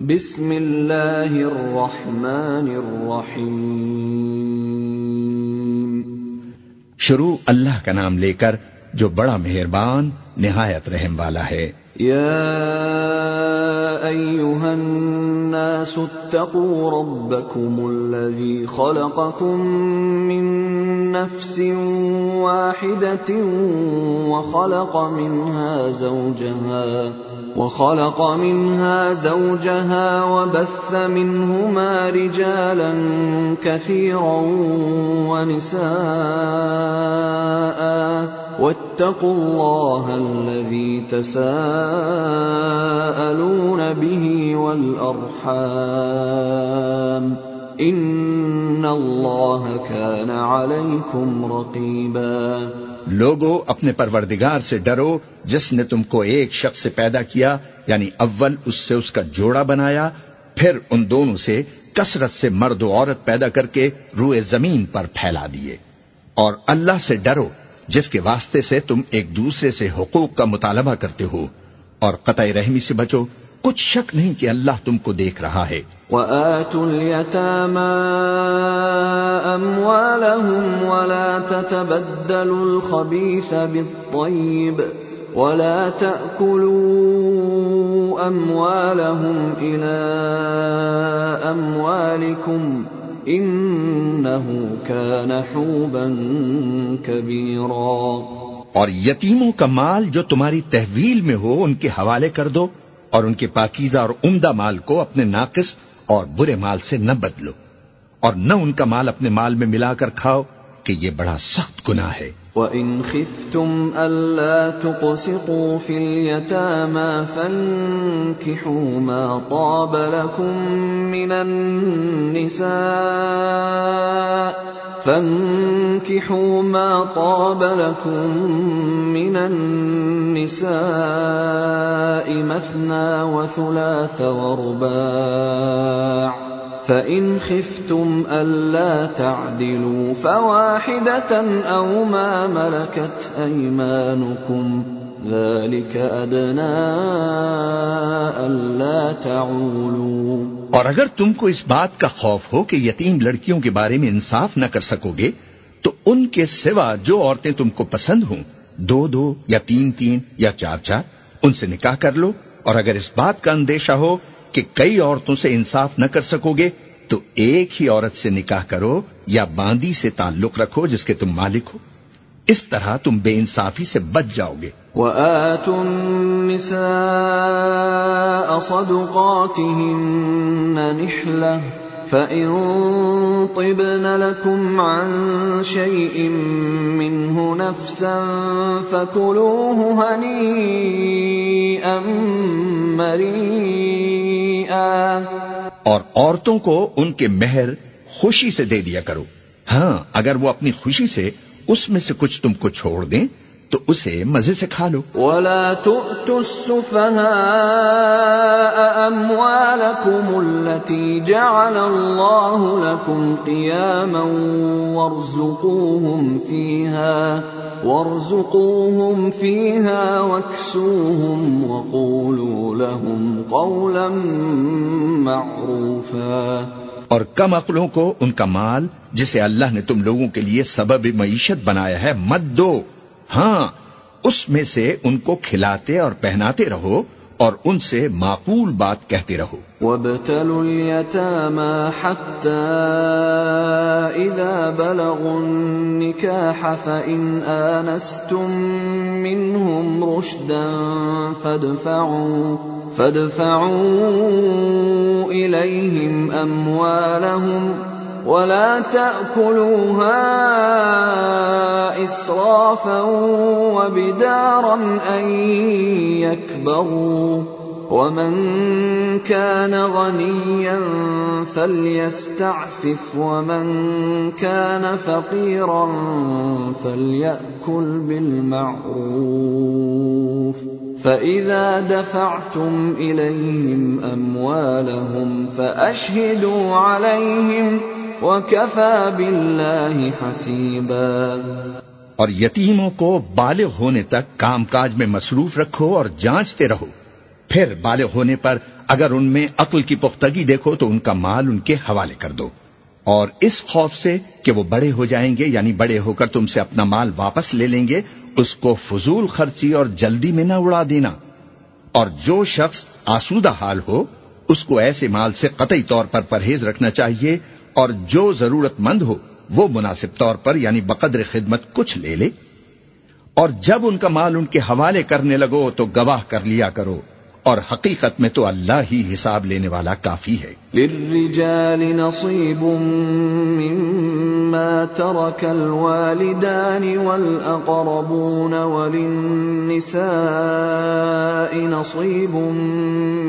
بسم اللہ الرحمن الرحیم۔ شروع اللہ کا نام لے کر جو بڑا مہربان نہایت رحم والا ہے۔ يا أيها الناس اتقوا ربكم الذي خلقكم من نفس واحدة وخلق منها زوجها وخلق منها زوجها وبث منهما رجالا كثيرا ونساء واتقوا الله الذي تساءلون به والأرحام. إن الله كان عليكم رقيبا. لوگو، اپنے پروردگار سے ڈرو، جس نے تم کو ایک شخص سے پیدا کیا یعنی اول اس سے اس کا جوڑا بنایا، پھر ان دونوں سے کثرت سے مرد و عورت پیدا کر کے روئے زمین پر پھیلا دیے۔ اور اللہ سے ڈرو جس کے واسطے سے تم ایک دوسرے سے حقوق کا مطالبہ کرتے ہو، اور قطع رحمی سے بچو، کچھ شک نہیں کہ اللہ تم کو دیکھ رہا ہے۔ وَآتُوا الْيَتَامَا أَمْوَالَهُمْ وَلَا تَتَبَدَّلُوا الْخَبِيثَ بِالطَّيِّبِ وَلَا تَأْكُلُوا أَمْوَالَهُمْ إِلَىٰ أَمْوَالِكُمْ اور یتیموں کا مال جو تمہاری تحویل میں ہو ان کے حوالے کر دو اور ان کے پاکیزہ اور عمدہ مال کو اپنے ناقص اور برے مال سے نہ بدلو اور نہ ان کا مال اپنے مال میں ملا کر کھاؤ کہ یہ بڑا سخت گناہ ہے۔ وَإِنْ خِفْتُمْ أَلَّا تُقْسِطُوا فِي الْيَتَامَى فَانكِحُوا مَا طَابَ لَكُم مِّنَ النِّسَاءِ فانكحوا ما طاب لكم من النساء مثنى وثلاث ورباع فإن خفتم ألا تعدلوا فواحدة أو ما ملكت أيمانكم ذلك أدنى ألا تعولوا۔ اور اگر تم کو اس بات کا خوف ہو کہ یتیم لڑکیوں کے بارے میں انصاف نہ کر سکو گے، تو ان کے سوا جو عورتیں تم کو پسند ہوں، دو دو یا تین تین یا چار چار، ان سے نکاح کر لو۔ اور اگر اس بات کا اندیشہ ہو کہ کئی عورتوں سے انصاف نہ کر سکو گے، تو ایک ہی عورت سے نکاح کرو یا باندی سے تعلق رکھو جس کے تم مالک ہو۔ اس طرح تم بے انصافی سے بچ جاؤ گے۔ وَآتُوا النِّسَاءَ صَدُقَاتِهِنَّ نِحْلَةً۔ فَإِن طِبْنَ لَكُمْ عَن شَيْءٍ مِّنْهُ نَفْسًا فَكُلُوهُ هَنِيئًا مَّرِيئًا اور عورتوں کو ان کے مہر خوشی سے دے دیا کرو۔ ہاں اگر وہ اپنی خوشی سے اس میں سے کچھ تم کو چھوڑ دیں تو اسے مزے سے کھا لو۔ ولا تؤتوا السفهاء اموالكم التي جعل الله لكم قياما وارزقوهم فيها وارزقوهم فيها واكسوهم وقولوا لهم قولا معروفا۔ اور کم عقلوں کو ان کا مال جسے اللہ نے تم لوگوں کے لیے سبب معیشت بنایا ہے مت دو۔ ہاں اس میں سے ان کو کھلاتے اور پہناتے رہو اور ان سے معقول بات کہتے رہو۔ وابتلوا اليتامى حتى إذا بلغوا النكاح فإن آنستم منهم رشدا فادفعوا فادفعوا إليهم أموالهم ولا تأكلوها إسرافا وبدارا أن يكبروا ومن كان غنيا فليستعفف ومن كان فقيرا فليأكل بالمعروف فَإِذَا دَفَعْتُمْ إِلَيْهِمْ أَمْوَالَهُمْ فَأَشْهِدُوا عَلَيْهِمْ وَكَفَى بِاللَّهِ حَسِيبًا اور یتیموں کو بالغ ہونے تک کام کاج میں مصروف رکھو اور جانچتے رہو۔ پھر بالغ ہونے پر اگر ان میں عقل کی پختگی دیکھو تو ان کا مال ان کے حوالے کر دو۔ اور اس خوف سے کہ وہ بڑے ہو جائیں گے یعنی بڑے ہو کر تم سے اپنا مال واپس لے لیں گے، اس کو فضول خرچی اور جلدی میں نہ اڑا دینا۔ اور جو شخص آسودہ حال ہو، اس کو ایسے مال سے قطعی طور پر پرہیز رکھنا چاہیے اور جو ضرورت مند ہو، وہ مناسب طور پر یعنی بقدر خدمت کچھ لے لے۔ اور جب ان کا مال ان کے حوالے کرنے لگو، تو گواہ کر لیا کرو۔ اور حقیقت میں تو اللہ ہی حساب لینے والا کافی ہے۔ للرجال نصیب مما ترك الوالدان والأقربون وللنساء نصيب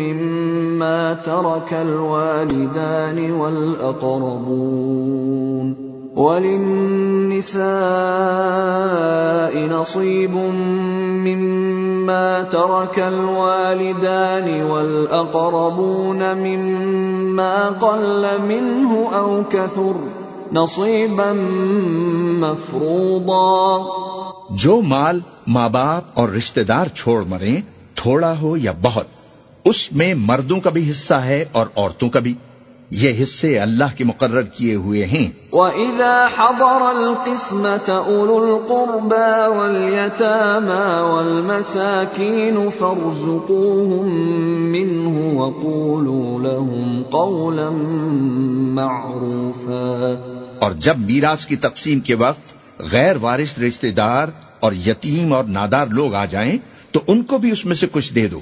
مما ترك الوالدان والأقربون۔ وللنساء نصيب مما ترك الوالدان والأقربون مما قل منه أو كثر نصيبا مفروضا جو مال ماں باپ اور رشتہ دار چھوڑ مریں، تھوڑا ہو یا بہت، اس میں مردوں کا بھی حصہ ہے اور عورتوں کا بھی۔ یہ حصے اللہ کے مقرر کیے ہوئے ہیں۔ وَإِذَا حَضَرَ الْقِسْمَةَ أُولُو الْقُرْبَى وَالْيَتَامَى وَالْمَسَاكِينُ فَارْزُقُوهُم مِّنْهُ وَقُولُوا لَهُمْ قَوْلًا مَّعْرُوفًا۔ اور جب میراث کی تقسیم کے وقت غیر وارث رشتہ دار اور یتیم اور نادار لوگ آ جائیں تو ان کو بھی اس میں سے کچھ دے دو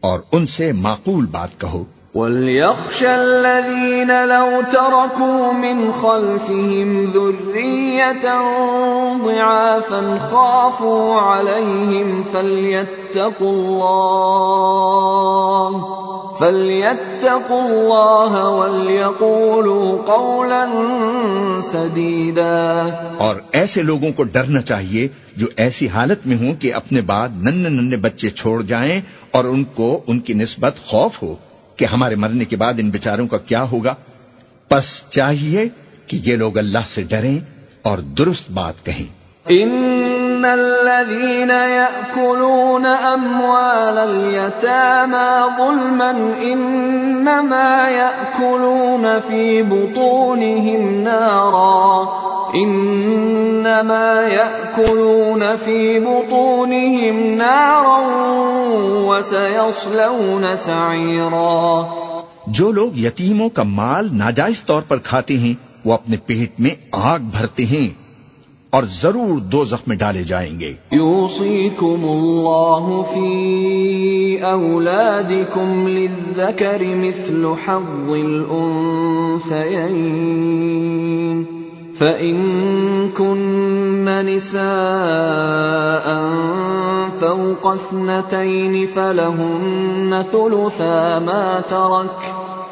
اور ان سے معقول بات کہو۔ وليخشى الذين لو تركوا من خلفهم ذرية ضعافا خافوا عليهم فليتقوا الله فليتقوا الله وليقولوا قولا سديدا اور ایسے لوگوں کو ڈرنا چاہیے جو ایسی حالت میں ہوں کہ اپنے بعد نن نن بچے چھوڑ جائیں اور ان کو ان کی نسبت خوف ہو۔ کہ ہمارے مرنے کے بعد ان بیچاروں کا کیا ہوگا؟ پس چاہیے کہ یہ لوگ اللہ سے ڈریں اور درست بات کہیں۔ ان ان الذين ياكلون اموال اليتامى ظلما انما ياكلون في بطونهم نارا انما ياكلون في بطونهم نارا وسيصلون سعيرا جو لوگ یتیموں کا مال ناجائز طور پر کھاتے ہیں، وہ اپنے پیٹ میں آگ بھرتے ہیں۔ اور ضرور دو زخم ڈالے جائیں گے۔ یوصیکم اللہ فی اولادکم للذکر مثل حظ الانثیین فإن كن نساء فوق اثنتين فلهن ثلثا ما ترك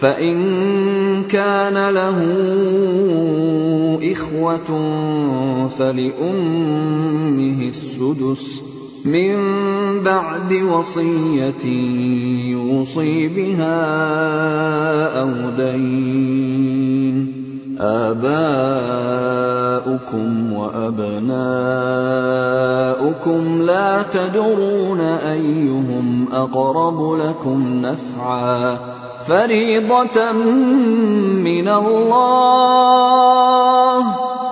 فَإِن كَانَ لَهُ إِخْوَةٌ فَلِأُمِّهِ السُّدُسُ مِن بَعْدِ وَصِيَّةٍ يُوصِي بِهَا أَوْ دَيْنٍ آباؤكم وأبناؤكم لا تدرون أيهم أقرب لكم نفعاً فریضة من اللہ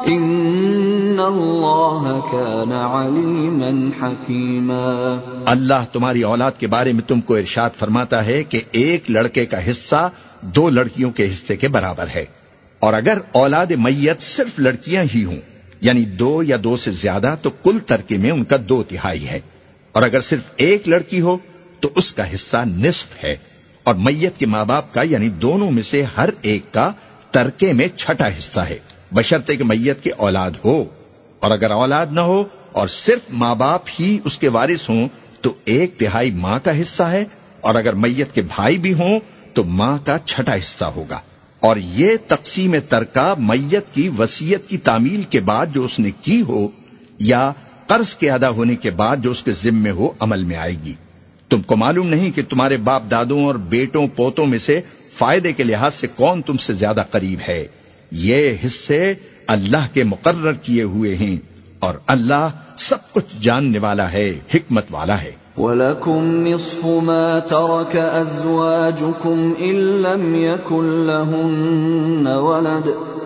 ان اللہ كان علیما حکیما اللہ تمہاری اولاد کے بارے میں تم کو ارشاد فرماتا ہے کہ ایک لڑکے کا حصہ دو لڑکیوں کے حصے کے برابر ہے۔ اور اگر اولاد میت صرف لڑکیاں ہی ہوں یعنی دو یا دو سے زیادہ، تو کل ترکے میں ان کا دو تہائی ہے۔ اور اگر صرف ایک لڑکی ہو، تو اس کا حصہ نصف ہے۔ اور میت کے ماں باپ کا یعنی دونوں میں سے ہر ایک کا ترکے میں چھٹا حصہ ہے۔ بشرطے کہ میت کے اولاد ہو۔ اور اگر اولاد نہ ہو اور صرف ماں باپ ہی اس کے وارث ہوں، تو ایک تہائی ماں کا حصہ ہے۔ اور اگر میت کے بھائی بھی ہوں، تو ماں کا چھٹا حصہ ہوگا۔ اور یہ تقسیم ترکا میت کی وسیعت کی تعمیل کے بعد جو اس نے کی ہو یا قرض کے ادا ہونے کے بعد جو اس کے ذمے ہو عمل میں آئے گی۔ تم کو معلوم نہیں کہ تمہارے باپ دادوں اور بیٹوں پوتوں میں سے فائدے کے لحاظ سے کون تم سے زیادہ قریب ہے؟ یہ حصے اللہ کے مقرر کیے ہوئے ہیں اور اللہ سب کچھ جاننے والا ہے، حکمت والا ہے۔ وَلَكُمْ نِصْفُ مَا تَرَكَ أَزْوَاجُكُمْ إِن لَّمْ يَكُن لَّهُنَّ وَلَدٌ۔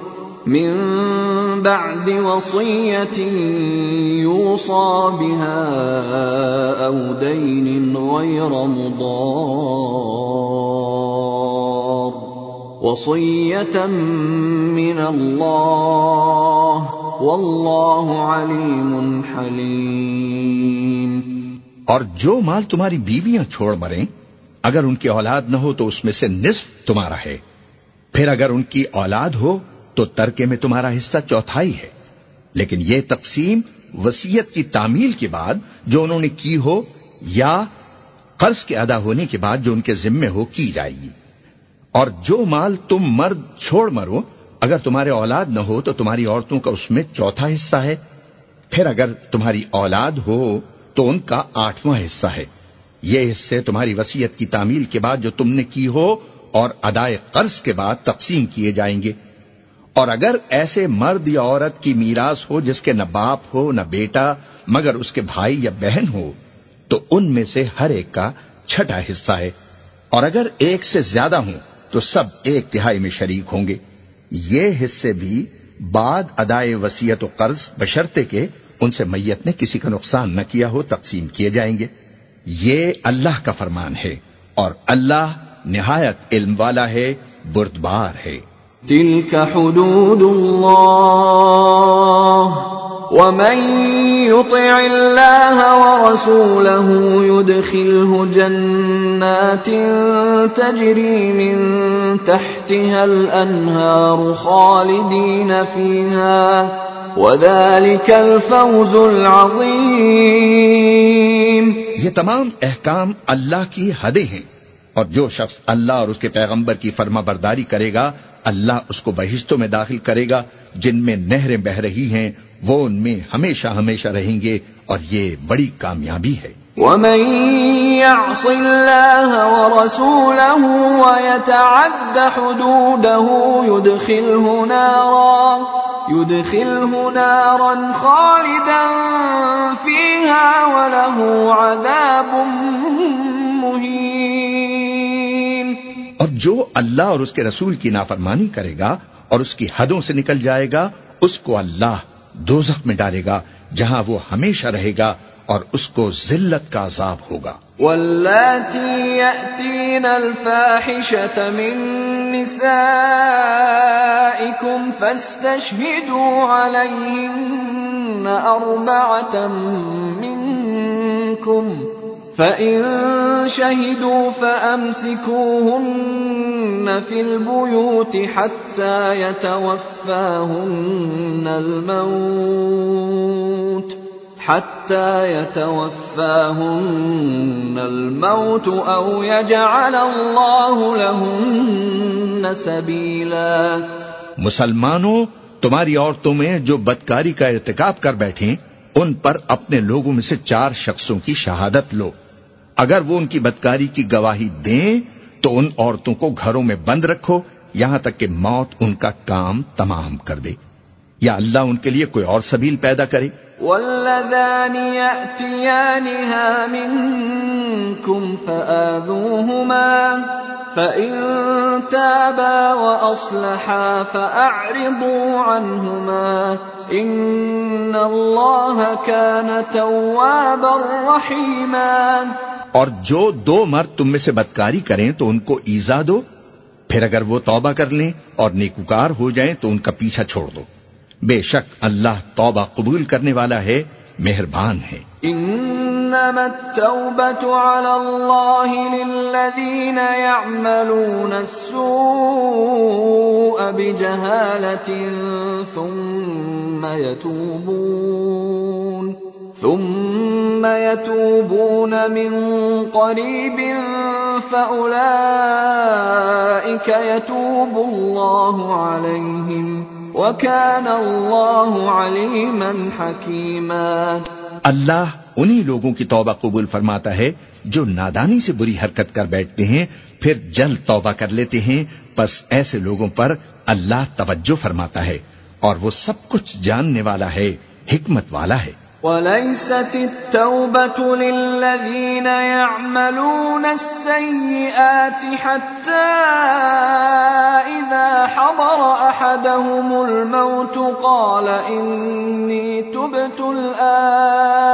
من بعد وصية يوصى بها أو دين غير مضار. وصية من الله. والله عليم حليم. اور جو مال تمہاری بیویاں چھوڑ مریں، اگر ان کی اولاد نہ ہو تو اس میں سے نصف تمہارا ہے۔ پھر اگر ان کی اولاد ہو تو ترکے میں تمہارا حصہ چوتھائی ہے، لیکن یہ تقسیم وسیعت کی تعمیل کے بعد جو انہوں نے کی ہو یا قرض کے ادا ہونے کے بعد جو ان کے ذمے ہو کی جائے گی۔ اور جو مال تم مرد چھوڑ مرو، اگر تمہارے اولاد نہ ہو تو تمہاری عورتوں کا اس میں چوتھا حصہ ہے۔ پھر اگر تمہاری اولاد ہو تو ان کا آٹھواں حصہ ہے۔ یہ حصے تمہاری وسیعت کی تعمیل کے بعد جو تم نے کی ہو اور ادائے قرض کے بعد تقسیم کیے جائیں گے۔ اور اگر ایسے مرد یا عورت کی میراث ہو جس کے نہ باپ ہو، نہ بیٹا، مگر اس کے بھائی یا بہن ہو، تو ان میں سے ہر ایک کا چھٹا حصہ ہے۔ اور اگر ایک سے زیادہ ہوں، تو سب ایک تہائی میں شریک ہوں گے۔ یہ حصے بھی بعد ادائے وسیعت و قرض بشرتے کے ان سے میت نے کسی کا نقصان نہ کیا ہو، تقسیم کیے جائیں گے۔ یہ اللہ کا فرمان ہے اور اللہ نہایت علم والا ہے، بردبار ہے۔ تلك حدود الله ومن يطع الله ورسوله يدخله جنات تجري من تحتها الأنهار خالدين فيها وذلك الفوز العظيم یہ تمام احکام اللہ کی حدیں ہیں اور جو شخص اللہ اور اس کے پیغمبر کی فرما برداری کرے گا اللہ اس کو بہشتوں میں داخل کرے گا، جن میں نہریں بہ رہی ہیں، وہ ان میں ہمیشہ ہمیشہ رہیں گے اور یہ بڑی کامیابی ہے۔ ومن يعص الله ورسوله ويتعد حدوده يدخله نارا يدخله نارا خالدا فيها وله عذاب جو اللہ اور اس کے رسول کی نافرمانی کرے گا اور اس کی حدوں سے نکل جائے گا، اس کو اللہ دوزخ میں ڈالے گا، جہاں وہ ہمیشہ رہے گا اور اس کو ذلت کا عذاب ہوگا۔ واللاتی یأتین الفاحشة من نسائکم فاستشہدوا علیہن اربعتا منکم فَإِن شَهِدُوا فَأَمْسِكُوهُنَّ فِي الْبُيُوتِ حَتَّى يَتَوَفَّاهُنَّ الْمَوْتُ حَتَّى يَتَوَفَّاهُنَّ الْمَوْتُ أَوْ يَجْعَلَ اللَّهُ لَهُنَّ سَبِيلًا مسلمانوں، تمہاری عورتوں میں جو بدکاری کا ارتکاب کر بیٹھیں، ان پر اپنے لوگوں میں سے چار شخصوں کی شہادت لو۔ اگر وہ ان کی بدکاری کی گواہی دیں تو ان عورتوں کو گھروں میں بند رکھو، یہاں تک کہ موت ان کا کام تمام کر دے۔ یا اللہ ان کے لیے کوئی اور سبیل پیدا کرے۔ والذان يأتيانها منكم فآذوهما، فإن تابا وأصلحا فأعرضوا عنهما، إن الله كان توابا رحيما۔ اور جو دو مرد تم میں سے بدکاری کریں تو ان کو ایزا دو۔ پھر اگر وہ توبہ کر لیں اور نیکوکار ہو جائیں تو ان کا پیچھا چھوڑ دو۔ بے شک اللہ توبہ قبول کرنے والا ہے، مہربان ہے۔ انما التوبة على الله للذين يعملون السوء بجهالة ثم يتوبون۔ ثم يتوبون من قريب فأولئك يتوب الله عليهم وَكَانَ اللَّهُ عَلِيمًا حَكِيمًا اللہ انہی لوگوں کی توبہ قبول فرماتا ہے جو نادانی سے بری حرکت کر بیٹھتے ہیں، پھر جلد توبہ کر لیتے ہیں۔ پس ایسے لوگوں پر اللہ توجہ فرماتا ہے اور وہ سب کچھ جاننے والا ہے، حکمت والا ہے۔ وليست التوبة للذين يعملون السيئات حتى إذا حضر أحدهم الموت قال إني تبت الآن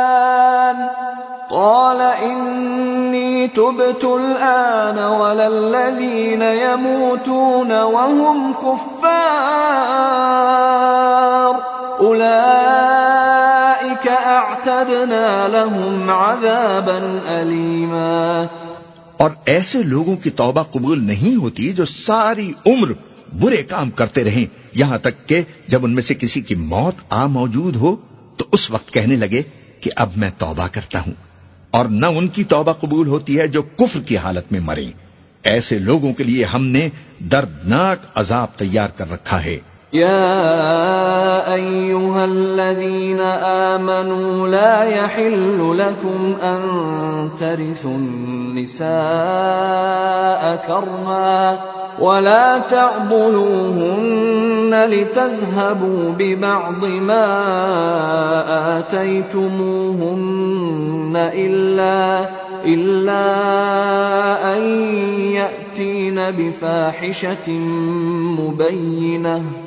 قال إني تبت الآن ولا الذين يموتون وهم كفار أولئك اور ایسے لوگوں کی توبہ قبول نہیں ہوتی جو ساری عمر برے کام کرتے رہیں، یہاں تک کہ جب ان میں سے کسی کی موت آ موجود ہو، تو اس وقت کہنے لگے کہ اب میں توبہ کرتا ہوں۔ اور نہ ان کی توبہ قبول ہوتی ہے جو کفر کی حالت میں مریں۔ ایسے لوگوں کے لیے ہم نے دردناک عذاب تیار کر رکھا ہے۔ يا أيها الذين آمنوا لا يحل لكم أن ترثوا النساء كرها ولا تعضلوهن لتذهبوا ببعض ما آتيتموهن إلا إلا أن يأتين بفاحشة مبينة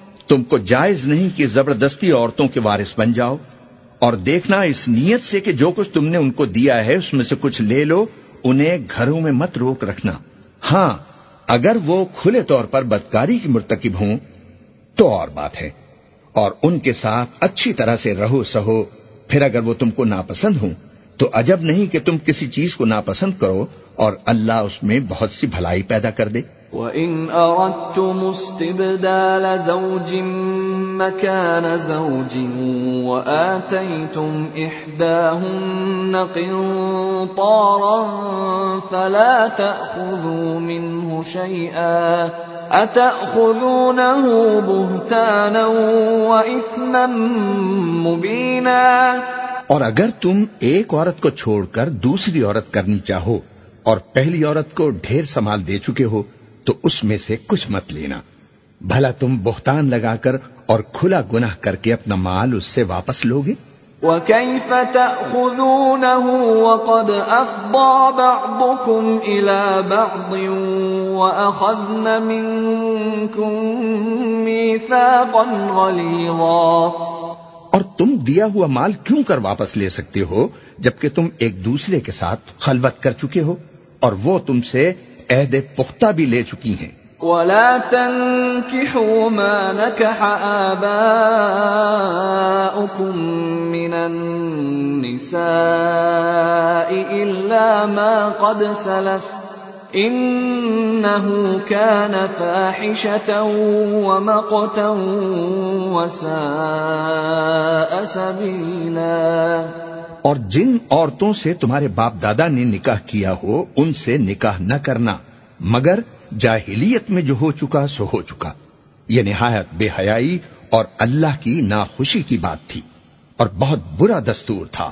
تم کو جائز نہیں کہ زبردستی عورتوں کے وارث بن جاؤ۔ اور دیکھنا اس نیت سے کہ جو کچھ تم نے ان کو دیا ہے، اس میں سے کچھ لے لو، انہیں گھروں میں مت روک رکھنا۔ ہاں اگر وہ کھلے طور پر بدکاری کی مرتکب ہوں، تو اور بات ہے۔ اور ان کے ساتھ اچھی طرح سے رہو سہو۔ پھر اگر وہ تم کو ناپسند ہوں، تو عجب نہیں کہ تم کسی چیز کو ناپسند کرو اور اللہ اس میں بہت سی بھلائی پیدا کر دے۔ وَإِنْ أَرَدْتُمُ اسْتِبْدَالَ زَوْجٍ مَكَانَ زَوْجٍ وَآتَيْتُمْ إِحْدَاهُنَّ قِنطَارًا فَلَا تَأْخُذُوا مِنْهُ شَيْئًا أَتَأْخُذُونَهُ بُهْتَانًا وَإِثْمًا مُبِينًا اور اگر تم ایک عورت کو چھوڑ کر دوسری عورت کرنی چاہو اور پہلی عورت کو ڈھیر سنبھال دے چکے ہو تو اس میں سے کچھ مت لینا۔ بھلا تم بہتان لگا کر اور کھلا گناہ کر کے اپنا مال اس سے واپس لوگے؟ وَكَيْفَ تَأْخُذُونَهُ وَقَدْ أَفْضَى بَعْضُكُمْ إِلَى بَعْضٍ وَأَخَذْنَ مِنْكُمْ مِيثَاقًا غَلِيظًا۔ اور تم دیا ہوا مال کیوں کر واپس لے سکتے ہو جبکہ تم ایک دوسرے کے ساتھ خلوت کر چکے ہو؟ اور وہ تم سے عہد پختہ بھی لے چکی ہیں۔ ولا تنكحوا ما نكح آباؤكم من النساء إلا ما قد سلف إنه كان فاحشة ومقتا وساء سبيلا اور جن عورتوں سے تمہارے باپ دادا نے نکاح کیا ہو، ان سے نکاح نہ کرنا۔ مگر جاہلیت میں جو ہو چکا، سو ہو چکا۔ یہ نہایت بے حیائی اور اللہ کی ناخوشی کی بات تھی اور بہت برا دستور تھا۔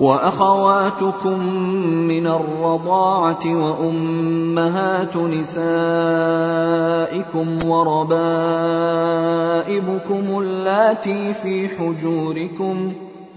وأخواتكم من الرضاعة وأمهات نسائكم وربائبكم اللاتي في حجوركم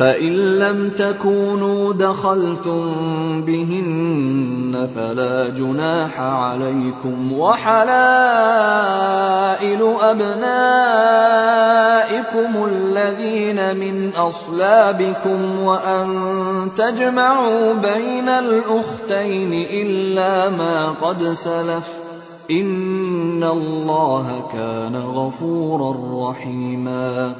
فإن لم تكونوا دخلتم بهن فلا جناح عليكم وحلائل أبنائكم الذين من أصلابكم وأن تجمعوا بين الأختين إلا ما قد سلف إن الله كان غفورا رحيما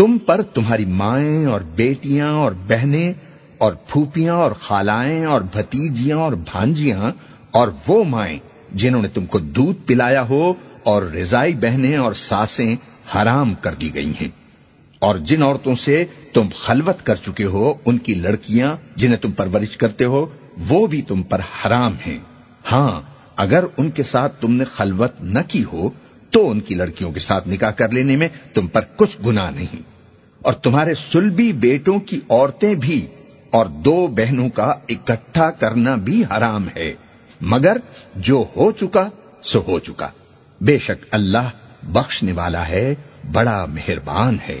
تم پر تمہاری مائیں اور بیٹیاں اور بہنیں اور پھوپیاں اور خالائیں اور بھتیجیاں اور بھانجیاں اور وہ مائیں جنہوں نے تم کو دودھ پلایا ہو اور رضائی بہنیں اور ساسیں حرام کر دی گئی ہیں۔ اور جن عورتوں سے تم خلوت کر چکے ہو، ان کی لڑکیاں جنہیں تم پرورش کرتے ہو، وہ بھی تم پر حرام ہیں۔ ہاں اگر ان کے ساتھ تم نے خلوت نہ کی ہو تو ان کی لڑکیوں کے ساتھ نکاح کر لینے میں تم پر کچھ گناہ نہیں۔ اور تمہارے سلبی بیٹوں کی عورتیں بھی اور دو بہنوں کا اکٹھا کرنا بھی حرام ہے۔ مگر جو ہو چکا، سو ہو چکا۔ بے شک اللہ بخشنے والا ہے، بڑا مہربان ہے۔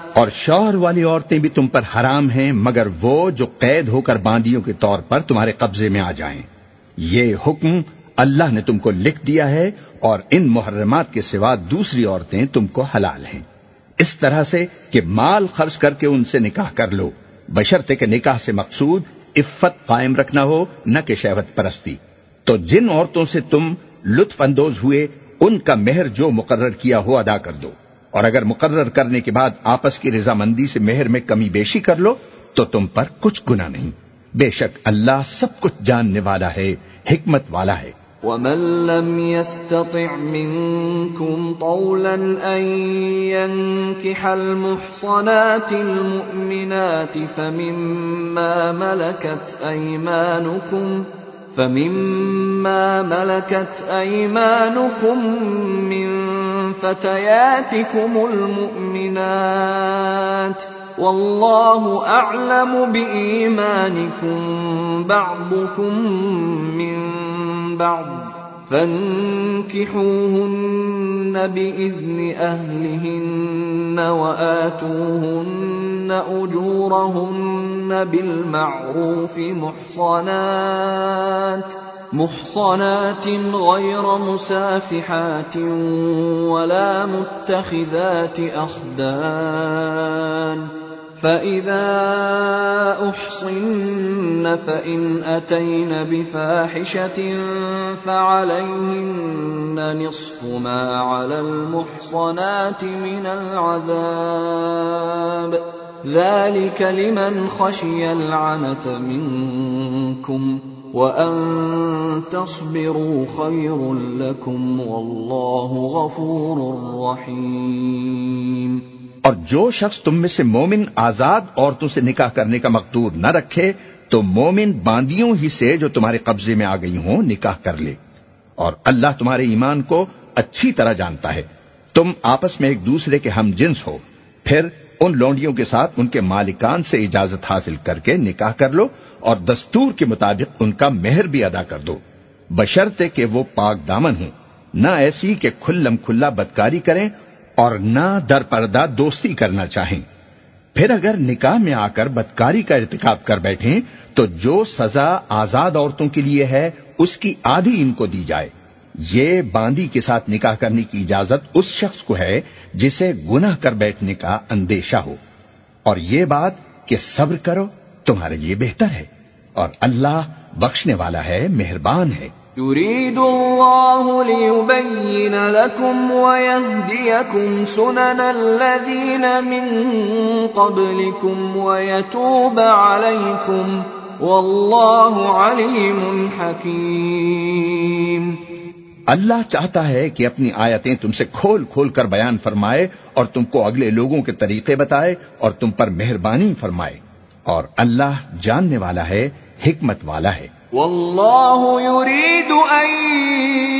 اور شوہر والی عورتیں بھی تم پر حرام ہیں، مگر وہ جو قید ہو کر باندیوں کے طور پر تمہارے قبضے میں آ جائیں۔ یہ حکم اللہ نے تم کو لکھ دیا ہے اور ان محرمات کے سوا دوسری عورتیں تم کو حلال ہیں۔ اس طرح سے کہ مال خرچ کر کے ان سے نکاح کر لو۔ بشرتے کہ نکاح سے مقصود عفت قائم رکھنا ہو، نہ کہ شہوت پرستی۔ تو جن عورتوں سے تم لطف اندوز ہوئے، ان کا مہر جو مقرر کیا ہو ادا کر دو۔ اور اگر مقرر کرنے کے بعد آپس کی رضامندی سے مہر میں کمی بیشی کر لو، تو تم پر کچھ گنا نہیں۔ بے شک اللہ سب کچھ جاننے والا ہے، حکمت والا ہے۔ ومن لم يستطع منكم طولا أن ينكح المحصنات المؤمنات فمما ملكت أيمانكم فمما ملكت أيمانكم من فتياتكم المؤمنات والله أعلم بإيمانكم بعضكم من بعض فانكحوهن بإذن أهلهن وآتوهن أجورهن بالمعروف محصنات محصنات غير مسافحات ولا متخذات أخدان. فإذا أحصن فإن أتين بفاحشة فعليهن نصف ما على المحصنات من العذاب. ذلك لمن خشي العنة منكم وَأَن تَصْبِرُوا خَيْرٌ لَكُمْ وَاللَّهُ غَفُورٌ رَحِيمٌ اور جو شخص تم میں سے مومن آزاد عورتوں سے نکاح کرنے کا مقدور نہ رکھے، تو مومن باندیوں ہی سے جو تمہارے قبضے میں آ گئی ہوں نکاح کر لے۔ اور اللہ تمہارے ایمان کو اچھی طرح جانتا ہے۔ تم آپس میں ایک دوسرے کے ہم جنس ہو۔ پھر ان لونڈیوں کے ساتھ ان کے مالکان سے اجازت حاصل کر کے نکاح کر لو اور دستور کے مطابق ان کا مہر بھی ادا کر دو۔ بشرتے کہ وہ پاک دامن ہوں۔ نہ ایسی کہ کھلم کھلا بدکاری کریں اور نہ در پردہ دوستی کرنا چاہیں۔ پھر اگر نکاح میں آ کر بدکاری کا ارتکاب کر بیٹھیں تو جو سزا آزاد عورتوں کے لیے ہے، اس کی آدھی ان کو دی جائے۔ یہ باندی کے ساتھ نکاح کرنے کی اجازت اس شخص کو ہے جسے گناہ کر بیٹھنے کا اندیشہ ہو۔ اور یہ بات کہ صبر کرو تمہارے لیے بہتر ہے اور اللہ بخشنے والا ہے، مہربان ہے۔ يريد الله ليبين لكم ويهديكم سنن الذين من قبلكم ويتوب عليكم والله عليم حكيم اللہ چاہتا ہے کہ اپنی آیتیں تم سے کھول کھول کر بیان فرمائے اور تم کو اگلے لوگوں کے طریقے بتائے اور تم پر مہربانی فرمائے۔ اور اللہ جاننے والا ہے حکمت والا ہے۔ واللہ يريد ان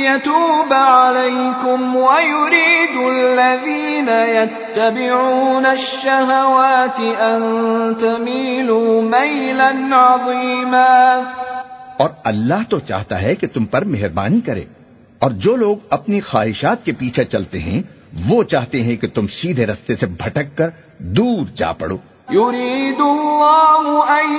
يتوب عليكم ويريد الذين يتبعون الشهوات ان تميلوا ميلا عظيما اور اللہ تو چاہتا ہے کہ تم پر مہربانی کرے۔ اور جو لوگ اپنی خواہشات کے پیچھے چلتے ہیں وہ چاہتے ہیں کہ تم سیدھے رستے سے بھٹک کر دور جا پڑو۔ يريد الله أن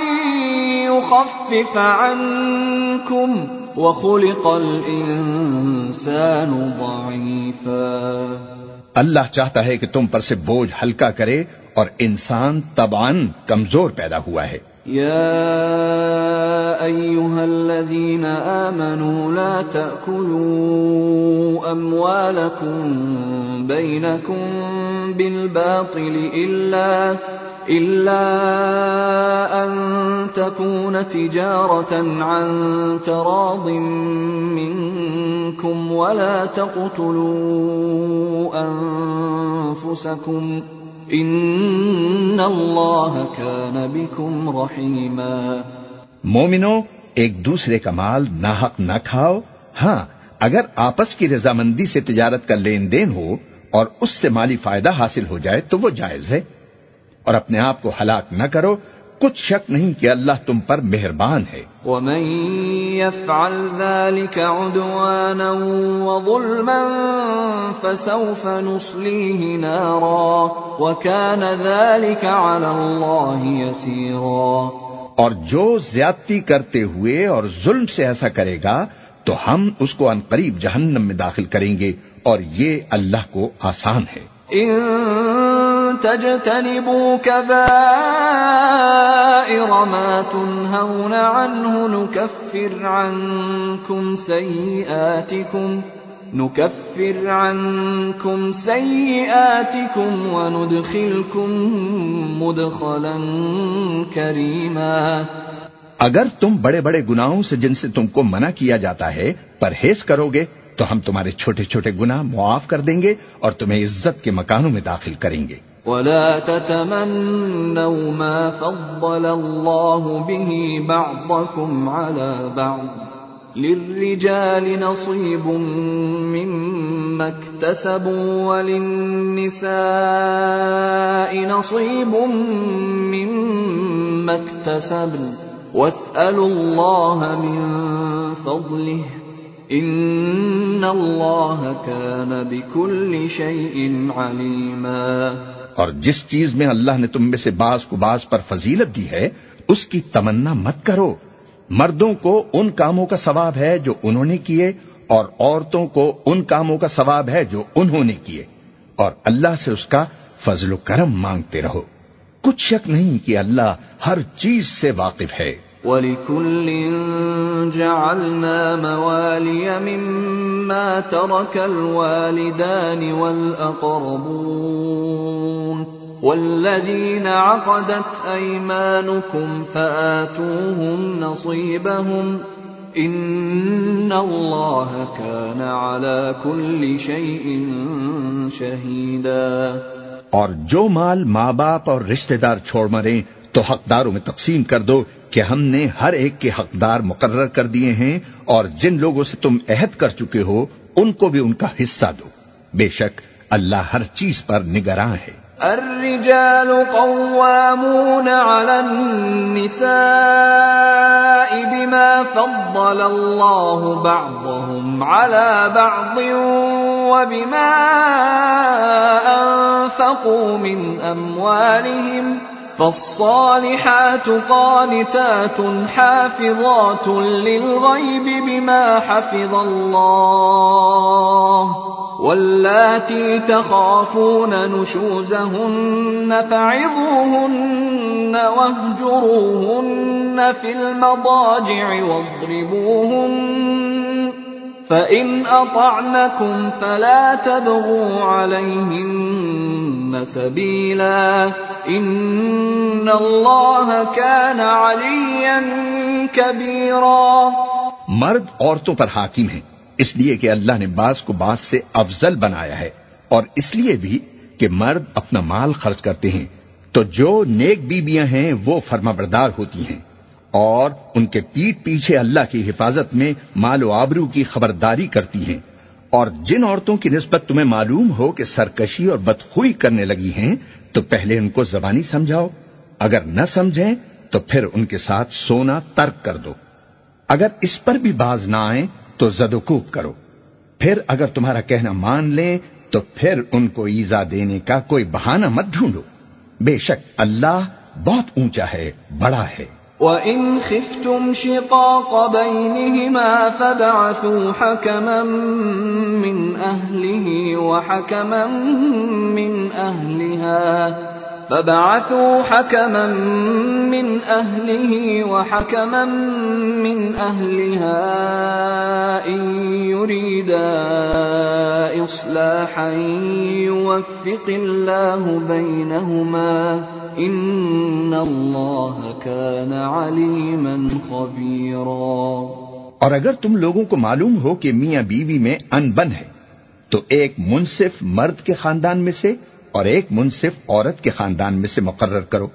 يخفف عنكم وخلق الإنسان ضعيفا اللہ چاہتا ہے کہ تم پر سے بوجھ ہلکا کرے اور انسان طبعا کمزور پیدا ہوا ہے۔ يا أيها الذين آمنوا لا تأكلوا أموالكم بينكم بالباطل إلا إلا أن تكون تجارة عن تراض منكم ولا تقتلوا أنفسكم ان اللہ كان بكم رحیما مومنو، ایک دوسرے کا مال ناحق نہ کھاؤ۔ ہاں اگر آپس کی رضامندی سے تجارت کا لین دین ہو اور اس سے مالی فائدہ حاصل ہو جائے تو وہ جائز ہے۔ اور اپنے آپ کو ہلاک نہ کرو کچھ شک نہیں کہ اللہ تم پر مہربان ہے۔ ومن يفعل ذلك عدوانا وظلما فسوف نصليه نارا وكان ذلك على الله يسيرا۔ اور جو زیادتی کرتے ہوئے اور ظلم سے ایسا کرے گا تو ہم اس کو قریب جہنم میں داخل کریں گے اور یہ اللہ کو آسان ہے۔ ان تجتنبوا كبائر ما تنهون عنه نكفر عنكم سيئاتكم نكفر عنكم سيئاتكم وندخلكم مدخلا كريما اگر تم بڑے بڑے گناہوں سے جن سے تم کو منع کیا جاتا ہے پرہیز کرو گے، تو ہم تمہارے چھوٹے چھوٹے گناہ معاف کر دیں گے اور تمہیں عزت کے مکانوں میں داخل کریں گے۔ ولا تتمنوا ما فضل الله به بعضكم على بعض للرجال نصيب مما اكتسبوا وللنساء نصيب مما اكتسبن واسألوا الله من فضله ان اللہ كان بكل شيء عليما اور جس چیز میں اللہ نے تم میں سے باز کو باز پر فضیلت دی ہے، اس کی تمنا مت کرو۔ مردوں کو ان کاموں کا ثواب ہے جو انہوں نے کیے، اور عورتوں کو ان کاموں کا ثواب ہے جو انہوں نے کیے۔ اور اللہ سے اس کا فضل و کرم مانگتے رہو۔ کچھ شک نہیں کہ اللہ ہر چیز سے واقف ہے۔ وَلِكُلٍّ جَعَلْنَا مَوَالِيَ مِمَّا تَرَكَ الْوَالِدَانِ وَالْأَقْرَبُونَ والذين عقدت أيمانكم فآتوهم نصيبهم إن الله كان على كل شيء شهيدا اور جو مال ماں باپ اور رشتہ دار چھوڑ مرے تو حقداروں میں تقسیم کر دو کہ ہم نے ہر ایک کے حقدار مقرر کر دیے ہیں اور جن لوگوں سے تم عہد کر چکے ہو، ان کو بھی ان کا حصہ دو۔ بے شک اللہ ہر چیز پر نگراں ہے۔ الرجال قوامون على النساء بما فضل الله بعضهم على بعض وبما أنفقوا من أموالهم فالصالحات قانتات حافظات للغيب بما حفظ الله واللاتي تخافون نشوزهن فعظوهن واهجروهن في المضاجع واضربوهن فإن أطعنكم فلا تبغوا عليهن سبيلا إن الله كان عليا كبيرا مرد عورتوں پر حاکم ہیں، اس لیے کہ اللہ نے بعض کو بعض سے افضل بنایا ہے۔ اور اس لیے بھی کہ مرد اپنا مال خرچ کرتے ہیں۔ تو جو نیک بیویاں ہیں، وہ فرما بردار ہوتی ہیں۔ اور ان کے پیٹ پیچھے اللہ کی حفاظت میں مال و آبرو کی خبرداری کرتی ہیں۔ اور جن عورتوں کی نسبت تمہیں معلوم ہو کہ سرکشی اور بدخوئی کرنے لگی ہیں، تو پہلے ان کو زبانی سمجھاؤ۔ اگر نہ سمجھیں، تو پھر ان کے ساتھ سونا ترک کر دو۔ اگر اس پر بھی باز نہ آئیں، تو زد و کوب کرو۔ پھر اگر تمہارا کہنا مان لیں، تو پھر ان کو ایزا دینے کا کوئی بہانہ مت ڈھونڈو۔ بے شک اللہ بہت اونچا ہے، بڑا ہے۔ وَإِنْ خِفْتُمْ شِقَاقَ بَيْنِهِمَا فَبَعَثُوا حَكَمًا مِّنْ أَهْلِهِ وَحَكَمًا مِّنْ أَهْلِهَا فبعثوا حكما من أهله وحكما من أهلها إن يريدا إصلاحا يوفق الله بينهما إن الله كان عليما اور اگر تم لوگوں کو معلوم ہو کہ میاں بیوی میں ان بن ہے، تو ایک منصف مرد کے خاندان میں سے اور ایک منصف عورت کے خاندان میں سے مقرر کرو۔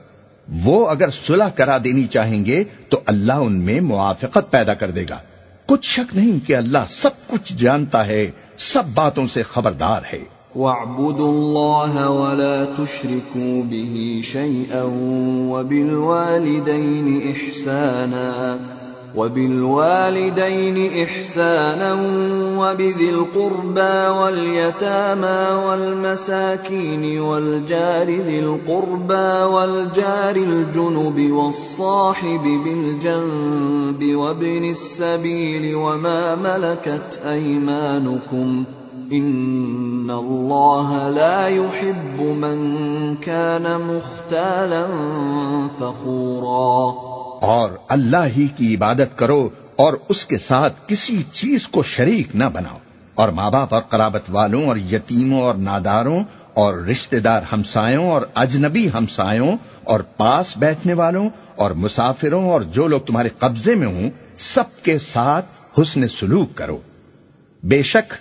وہ اگر صلح کرا دینی چاہیں گے، تو اللہ ان میں موافقت پیدا کر دے گا۔ کچھ شک نہیں کہ اللہ سب کچھ جانتا ہے، سب باتوں سے خبردار ہے۔ وَاعْبُدُوا اللَّهَ وَلَا تُشْرِكُوا بِهِ شَيْئًا وَبِالْوَالِدَيْنِ إِحْسَانًا وبالوالدين إحسانا وبذي القربى واليتامى والمساكين والجار ذي القربى والجار الجنب والصاحب بالجنب وابن السبيل وما ملكت أيمانكم إن الله لا يحب من كان مختالا فخورا اور اللہ ہی کی عبادت کرو اور اس کے ساتھ کسی چیز کو شریک نہ بناؤ۔ اور ماں باپ اور قرابت والوں اور یتیموں اور ناداروں اور رشتہ دار ہمسایوں اور اجنبی ہمسایوں اور پاس بیٹھنے والوں اور مسافروں اور جو لوگ تمہارے قبضے میں ہوں، سب کے ساتھ حسن سلوک کرو۔ بے شک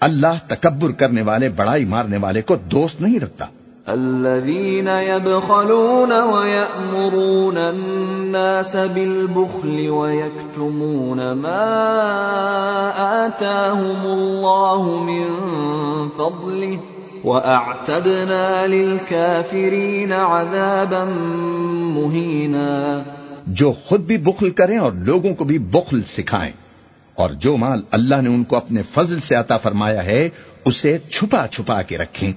اللہ تکبر کرنے والے بڑائی مارنے والے کو دوست نہیں رکھتا۔ الذين يبخلون ويأمرون الناس بالبخل ويكتمون ما آتاهم الله من فضله وأعتدنا للكافرين عذابا مهينا جو خود بھی بخل کریں اور لوگوں کو بھی بخل سکھائیں۔ اور جو مال اللہ نے ان کو اپنے فضل سے عطا فرمایا ہے، اسے چھپا چھپا کے رکھیں۔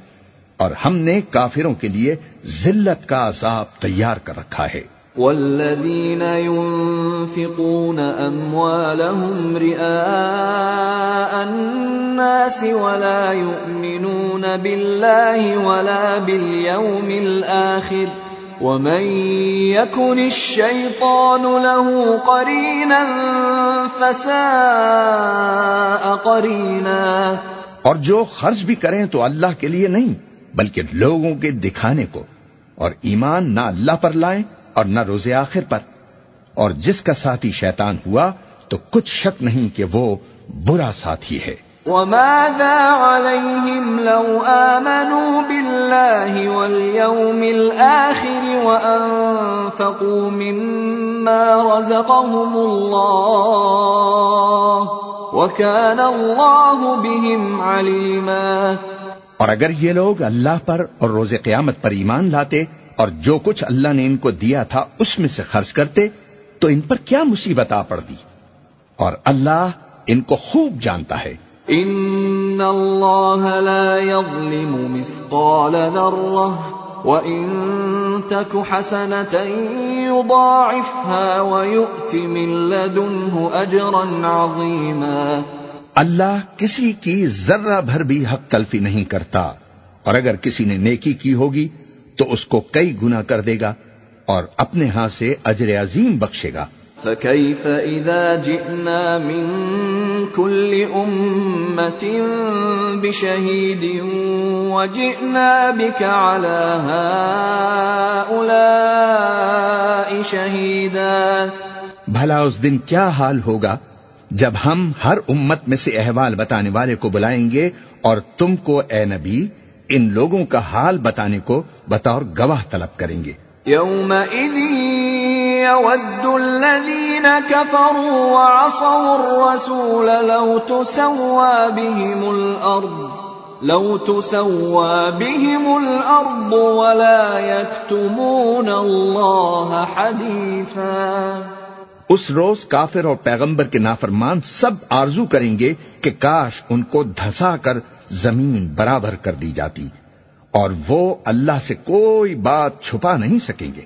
اور ہم نے کافروں کے لیے ذلت کا عذاب تیار کر رکھا ہے۔ والذين ينفقون أموالهم رئاء الناس ولا يؤمنون بالله ولا باليوم الآخر ومن يكن الشيطان له قرينا فساء قرينا اور جو خرچ بھی کریں تو اللہ کے لیے نہیں، بلکہ لوگوں کے دکھانے کو، اور ایمان نہ اللہ پر لائیں اور نہ روز آخر پر۔ اور جس کا ساتھی شیطان ہوا تو کچھ شک نہیں کہ وہ برا ساتھی ہے۔ وماذا عليهم لو آمنوا بالله واليوم الآخر وأنفقوا مما رزقهم الله وكان الله بهم عليما اور اگر یہ لوگ اللہ پر اور روز قیامت پر ایمان لاتے اور جو کچھ اللہ نے ان کو دیا تھا اس میں سے خرچ کرتے تو ان پر کیا مصیبت آ پڑتی؟ اور اللہ ان کو خوب جانتا ہے۔ ان اللہ لا يظلم مثقال ذرہ وَإِن تَكُ حَسَنَةً يُضَاعِفْهَا وَيُؤْتِ مِن لَّدُنْهُ أَجْرًا عَظِيمًا اللہ کسی کی ذرہ بھر بھی حق تلفی نہیں کرتا اور اگر کسی نے نیکی کی ہوگی تو اس کو کئی گنا کر دے گا اور اپنے ہاں سے اجر عظیم بخشے گا۔ فكيف إذا جئنا من كل أمة بشهيد وجئنا بك على هؤلاء شهيدا بھلا اس دن کیا حال ہوگا جب ہم ہر امت میں سے احوال بتانے والے کو بلائیں گے اور تم کو اے نبی ان لوگوں کا حال بتانے کو بطور گواہ طلب کریں گے۔ يومئذ يود الذين كفروا وعصوا الرسول لو تسوى بهم الأرض، لو تسوى بهم الأرض ولا يكتمون الله حديثا۔ اس روز کافر اور پیغمبر کے نافرمان سب آرزو کریں گے کہ کاش ان کو دھسا کر زمین برابر کر دی جاتی، اور وہ اللہ سے کوئی بات چھپا نہیں سکیں گے۔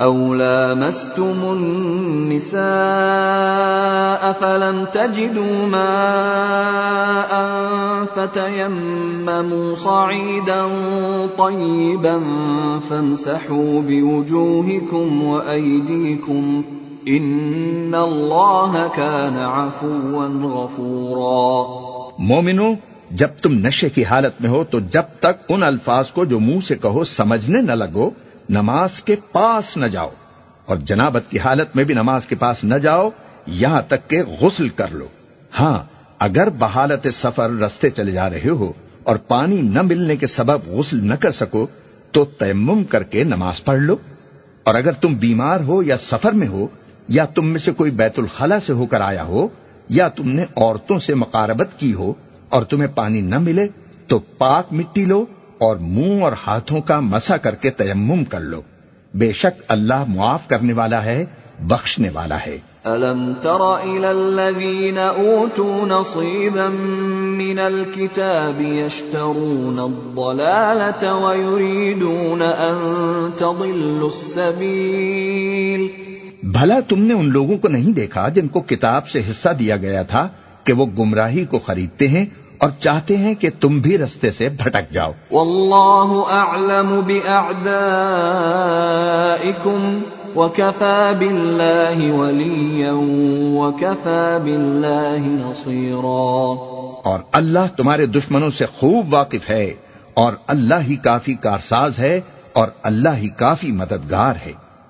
أو لامستم النساء فلم تجدوا ماء فتيمموا صعيدا طيبا فامسحوا بوجوهكم وأيديكم إن الله كان عفوا غفورا مومنو، جب تم نشے کی حالت میں ہو تو جب تک ان الفاظ کو جو منہ سے کہو، سمجھنے نہ لگو۔ نماز کے پاس نہ جاؤ اور جنابت کی حالت میں بھی نماز کے پاس نہ جاؤ، یہاں تک کہ غسل کر لو۔ ہاں اگر بحالت سفر رستے چلے جا رہے ہو اور پانی نہ ملنے کے سبب غسل نہ کر سکو، تو تیمم کر کے نماز پڑھ لو۔ اور اگر تم بیمار ہو یا سفر میں ہو، یا تم میں سے کوئی بیت الخلا سے ہو کر آیا ہو، یا تم نے عورتوں سے مقاربت کی ہو اور تمہیں پانی نہ ملے، تو پاک مٹی لو۔ اور منہ اور ہاتھوں کا مسا کر کے تیمم کر لو۔ بے شک اللہ معاف کرنے والا ہے بخشنے والا ہے۔ ألم تر إلى الذين أوتوا نصيبا من الكتاب يشترون الضلالة ويريدون أن تضلوا السبيل۔ بھلا تم نے ان لوگوں کو نہیں دیکھا جن کو کتاب سے حصہ دیا گیا تھا کہ وہ گمراہی کو خریدتے ہیں اور چاہتے ہیں کہ تم بھی رستے سے بھٹک جاؤ۔ واللہ اعلم باعدائکم وکفا باللہ ولیا وکفا باللہ نصیرا۔ اور اللہ تمہارے دشمنوں سے خوب واقف ہے اور اللہ ہی کافی کارساز ہے اور اللہ ہی کافی مددگار ہے۔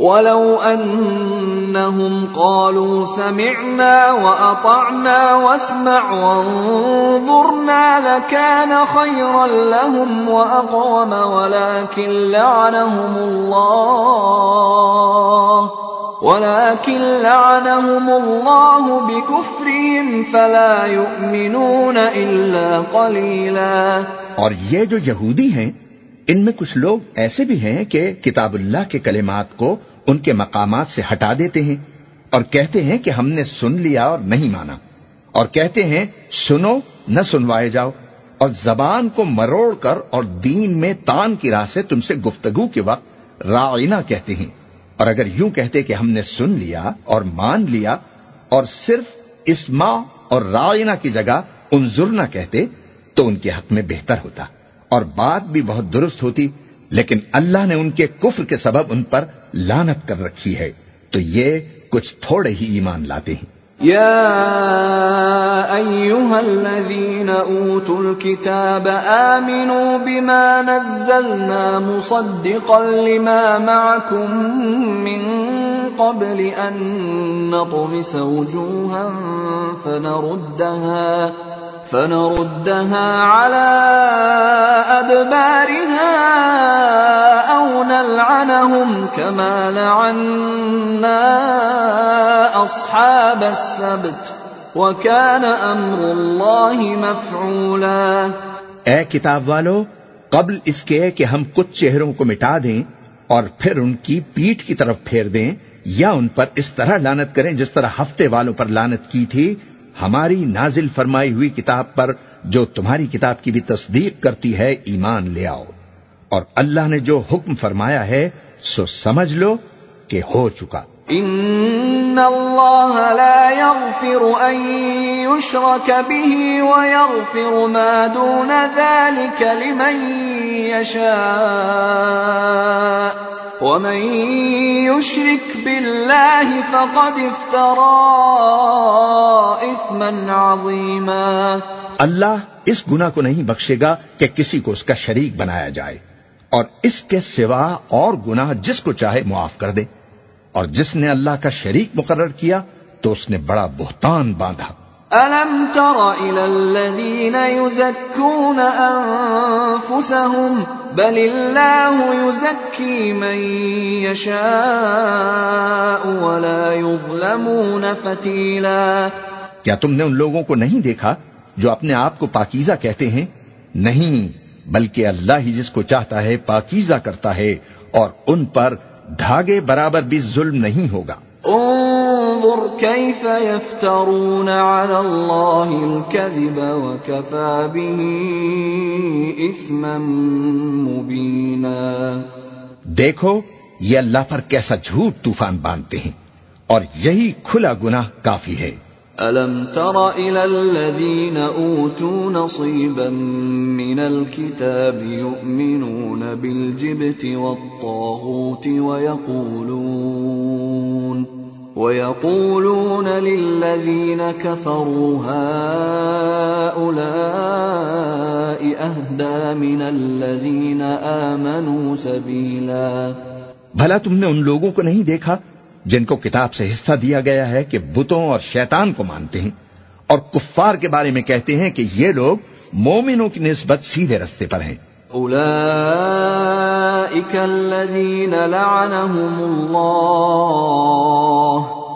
ولو أنهم قالوا سمعنا وأطعنا واسمع وانظرنا لكان خيرا لهم وأقوم ولكن لعنهم الله ولكن لعنهم الله بكفرهم فلا يؤمنون إلا قليلا اور یہ جو یہودی ہیں ان میں کچھ لوگ ایسے بھی ہیں کہ کتاب اللہ کے کلمات کو ان کے مقامات سے ہٹا دیتے ہیں اور کہتے ہیں کہ ہم نے سن لیا اور نہیں مانا اور کہتے ہیں، سنو، نہ سنوائے جاؤ اور زبان کو مروڑ کر اور دین میں تان کی راہ سے تم سے گفتگو کے وقت رائنا کہتے ہیں۔ اور اگر یوں کہتے کہ ہم نے سن لیا اور مان لیا اور صرف اسما اور رائنا کی جگہ انظر نہ کہتے، تو ان کے حق میں بہتر ہوتا۔ اور بات بھی بہت درست ہوتی، لیکن اللہ نے ان کے کفر کے سبب ان پر لانت کر رکھی ہے۔ تو یہ کچھ تھوڑے ہی ایمان لاتے ہیں۔ يا أيها الذين أوتوا الكتاب آمنوا بما نزلنا مصدقا لما معكم من قبل أن نطمس وجوها فنردها فنردها على أدبارها أو نلعنهم كما لعنا أصحاب السبت وكان أمر الله مفعولا. اے کتاب والو، قبل اس کے کہ ہم کچھ چہروں کو مٹا دیں اور پھر ان کی پیٹ کی طرف پھیر دیں یا ان پر اس طرح لانت کریں جس طرح ہفتے والوں پر لانت کی تھی ہماری نازل فرمائی ہوئی کتاب پر جو تمہاری کتاب کی بھی تصدیق کرتی ہے، ایمان لے آؤ۔ اور اللہ نے جو حکم فرمایا ہے، سو سمجھ لو کہ ہو چکا۔ ان اللہ لا يغفر ان يشرك به ويغفر ما دون ذلك لمن يشاء ومن يشرك بالله فقد افترى اثما عظيما اللہ اس گناہ کو نہیں بخشے گا کہ کسی کو اس کا شریک بنایا جائے اور اس کے سوا اور گناہ جس کو چاہے معاف کر دے۔ اور جس نے اللہ کا شریک مقرر کیا تو اس نے بڑا بہتان باندھا۔ ألم تر إلى الذين يزكون أنفسهم بل الله يزكي من يشاء ولا يظلمون فتيلا۔ کیا تم نے ان لوگوں کو نہیں دیکھا جو اپنے آپ کو پاکیزہ کہتے ہیں؟ نہیں بلکہ اللہ ہی جس کو چاہتا ہے پاکیزہ کرتا ہے اور ان پر دھاگے برابر بھی ظلم نہیں ہوگا۔ انظر كيف يفترون على الله الكذب وكفى به اثما مبينا دیکھو یہ اللہ پر کیسا جھوٹ طوفان باندھتے ہیں اور یہی کھلا گناہ کافی ہے۔ ألم تر إلى الذين أوتوا نصيبا من الكتاب يؤمنون بالجبت والطاغوت ويقولون ويقولون للذين كفروا هؤلاء أهدى من الذين آمنوا سبيلا بھلا تم نے ان لوگوں کو نہیں دیکھا جن کو کتاب سے حصہ دیا گیا ہے کہ بتوں اور شیطان کو مانتے ہیں اور کفار کے بارے میں کہتے ہیں کہ یہ لوگ مومنوں کی نسبت سیدھے رستے پر ہیں۔ الذين لعنهم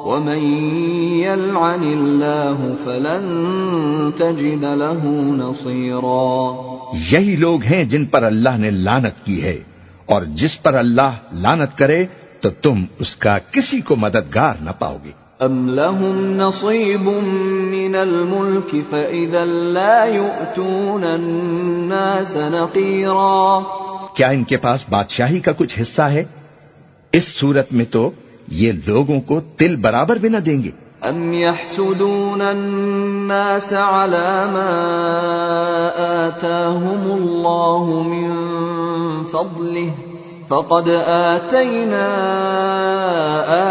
ومن يلعن الله فلن تجد له نصيرا یہی لوگ ہیں جن پر اللہ نے لانت کی ہے اور جس پر اللہ لانت کرے تو تم اس کا کسی کو مددگار نہ پاؤ گے۔ ام لهم نصيب من الملك فإذا لا يؤتون الناس نقيرا۔ کیا ان کے پاس بادشاہی کا کچھ حصہ ہے؟ اس صورت میں تو یہ لوگوں کو تل برابر بھی نہ دیں گے۔ ام يحسدون الناس على ما آتاهم الله من فضله۔ فقد آتينا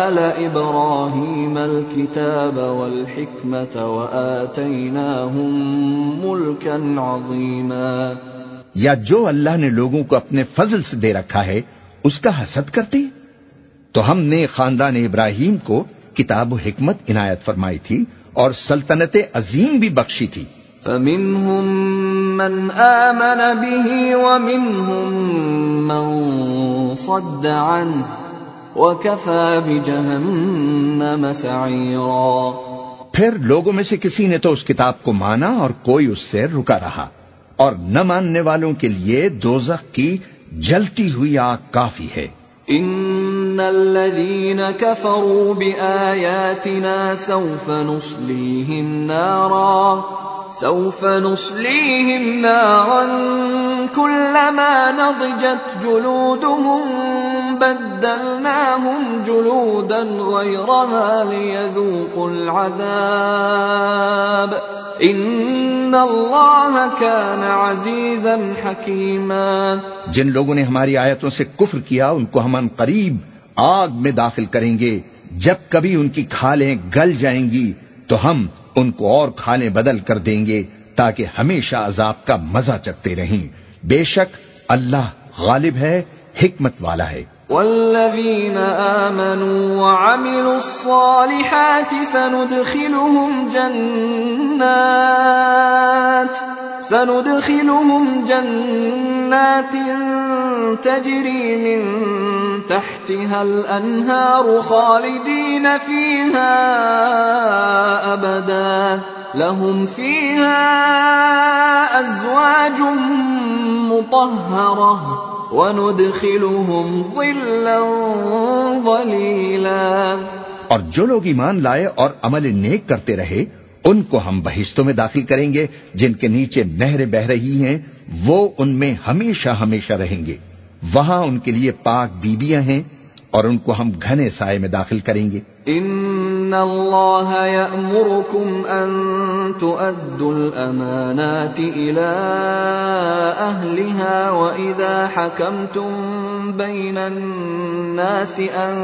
آل إبراهيم الكتاب والحكمة وآتيناهم ملكا عظيما یا جو اللہ نے لوگوں کو اپنے فضل سے دے رکھا ہے، اس کا حسد کرتے؟ تو ہم نے خاندان ابراہیم کو کتاب و حکمت عنایت فرمائی تھی اور سلطنت عظیم بھی بخشی تھی۔ فمنهم من آمن به ومنهم من صد عنه وكفى بجهنم سعيرا۔ پھر لوگوں میں سے کسی نے تو اس کتاب کو مانا اور کوئی اس سے رکا رہا۔ اور نہ ماننے والوں کے لیے دوزخ کی جلتی ہوئی آگ کافی ہے۔ ان الذين كفروا بآياتنا سوف نصليهم نارا۔ سوف نصليهم نارا كلما نضجت جلودهم بدلناهم جلودا غيرها ليذوقوا العذاب. ان اللہ كان عزیزا حکیما جن لوگوں نے ہماری آیتوں سے کفر کیا، ان کو ہم قریب آگ میں داخل کریں گے۔ جب کبھی ان کی کھالیں گل جائیں گی تو ہم ان کو اور کھانے بدل کر دیں گے تاکہ ہمیشہ عذاب کا مزہ چکتے رہیں۔ بے شک اللہ غالب ہے، حکمت والا ہے۔ والذین آمنوا وعملوا الصالحات سندخلهم جنات۔ سندخلهم جنات تجري من تحتها الأنهار خالدين فيها أبدا لهم فيها أزواج مطهرة وندخلهم ظلا ظليلا اور جو لوگ ایمان لائے اور عمل نیک کرتے رہے ان کو ہم بہشتوں میں داخل کریں گے، جن کے نیچے نہریں بہ رہی ہیں، وہ ان میں ہمیشہ ہمیشہ رہیں گے۔ وہاں ان کے لیے پاک بیبیاں ہیں اور ان کو ہم گھنے سائے میں داخل کریں گے۔ ان اللہ یأمرکم ان تؤدوا الامانات الى اہلها واذا حکمتم بین الناس ان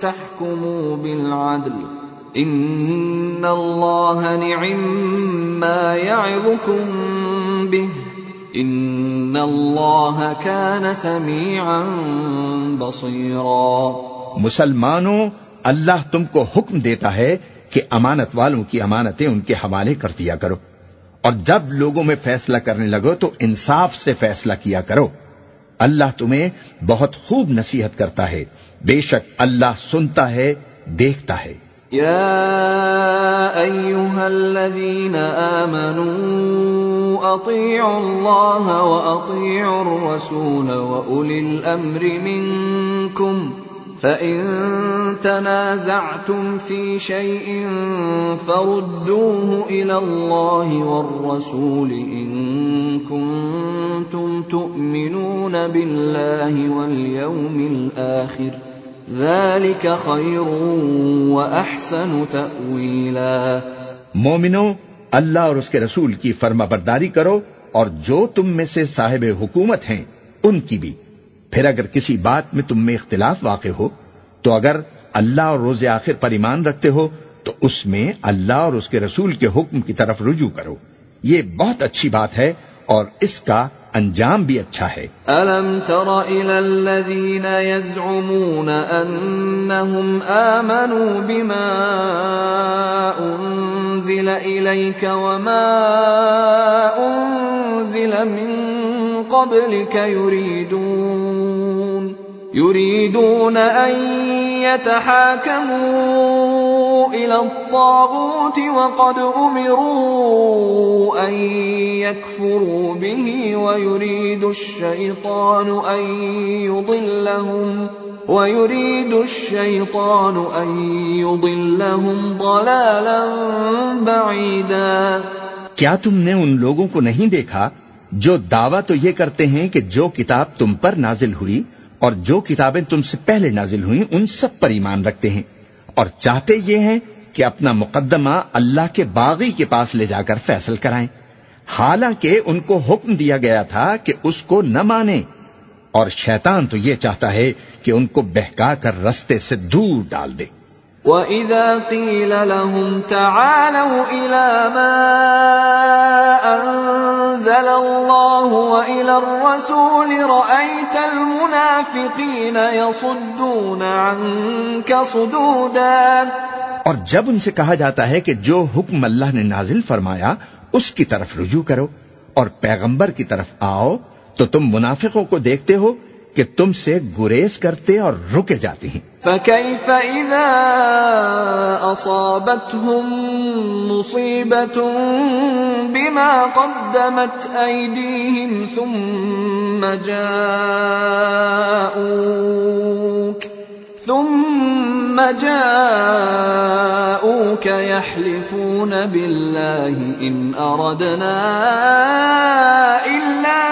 تحکموا بالعدل ان اللہ نعم ما به ان اللہ كان سمیعا بصیرا مسلمانوں، اللہ تم کو حکم دیتا ہے کہ امانت والوں کی امانتیں ان کے حوالے کر دیا کرو۔ اور جب لوگوں میں فیصلہ کرنے لگو تو انصاف سے فیصلہ کیا کرو۔ اللہ تمہیں بہت خوب نصیحت کرتا ہے۔ بے شک اللہ سنتا ہے، دیکھتا ہے۔ یا ایوہا الذین آمنوا اطیعوا اللہ و الرسول و اولی الامر منکم فَإِن تَنَازَعْتُمْ فِي شَيْءٍ فَرُدُّوهُ إِلَى اللَّهِ وَالرَّسُولِ إِن كُنتُمْ تُؤْمِنُونَ بِاللَّهِ وَالْيَوْمِ الْآخِرِ ذَلِكَ خَيْرٌ وَأَحْسَنُ تَأْوِيلًا۔ مومنو، اللہ اور اس کے رسول کی فرما برداری کرو اور جو تم میں سے صاحب حکومت ہیں، ان کی بھی۔ پھر اگر کسی بات میں تم میں اختلاف واقع ہو، تو اگر اللہ اور روز آخر پر ایمان رکھتے ہو، تو اس میں اللہ اور اس کے رسول کے حکم کی طرف رجوع کرو۔ یہ بہت اچھی بات ہے اور اس کا انجام بھی اچھا ہے۔ الم تر الى الذين يزعمون انهم امنوا بما انزل اليك وما انزل من قبلك يريدون يريدون أن يتحاكموا إلى الطاغوت وقد أمروا أن يكفروا به ويريد الشيطان أن يضلهم ويريد الشيطان أن يضلهم ضلالا بعيدا کیا تم نے ان لوگوں کو نہیں دیکھا؟ جو دعویٰ تو یہ کرتے ہیں کہ جو کتاب تم پر نازل ہوئی اور جو کتابیں تم سے پہلے نازل ہوئی ان سب پر ایمان رکھتے ہیں۔ اور چاہتے یہ ہیں کہ اپنا مقدمہ اللہ کے باغی کے پاس لے جا کر فیصل کرائیں۔ حالانکہ ان کو حکم دیا گیا تھا کہ اس کو نہ مانے اور شیطان تو یہ چاہتا ہے کہ ان کو بہکا کر رستے سے دور ڈال دے۔ وَإِذَا قِيلَ لَهُمْ تَعَالَوْا إِلَى مَا أَنزَلَ اللَّهُ وَإِلَى الرَّسُولِ رَأَيْتَ الْمُنَافِقِينَ يَصُدُّونَ عَنكَ صُدُودًا اور جب ان سے کہا جاتا ہے کہ جو حکم اللہ نے نازل فرمایا، اس کی طرف رجوع کرو اور پیغمبر کی طرف آؤ، تو تم منافقوں کو دیکھتے ہو کہ تم سے گریز کرتے اور رکے جاتے ہیں۔ فَكَيْفَ إِذَا أَصَابَتْهُم مُصِيبَةٌ بِمَا قَدَّمَتْ أَيْدِيهِمْ ثُمَّ جَاءُوكَ ثُمَّ جَاءُوكَ يَحْلِفُونَ بِاللَّهِ إِنْ أَرَدْنَا إِلَّا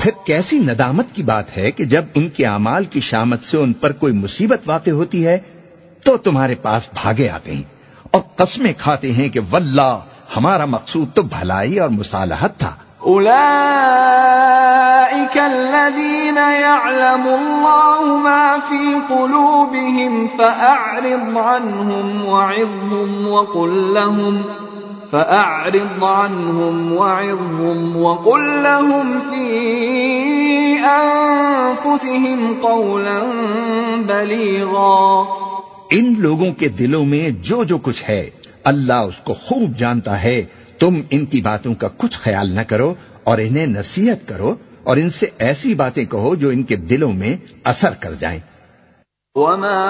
پھر کیسی ندامت کی بات ہے کہ جب ان کے اعمال کی شامت سے ان پر کوئی مصیبت واقع ہوتی ہے تو تمہارے پاس بھاگے آتے ہیں اور قسمیں کھاتے ہیں کہ واللہ ہمارا مقصود تو بھلائی اور مصالحت تھا۔ الذين يعلم الله ما في قلوبهم فأعرض عنهم وعظهم وقل لهم فأعرض عنهم وعظهم وقل لهم في أنفسهم قولا بليغا. ان لوگوں کے دلوں میں جو جو کچھ ہے، اللہ اس کو خوب جانتا ہے، تم ان کی باتوں کا کچھ خیال نہ کرو اور انہیں نصیحت کرو اور ان سے ایسی باتیں کہو جو ان کے دلوں میں اثر کر جائیں۔ وما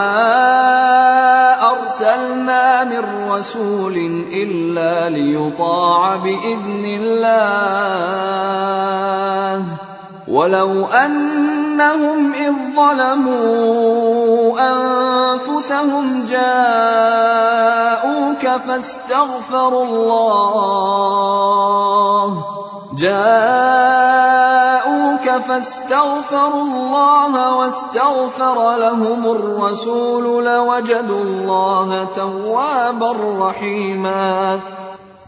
أرسلنا من رسول إلا ليطاع بإذن الله ولو أنهم إذ ظلموا أنفسهم جاءوك فاستغفروا الله جاءوك فاستغفروا الله واستغفر لهم الرسول لوجدوا الله توابا رحيما.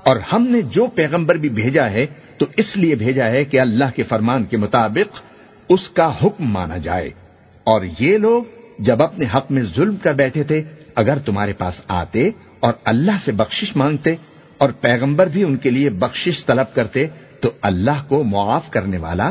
اور ہم نے جو پیغمبر بھی بھیجا ہے تو اس لیے بھیجا ہے کہ اللہ کے فرمان کے مطابق اس کا حکم مانا جائے۔ اور یہ لوگ جب اپنے حق میں ظلم کر بیٹھے تھے، اگر تمہارے پاس آتے اور اللہ سے بخشش مانگتے اور پیغمبر بھی ان کے لیے بخشش طلب کرتے، تو اللہ کو معاف کرنے والا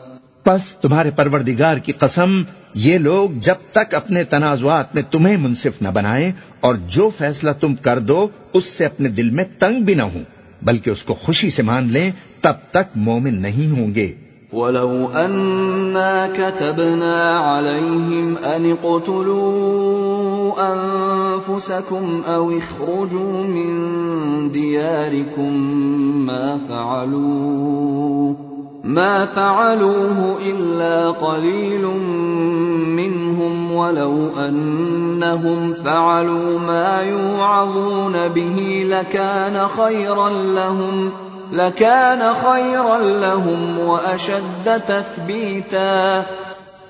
پس تمہارے پروردگار کی قسم، یہ لوگ جب تک اپنے تنازعات میں تمہیں منصف نہ بنائیں اور جو فیصلہ تم کر دو، اس سے اپنے دل میں تنگ بھی نہ ہوں، بلکہ اس کو خوشی سے مان لیں، تب تک مومن نہیں ہوں گے۔ وَلَوْ أَنَّا كَتَبْنَا عَلَيْهِمْ أَنِ قُتُلُوا أَنفُسَكُمْ أَوْ اخْرُجُوا مِن دِيَارِكُمْ مَا فَعَلُوا ما فعلوه إلا قليل منهم ولو أنهم فعلوا ما يوعظون به لكان خيرا لهم، لكان خيرا لهم وأشد تثبيتا.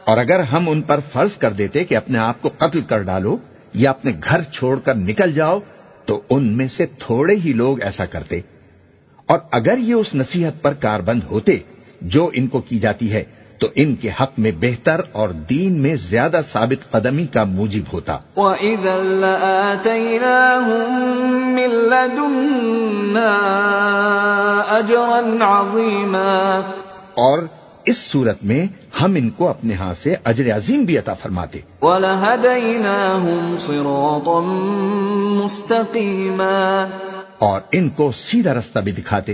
اور اگر ہم ان پر فرض کر دیتے کہ اپنے آپ کو قتل کر ڈالو یا اپنے گھر چھوڑ کر نکل جاؤ، تو ان میں سے تھوڑے ہی لوگ ایسا کرتے۔ اور اگر یہ اس نصیحت پر کاربند ہوتے جو ان کو کی جاتی ہے تو ان کے حق میں بہتر اور دین میں زیادہ ثابت قدمی کا موجب ہوتا۔ وَإِذَا لَآتَيْنَاهُم مِّن لَّدُنَّا أَجْرًا عَظِيمًا۔ اور اس صورت میں ہم ان کو اپنے ہاں سے اجر عظیم بھی عطا فرماتے۔ وَلَهَدَيْنَاهُمْ صِرَاطًا مُسْتَقِيمًا۔ اور ان کو سیدھا رستہ بھی دکھاتے۔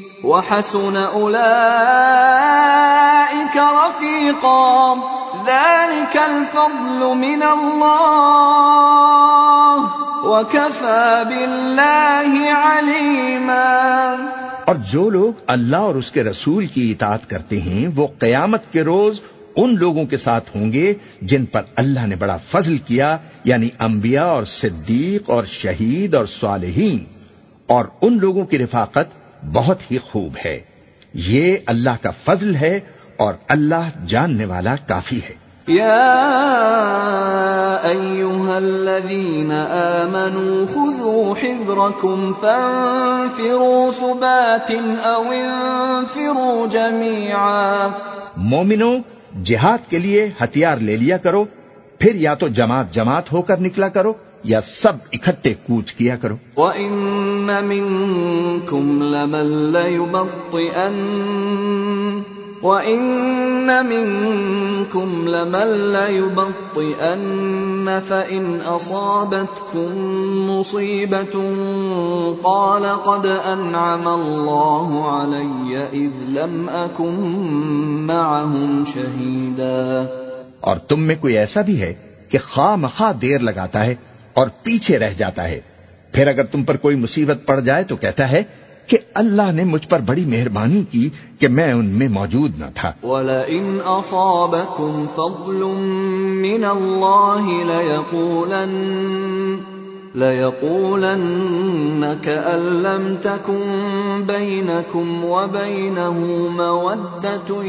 وحسن أولئك رفيقا. ذلك الفضل من الله. وكفى بالله عليما. اور جو لوگ اللہ اور اس کے رسول کی اطاعت کرتے ہیں، وہ قیامت کے روز ان لوگوں کے ساتھ ہوں گے جن پر اللہ نے بڑا فضل کیا یعنی انبیاء اور صدیق اور شہید اور صالحین. اور ان لوگوں کی رفاقت بہت ہی خوب ہے۔ یہ اللہ کا فضل ہے اور اللہ جاننے والا کافی ہے۔ یا ایوہا الذین آمنوا خذوا حذرکم فانفروا ثبات او انفروا جميعا مومنو جہاد کے لیے ہتھیار لے لیا کرو پھر یا تو جماعت جماعت ہو کر نکلا کرو یا سب اکٹھے کوچ کیا کرو۔ وَإِنَّ مِنكُمْ لَمَن لَيُبَطِّئَنَّ وَإِنَّ مِنكُمْ لَمَن لَيُبَطِّئَنَّ فَإِنْ أَصَابَتْكُم مُّصِيبَةٌ قَالَ قَدْ أَنْعَمَ اللَّهُ عَلَيَّ إِذْ لَمْ أَكُن مَّعَهُمْ شَهِيدًا۔ اور تم میں کوئی ایسا بھی ہے کہ خواہ مخواہ دیر لگاتا ہے اور پیچھے رہ جاتا ہے۔ پھر اگر تم پر کوئی مصیبت پڑ جائے تو کہتا ہے کہ اللہ نے مجھ پر بڑی مہربانی کی کہ میں ان میں موجود نہ تھا۔ وَلَئِنْ أَصَابَكُمْ فَضْلٌ مِّنَ اللَّهِ لَيَقُولَنَّ لَيَقُولَنَّ كَأَن لَّمْ تَكُن بَيْنَكُمْ وَبَيْنَهُ مَوَدَّةٌ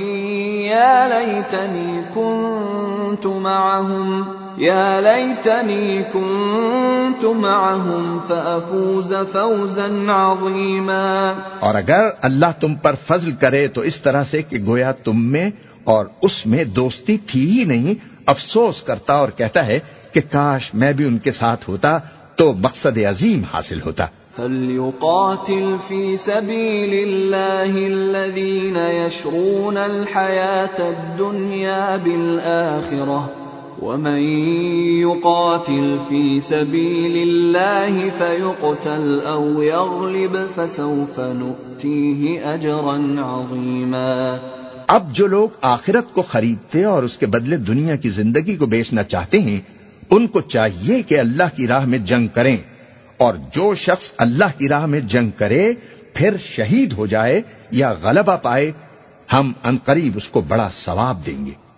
يَا لَيْتَنِي كُنتُ مَعَهُمْ يَا لَيْتَنِي كُنتُ مَعَهُمْ فَأَفُوزَ فَوْزًا عَظِيمًا اور اگر اللہ تم پر فضل کرے تو اس طرح سے کہ گویا تم میں اور اس میں دوستی تھی ہی نہیں افسوس کرتا اور کہتا ہے کہ کاش میں بھی ان کے ساتھ ہوتا تو مقصد عظیم حاصل ہوتا۔ فليقاتل في سبيل الله الذين يشرون الحياة الدنيا بالآخرة ومن يقاتل في سبيل الله فيقتل أو يغلب فسوف نؤتيه أجرا عظيما. اب جو لوگ آخرت کو خریدتے اور اس کے بدلے دنیا کی زندگی کو بیچنا چاہتے ہیں، ان کو چاہیے کہ اللہ کی راہ میں جنگ کریں۔ اور جو شخص اللہ کی راہ میں جنگ کرے، پھر شہید ہو جائے یا غلبہ پائے، ہم انقریب اس کو بڑا ثواب دیں گے۔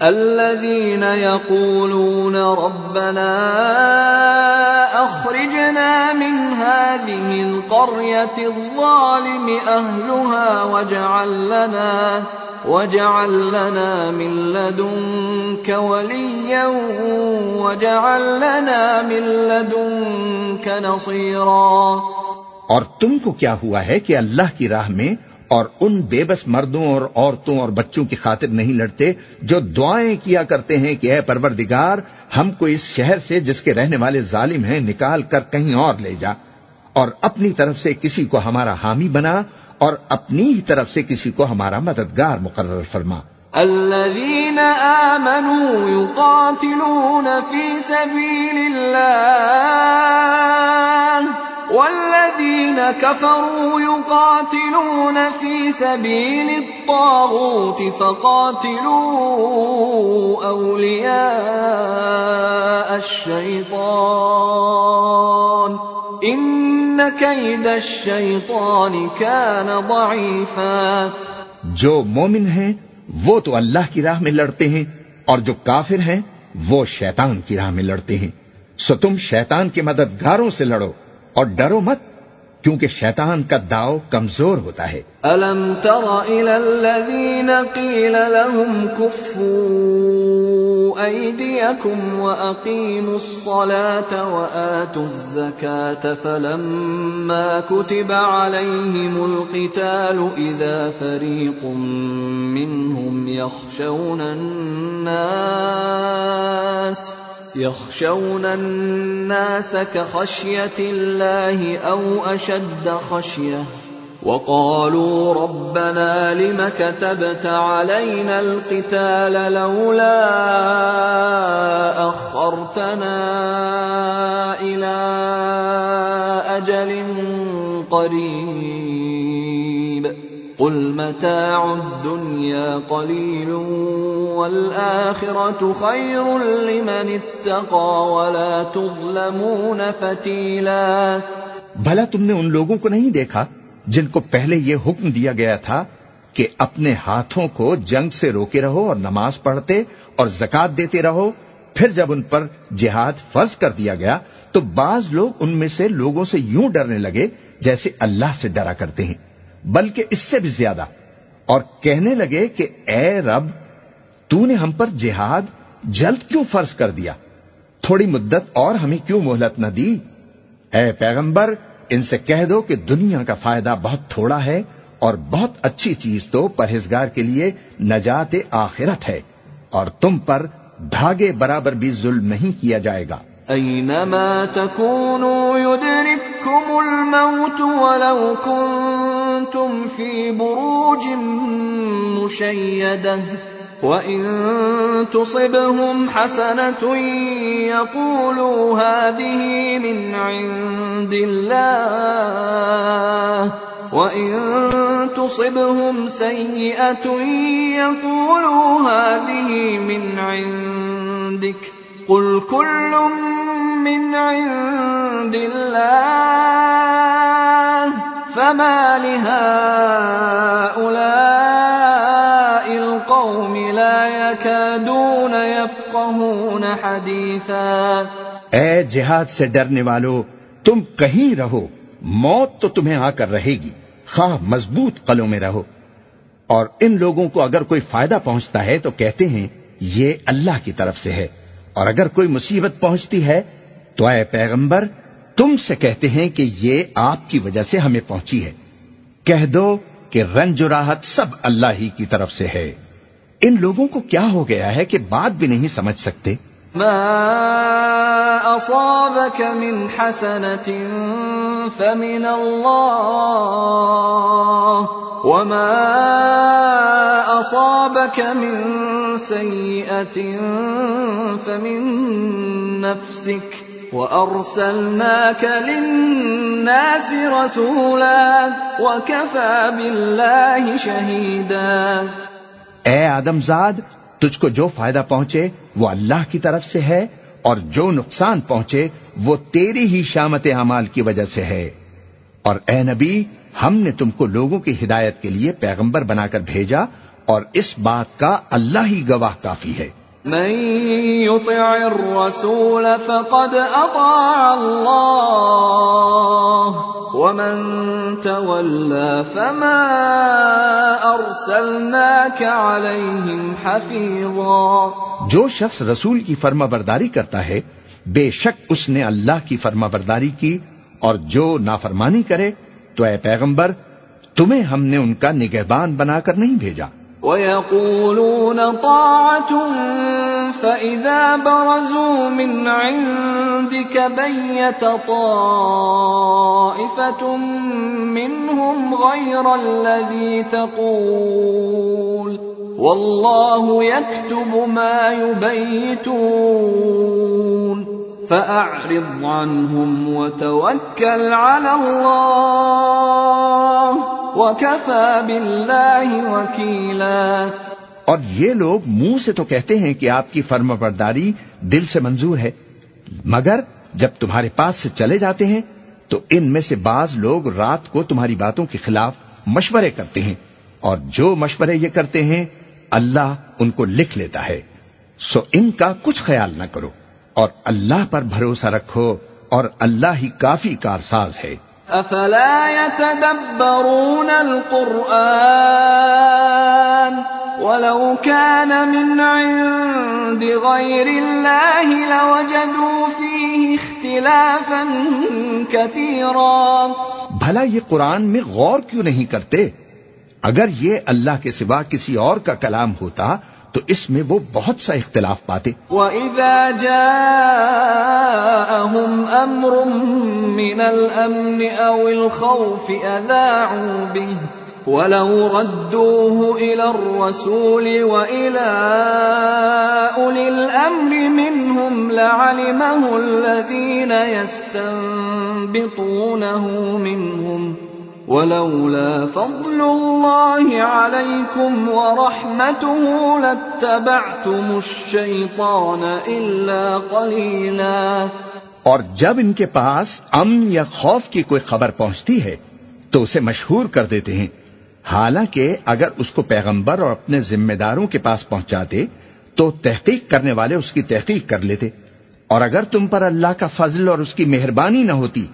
الذين يقولون ربنا أخرجنا من هذه القرية الظالم أهلها واجعل لنا واجعل لنا من لدنك وليا واجعل لنا من لدنك نصيرا اور تم کو کیا ہوا ہے کہ اللہ کی راہ میں اور ان بے بس مردوں اور عورتوں اور بچوں کی خاطر نہیں لڑتے جو دعائیں کیا کرتے ہیں کہ اے پروردگار، ہم کو اس شہر سے جس کے رہنے والے ظالم ہیں نکال کر کہیں اور لے جا اور اپنی طرف سے کسی کو ہمارا حامی بنا اور اپنی ہی طرف سے کسی کو ہمارا مددگار مقرر فرما۔ الذين آمنوا يقاتلون في سبيل الله. والذين كفروا يقاتلون في سبيل الطاغوت فقاتلوا أولياء الشيطان إن كيد الشيطان كان ضعيفا جو مومن ہیں، وہ تو اللہ کی راہ میں لڑتے ہیں، اور جو کافر ہیں، وہ شیطان کی راہ میں لڑتے ہیں۔ سو تم شیطان کے مددگاروں سے لڑو۔ اور ڈرو مت، کیونکہ شیطان کا داؤ کمزور ہوتا ہے۔ الم تر الى الذين قيل لهم كفوا ايديكم واقيموا الصلاه واتوا الزكاه فلما كتب عليهم القتال اذا فريق منهم يخشون الناس يخشون الناس كخشية الله أو أشد خشية وقالوا ربنا لم كتبت علينا القتال لولا أخرتنا إلى أجل قريب قل متاع الدنيا قليل والآخرة خير لمن اتقى ولا تظلمون فتيلا بھلا تم نے ان لوگوں کو نہیں دیکھا جن کو پہلے یہ حکم دیا گیا تھا کہ اپنے ہاتھوں کو جنگ سے روکے رہو اور نماز پڑھتے اور زکات دیتے رہو؟ پھر جب ان پر جہاد فرض کر دیا گیا تو بعض لوگ ان میں سے لوگوں سے یوں ڈرنے لگے جیسے اللہ سے ڈرا کرتے ہیں۔ بلکہ اس سے بھی زیادہ۔ اور کہنے لگے کہ اے رب، تو نے ہم پر جہاد جلد کیوں فرض کر دیا؟ تھوڑی مدت اور ہمیں کیوں مہلت نہ دی؟ اے پیغمبر، ان سے کہہ دو کہ دنیا کا فائدہ بہت تھوڑا ہے اور بہت اچھی چیز تو پرہیزگار کے لیے نجات آخرت ہے، اور تم پر دھاگے برابر بھی ظلم نہیں کیا جائے گا۔ اینما تکونوا یدرککم الموت ولو کنتم فی بروج مشیدہ وَإِن تُصِبْهُمْ حَسَنَةٌ يَقُولُوا هَذِهِ مِنْ عِندِ اللَّهِ وَإِن تُصِبْهُمْ سَيِّئَةٌ يَقُولُوا هَذِهِ مِنْ عِندِكَ قُلْ كُلٌّ مِنْ عِندِ اللَّهِ فَمَا لِهَؤُلَاءِ القوم لا يكادون يفقهون حديثا اے جہاد سے ڈرنے والو، تم کہیں رہو، موت تو تمہیں آ کر رہے گی، خواہ مضبوط قلوں میں رہو۔ اور ان لوگوں کو اگر کوئی فائدہ پہنچتا ہے تو کہتے ہیں، یہ اللہ کی طرف سے ہے۔ اور اگر کوئی مصیبت پہنچتی ہے تو اے پیغمبر تم سے کہتے ہیں کہ یہ آپ کی وجہ سے ہمیں پہنچی ہے۔ کہہ دو کہ رنج و راحت سب اللہ ہی کی طرف سے ہے۔ ان لوگوں کو کیا ہو گیا ہے کہ بات بھی نہیں سمجھ سکتے؟ ما اصابك من حسنة فمن الله وما اصابك من سيئة فمن نفسك وَأَرْسَلْنَاكَ لِلنَّاسِ رَسُولًا وَكَفَى بِاللَّهِ شَهِيدًا اے آدم زاد تجھ کو جو فائدہ پہنچے وہ اللہ کی طرف سے ہے اور جو نقصان پہنچے وہ تیری ہی شامت اعمال کی وجہ سے ہے۔ اور اے نبی، ہم نے تم کو لوگوں کی ہدایت کے لیے پیغمبر بنا کر بھیجا اور اس بات کا اللہ ہی گواہ کافی ہے۔ من يطع الرسول فقد اطاع الله، ومن تولى فما ارسلناك عليهم حفيظا. جو شخص رسول کی فرما برداری کرتا ہے، بے شک اس نے اللہ کی فرما برداری کی، اور جو نافرمانی کرے تو اے پیغمبر، تمہیں ہم نے ان کا نگہبان بنا کر نہیں بھیجا۔ ويقولون طاعة فإذا برزوا من عندك بيت طائفة منهم غير الذي تقول والله يكتب ما يبيتون فأعرض عنهم وتوكل على الله اور یہ لوگ منہ سے تو کہتے ہیں کہ آپ کی فرم برداری دل سے منظور ہے، مگر جب تمہارے پاس سے چلے جاتے ہیں، تو ان میں سے بعض لوگ رات کو تمہاری باتوں کے خلاف مشورے کرتے ہیں۔ اور جو مشورے یہ کرتے ہیں، اللہ ان کو لکھ لیتا ہے۔ سو ان کا کچھ خیال نہ کرو۔ اور اللہ پر بھروسہ رکھو اور اللہ ہی کافی کارساز ہے۔ افلا يتدبرون القرآن ولو كان من عند غير الله لوجدوا فيه اختلافا كثيرا بھلا یہ قرآن میں غور کیوں نہیں کرتے؟ اگر یہ اللہ کے سوا کسی اور کا کلام ہوتا تو اس میں وہ بہت سا اختلاف پاتے۔ وَإِذَا جَاءَهُمْ أَمْرٌ مِّنَ الْأَمْنِ أَوِ الْخَوْفِ أَذَاعُوا بِهِ وَلَوْ رَدُّوهُ إِلَى الرَّسُولِ وَإِلَى أُولِي الْأَمْرِ مِنْهُمْ لَعَلِمَهُ الَّذِينَ يَسْتَنبِطُونَهُ مِنْهُمْ ولولا فضل الله عليكم ورحمته لاتبعتم الشيطان إلا قليلا. اور جب ان کے پاس امن یا خوف کی کوئی خبر پہنچتی ہے، تو اسے مشہور کر دیتے ہیں۔ حالانکہ اگر اس کو پیغمبر اور اپنے ذمہ داروں کے پاس پہنچاتے، تو تحقیق کرنے والے اس کی تحقیق کر لیتے۔ اور اگر تم پر اللہ کا فضل اور اس کی مہربانی نہ ہوتی،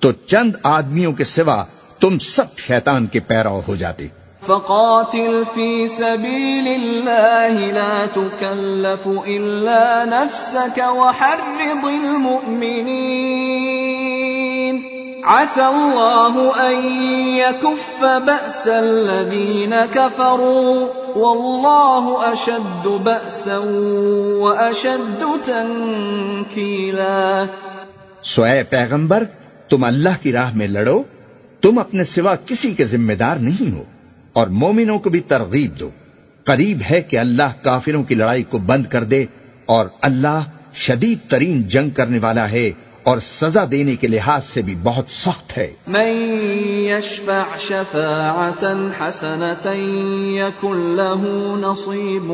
تو چند آدمیوں کے سوا تم سب شیطان کے پیرو ہو جاتے۔ فقاتل في سبيل الله لا تكلف إلا نفسك وحرض المؤمنين عسى الله أن يكف بأس الذين كفروا والله أشد بأسا وأشد تنكيلا سو اے پیغمبر تم اللہ کی راہ میں لڑو۔ تم اپنے سوا کسی کے ذمہ دار نہیں ہو، اور مومنوں کو بھی ترغیب دو۔ قریب ہے کہ اللہ کافروں کی لڑائی کو بند کر دے، اور اللہ شدید ترین جنگ کرنے والا ہے، اور سزا دینے کے لحاظ سے بھی بہت سخت ہے۔ من يشفع له نصيب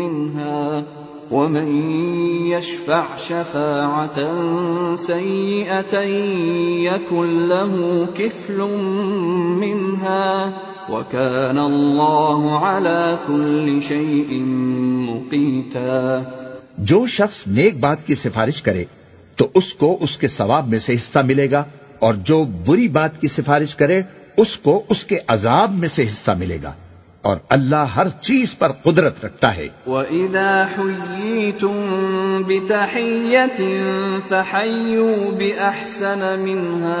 منها ومن يشفع شفاعة سيئة يكن له كفل منها وكان الله على كل شيء مقيتا. جو شخص نیک بات کی سفارش کرے تو اس کو اس کے ثواب میں سے حصہ ملے گا اور جو بری بات کی سفارش کرے اس کو اس کے عذاب میں سے حصہ ملے گا۔ اور اللہ ہر چیز پر قدرت رکھتا ہے۔ وَإِذَا حُيِّيتُم بِتَحِيَّةٍ فَحَيُّوا بِأَحْسَنَ مِنْهَا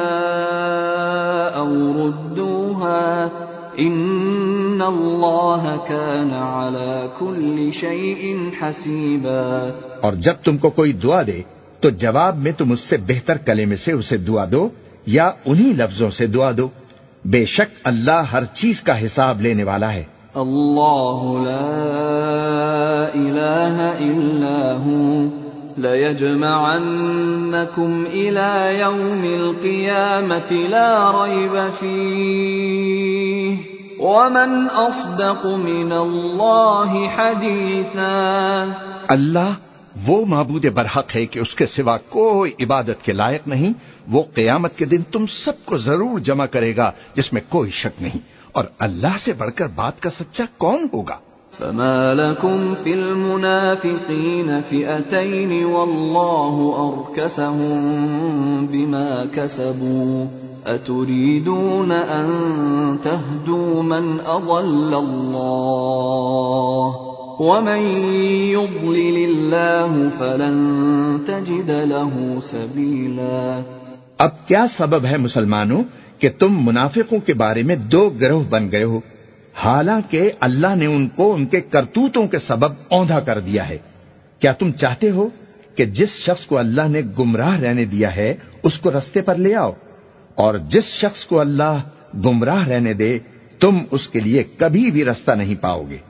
أَوْ رُدُّوهَا إِنَّ اللَّهَ كَانَ عَلَى كُلِّ شَيْءٍ حَسِيبًا۔ اور جب تم کو کوئی دعا دے تو جواب میں تم اس سے بہتر کلمے سے اسے دعا دو یا انہی لفظوں سے دعا دو۔ بے شک اللہ ہر چیز کا حساب لینے والا ہے۔ اللہ لا الہ الا ہوں ليجمعنكم إلى يوم القيامة لا ريب فيه ومن أصدق من الله حديثا اللہ وہ معبود برحق ہے کہ اس کے سوا کوئی عبادت کے لائق نہیں، وہ قیامت کے دن تم سب کو ضرور جمع کرے گا، جس میں کوئی شک نہیں۔ اور اللہ سے بڑھ کر بات کا سچا کون ہوگا؟ فما لكم في المنافقين فئتين والله أركسهم بما كسبوا۔ أتريدون أن تهدوا من أضل الله؟ ومن يضلل الله فلن تجد له سبيلا اب کیا سبب ہے مسلمانوں کہ تم منافقوں کے بارے میں دو گروہ بن گئے ہو؟ حالانکہ اللہ نے ان کو ان کے کرتوتوں کے سبب اوندھا کر دیا ہے۔ کیا تم چاہتے ہو کہ جس شخص کو اللہ نے گمراہ رہنے دیا ہے، اس کو رستے پر لے آؤ؟ اور جس شخص کو اللہ گمراہ رہنے دے، تم اس کے لیے کبھی بھی رستہ نہیں پاؤ گے۔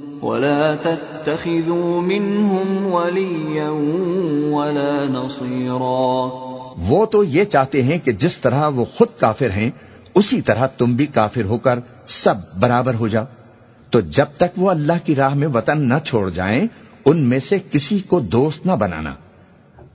ولا تتخذوا منهم وليا ولا نصيرا وہ تو یہ چاہتے ہیں کہ جس طرح وہ خود کافر ہیں، اسی طرح تم بھی کافر ہو کر سب برابر ہو جاؤ۔ تو جب تک وہ اللہ کی راہ میں وطن نہ چھوڑ جائیں، ان میں سے کسی کو دوست نہ بنانا۔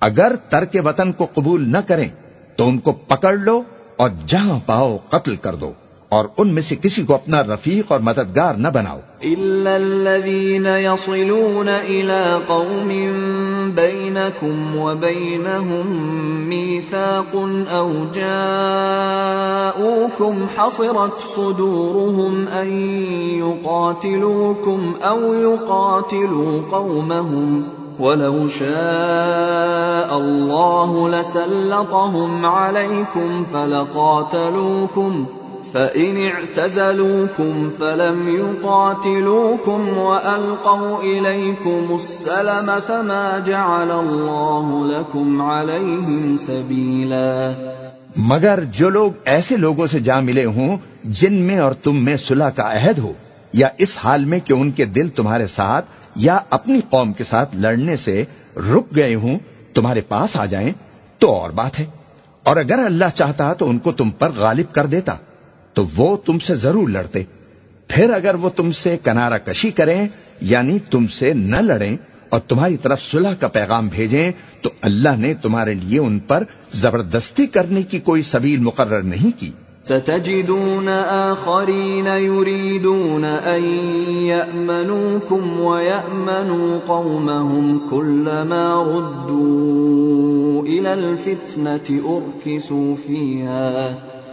اگر ترک وطن کو قبول نہ کریں، تو ان کو پکڑ لو اور جہاں پاؤ قتل کر دو۔ اور ان میں سے کسی کو اپنا رفیق اور مددگار نہ بناؤ۔ إلا الذين يصلون إلى قوم بينكم وبينهم ميثاق أو جاءوكم حصرت صدورهم أن يقاتلوكم أو يقاتلوا قومهم ولو شاء الله لسلطهم عليكم فلقاتلوكم فإن اعتزلوكم فلم يقاتلوكم وألقوا إليكم السلم فما جعل الله لكم عليهم سبيلا مگر جو لوگ ایسے لوگوں سے جا ملے ہوں جن میں اور تم میں صلح کا عہد ہو، یا اس حال میں کہ ان کے دل تمہارے ساتھ یا اپنی قوم کے ساتھ لڑنے سے رک گئے ہوں، تمہارے پاس آ جائیں تو اور بات ہے۔ اور اگر اللہ چاہتا تو ان کو تم پر غالب کر دیتا۔ تو وہ تم سے ضرور لڑتے۔ پھر اگر وہ تم سے کنارہ کشی کریں یعنی تم سے نہ لڑیں اور تمہاری طرف صلح کا پیغام بھیجیں، تو اللہ نے تمہارے لیے ان پر زبردستی کرنے کی کوئی سبیل مقرر نہیں کی۔ ستجدون آخرين يريدون أن يأمنوكم ويأمنوا قومهم كلما ردوا إلى الفتنة أركسوا فيها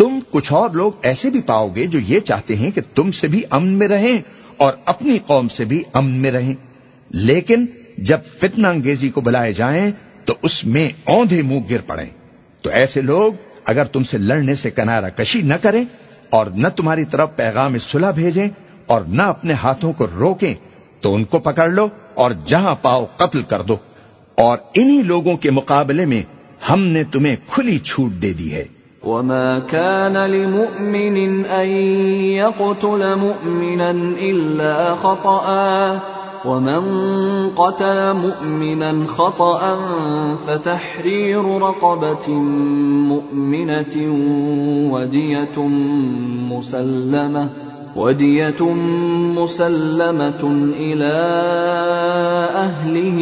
تم کچھ اور لوگ ایسے بھی پاؤ گے جو یہ چاہتے ہیں کہ تم سے بھی امن میں رہیں اور اپنی قوم سے بھی امن میں رہیں۔ لیکن جب فتنہ انگیزی کو بلائے جائیں تو اس میں اوندھے منہ گر پڑیں۔ تو ایسے لوگ اگر تم سے لڑنے سے کنارہ کشی نہ کریں اور نہ تمہاری طرف پیغام صلح بھیجیں اور نہ اپنے ہاتھوں کو روکیں تو ان کو پکڑ لو اور جہاں پاؤ قتل کر دو۔ اور انہی لوگوں کے مقابلے میں ہم نے تمہیں کھلی چھوٹ دے دی ہے۔ وما كان لمؤمن أن يقتل مؤمنا إلا خطأ ومن قتل مؤمنا خطأ فتحرير رقبة مؤمنة ودية مسلمة ودية مسلمة إلى أهله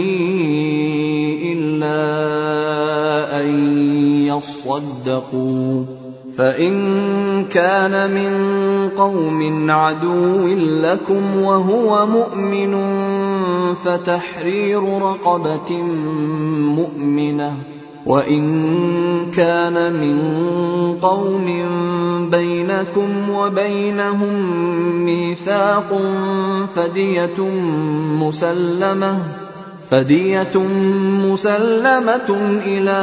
إلا أن يصدقوا فإن كان من قوم عدو لكم وهو مؤمن فتحرير رقبة مؤمنة. وَإِن كَانَ مِن قَوْمٍ بَيْنَكُمْ وَبَيْنَهُم مِّيثَاقٌ فَدِيَةٌ مُّسَلَّمَةٌ. فَدِيَةٌ مُّسَلَّمَةٌ إِلَى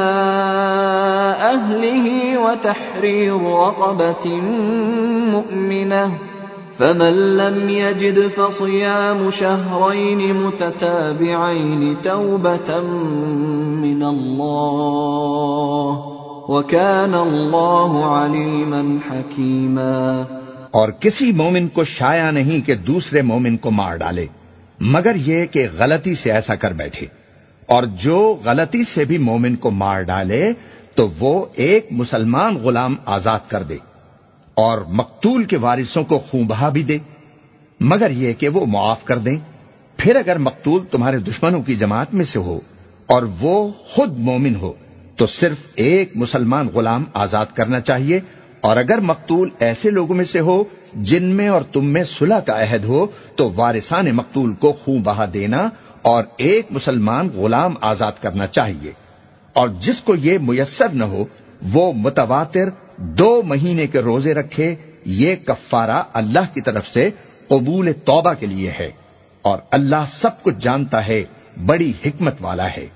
أَهْلِهِ وَتَحْرِيرُ رَقَبَةٍ مُّؤْمِنَةٍ فمن لم يجد فصيام شهرين متتابعين توبة من الله وكان الله عليما حكيما اور کسی مومن کو شایا نہیں کہ دوسرے مومن کو مار ڈالے۔ مگر یہ کہ غلطی سے ایسا کر بیٹھے اور جو غلطی سے بھی مومن کو مار ڈالے تو وہ ایک مسلمان غلام آزاد کر دے اور مقتول کے وارثوں کو خونبہا بھی دے۔ مگر یہ کہ وہ معاف کر دیں۔ پھر اگر مقتول تمہارے دشمنوں کی جماعت میں سے ہو اور وہ خود مومن ہو تو صرف ایک مسلمان غلام آزاد کرنا چاہیے اور اگر مقتول ایسے لوگوں میں سے ہو جن میں اور تم میں صلح کا عہد ہو، تو وارثان مقتول کو خون بہا دینا اور ایک مسلمان غلام آزاد کرنا چاہیے۔ اور جس کو یہ میسر نہ ہو، وہ متواتر دو مہینے کے روزے رکھے، یہ کفارہ اللہ کی طرف سے قبول توبہ کے لیے ہے۔ اور اللہ سب کچھ جانتا ہے، بڑی حکمت والا ہے۔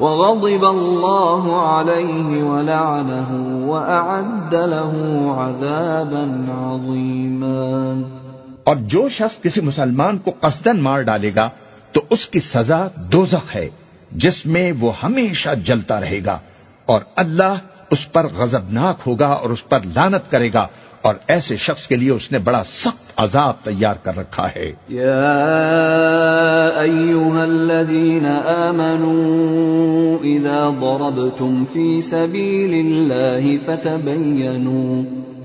وغضب الله عليه ولعنه وأعد له عذابا عظيما. اور جو شخص کسی مسلمان کو قصدن مار ڈالے گا، تو اس کی سزا دوزخ ہے، جس میں وہ ہمیشہ جلتا رہے گا اور اللہ اس پر غضبناک ہوگا اور اس پر لانت کرے گا۔ اور ایسے شخص کے لیے اس نے بڑا سخت عذاب تیار کر رکھا ہے۔ یا ایوہا الذین آمنوا اذا ضربتم فی سبیل اللہ فتبینوا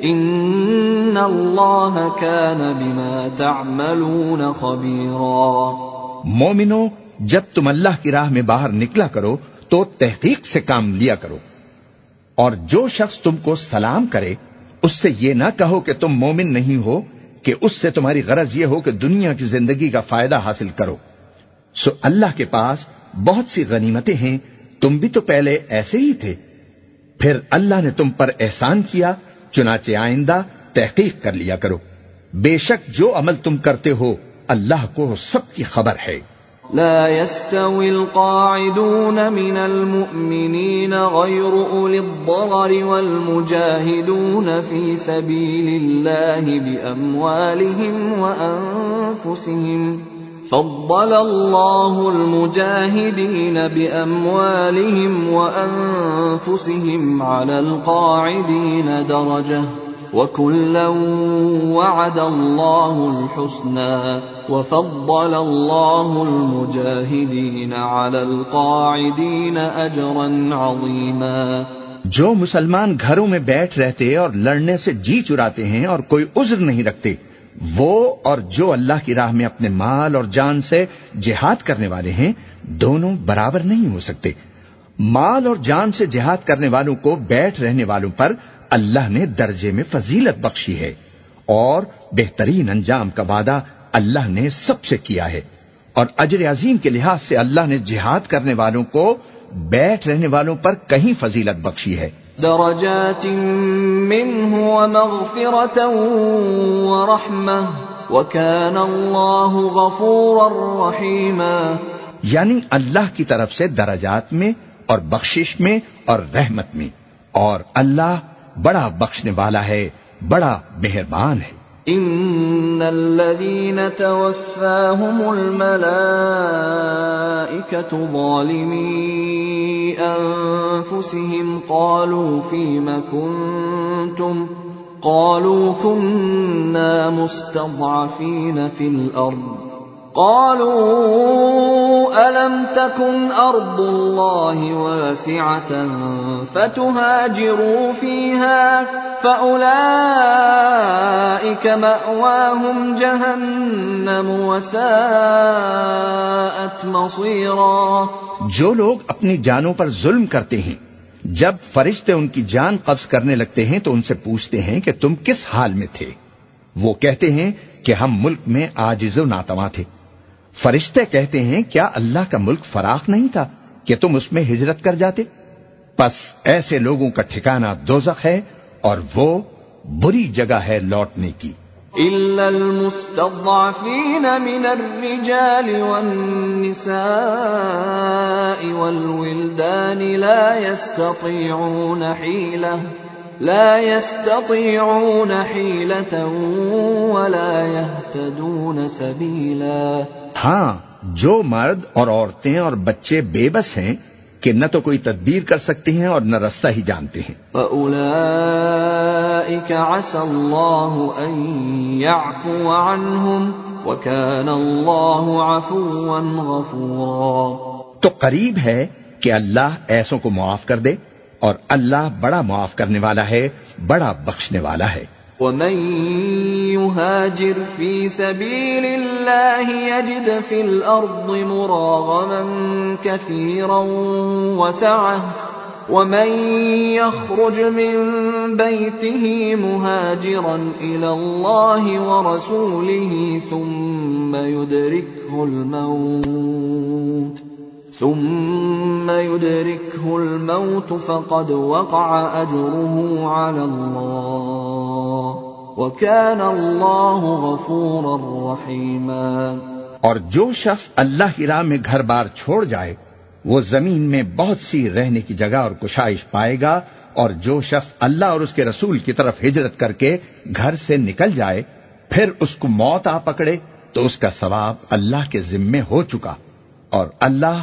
ان اللہ كان بما تعملون خبیرا مومنو، جب تم اللہ کی راہ میں باہر نکلا کرو، تو تحقیق سے کام لیا کرو۔ اور جو شخص تم کو سلام کرے، اس سے یہ نہ کہو کہ تم مومن نہیں ہو، کہ اس سے تمہاری غرض یہ ہو کہ دنیا کی زندگی کا فائدہ حاصل کرو۔ سو اللہ کے پاس بہت سی غنیمتیں ہیں، تم بھی تو پہلے ایسے ہی تھے۔ پھر اللہ نے تم پر احسان کیا چنانچہ آئندہ تحقیق کر لیا کرو۔ بے شک جو عمل تم کرتے ہو، اللہ کو سب کی خبر ہے۔ لا يستوي القاعدون من المؤمنين غير أولي الضرر والمجاهدون في سبيل الله بأموالهم وأنفسهم فضل الله المجاهدين بأموالهم وأنفسهم على القاعدين درجة وكلا وعد الله الحسنى وفضل الله المجاهدين على القاعدين أجرا عظيما جو مسلمان گھروں میں بیٹھ رہتے اور لڑنے سے جی چراتے ہیں اور کوئی عذر نہیں رکھتے وہ اور جو اللہ کی راہ میں اپنے مال اور جان سے جہاد کرنے والے ہیں، دونوں برابر نہیں ہو سکتے۔ مال اور جان سے جہاد کرنے والوں کو بیٹھ رہنے والوں پر اللہ نے درجے میں فضیلت بخشی ہے۔ اور بہترین انجام کا وعدہ اللہ نے سب سے کیا ہے۔ اور اجر عظیم کے لحاظ سے اللہ نے جہاد کرنے والوں کو بیٹھ رہنے والوں پر کہیں فضیلت بخشی ہے۔ درجات منه ومغفرة ورحمة. وكان الله غفورا رحيما. یعنی اللہ کی طرف سے درجات میں اور بخشش میں اور رحمت میں. اور اللہ بڑا بخشنے والا ہے، بڑا مہربان ہے۔ ان الذين توفاهم الملائكه ظالمي انفسهم قالوا فيما كنتم قالوا كنا مستضعفين في الارض قالوا ألم تكن أرض الله واسعة فتهاجروا فيها فأولئك مأواهم جهنم وساءت مصيرا جو لوگ اپنی جانوں پر ظلم کرتے ہیں، جب فرشتے ان کی جان قبض کرنے لگتے ہیں تو ان سے پوچھتے ہیں کہ تم کس حال میں تھے؟ وہ کہتے ہیں کہ ہم ملک میں آجز و ناتواں تھے۔ فرشتے کہتے ہیں، کیا اللہ کا ملک فراخ نہیں تھا کہ تم اس میں ہجرت کر جاتے؟ پس ایسے لوگوں کا ٹھکانہ دوزخ ہے اور وہ بری جگہ ہے لوٹنے کی۔ إلا المستضعفين من الرجال والنساء والولدان لا يستطيعون حيلة، لا يستطيعون حيلة ولا يهتدون سبيلا۔ ہاں جو مرد اور عورتیں اور بچے بے بس ہیں کہ نہ تو کوئی تدبیر کر سکتے ہیں اور نہ رستہ ہی جانتے ہیں۔ فَأُولَئِكَ عَسَى اللَّهُ أَن يَعْفُوَ عَنْهُمْ وَكَانَ اللَّهُ عَفُوًا غَفُورًا۔ تو قریب ہے کہ اللہ ایسوں کو معاف کر دے اور اللہ بڑا معاف کرنے والا ہے بڑا بخشنے والا ہے۔ ومن يهاجر في سبيل الله يجد في الأرض مراغما كثيرا وسعه ومن يخرج من بيته مهاجرا إلى الله ورسوله ثم يدركه الموت ثم يدركه الموت فقد وقع أجره على الله وكان الله غفورا رحيما اور جو شخص اللہ کی راہ میں گھر بار چھوڑ جائے، وہ زمین میں بہت سی رہنے کی جگہ اور کشائش پائے گا اور جو شخص اللہ اور اس کے رسول کی طرف ہجرت کر کے گھر سے نکل جائے، پھر اس کو موت آ پکڑے تو اس کا ثواب اللہ کے ذمے ہو چکا اور اللہ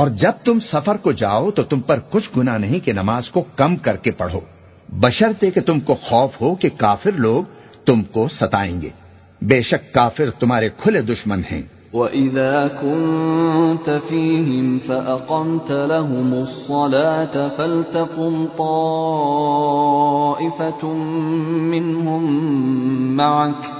اور جب تم سفر کو جاؤ تو تم پر کچھ گناہ نہیں کہ نماز کو کم کر کے پڑھو۔ بشرتے کہ تم کو خوف ہو کہ کافر لوگ تم کو ستائیں گے۔ بے شک کافر تمہارے کھلے دشمن ہیں۔ وَإِذَا كُنْتَ فِيهِمْ فَأَقَمْتَ لَهُمُ الصَّلَاةَ فَلْتَقُمْ طَائِفَةٌ مِّنْهُمْ مَعَكَ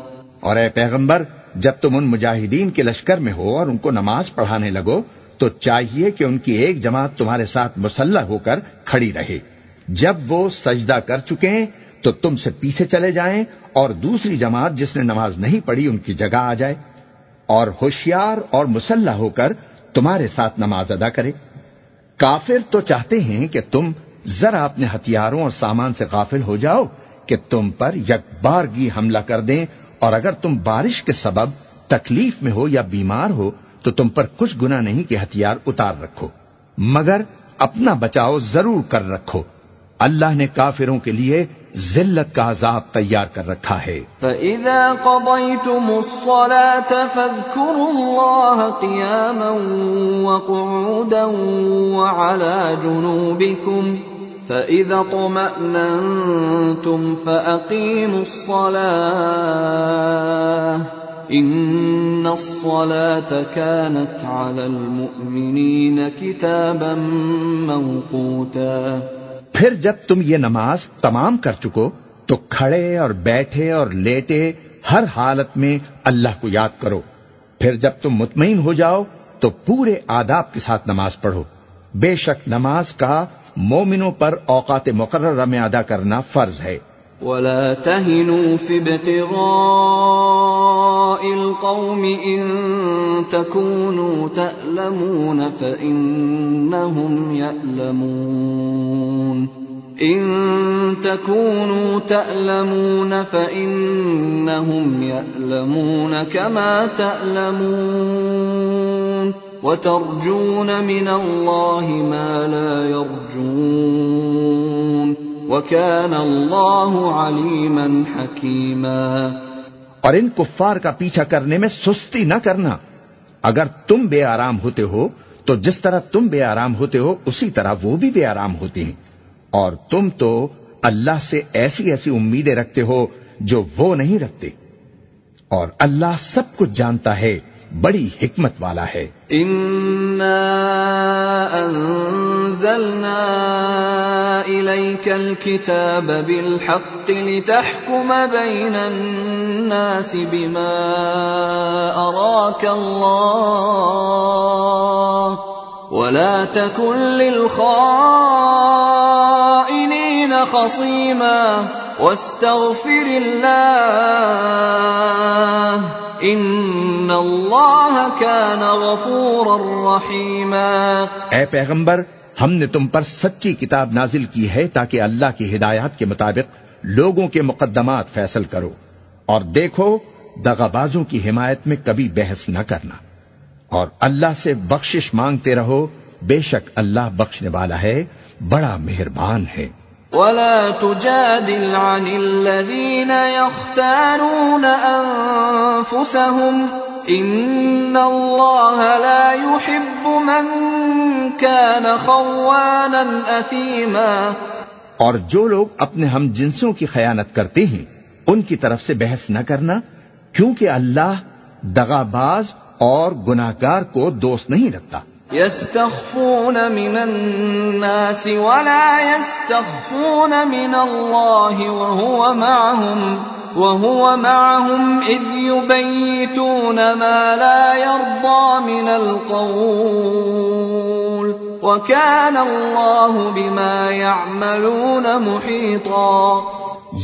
اور اے پیغمبر، جب تم ان مجاہدین کے لشکر میں ہو اور ان کو نماز پڑھانے لگو، تو چاہیے کہ ان کی ایک جماعت تمہارے ساتھ مسلح ہو کر کھڑی رہے۔ جب وہ سجدہ کر چکے ہیں تو تم سے پیچھے چلے جائیں اور دوسری جماعت جس نے نماز نہیں پڑھی، ان کی جگہ آ جائے اور ہوشیار اور مسلح ہو کر تمہارے ساتھ نماز ادا کرے۔ کافر تو چاہتے ہیں کہ تم ذرا اپنے ہتھیاروں اور سامان سے غافل ہو جاؤ کہ تم پر یک بارگی حملہ کر دیں اور اگر تم بارش کے سبب تکلیف میں ہو یا بیمار ہو، تو تم پر کچھ گنا نہیں کہ ہتھیار اتار رکھو۔ مگر اپنا بچاؤ ضرور کر رکھو۔ اللہ نے کافروں کے لیے ذلت کا عذاب تیار کر رکھا ہے۔ فَإِذَا قَضَيْتُمُ الصَّلَاةَ فَاذْكُرُوا اللَّهَ قِيَامًا وَقُعُودًا وَعَلَى جُنُوبِكُمْ فَإِذَا طُمَأْنَنْتُمْ فَأَقِيمُوا الصَّلَاةَ إِنَّ الصَّلَاةَ كَانَتْ عَلَى الْمُؤْمِنِينَ كِتَابًا مَوْقُوتًا۔ پھر جب تم یہ نماز تمام کر چکو، تو کھڑے اور بیٹھے اور لیٹے ہر حالت میں اللہ کو یاد کرو۔ پھر جب تم مطمئن ہو جاؤ، تو پورے آداب کے ساتھ نماز پڑھو۔ بے شک نماز کا مومنوں پر اوقات مقررہ میں ادا کرنا فرض ہے۔ ولا تهنوا في ابتغاء القوم إن تكونوا تألمون فإنهم يألمون۔ إن تكونوا تألمون فإنهم يألمون كما تألمون۔ وترجون من الله ما لا يرجون وكان الله عليما حكيما اور ان کفار کا پیچھا کرنے میں سستی نہ کرنا۔ اگر تم بے آرام ہوتے ہو، تو جس طرح تم بے آرام ہوتے ہو، اسی طرح وہ بھی بے آرام ہوتے ہیں۔ اور تم تو اللہ سے ایسی ایسی امیدیں رکھتے ہو جو وہ نہیں رکھتے۔ اور اللہ سب کچھ جانتا ہے۔ بڑی حکمت والا ہے۔ انزلنا اليك الكتاب بالحق الناس بما اراك ولا تكن للخائنين خصيما واستغفر الله ان اللہ كان غفورا رحیما اے پیغمبر، ہم نے تم پر سچی کتاب نازل کی ہے تاکہ اللہ کی ہدایات کے مطابق لوگوں کے مقدمات فیصل کرو اور دیکھو، دغابازوں کی حمایت میں کبھی بحث نہ کرنا۔ اور اللہ سے بخشش مانگتے رہو، بے شک اللہ بخشنے والا ہے، بڑا مہربان ہے۔ ولا تجادل عن الذين يختارون أنفسهم إن الله لا يحب من كان خوانا أثيما اور جو لوگ اپنے ہم جنسوں کی خیانت کرتے ہیں، ان کی طرف سے بحث نہ کرنا، کیونکہ اللہ دغاباز اور گناہگار کو دوست نہیں رکھتا۔ يستخفون من الناس ولا يستخفون من الله وهو معهم وهو معهم إذ يبيتون ما لا يرضى من القول. وكان الله بما يعملون محيطا.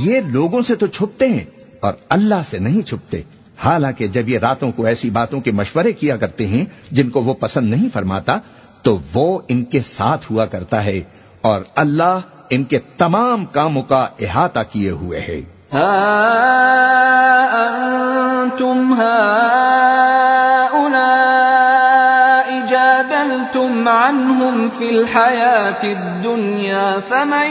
یہ لوگوں سے تو چھپتے ہیں اور اللہ سے نہیں چھپتے۔ حالانکہ جب یہ راتوں کو ایسی باتوں کے مشورے کیا کرتے ہیں جن کو وہ پسند نہیں فرماتا، تو وہ ان کے ساتھ ہوا کرتا ہے اور اللہ ان کے تمام کاموں کا احاطہ کیے ہوئے ہے۔ تم جادلتم عنهم في الحياة الدنيا فمن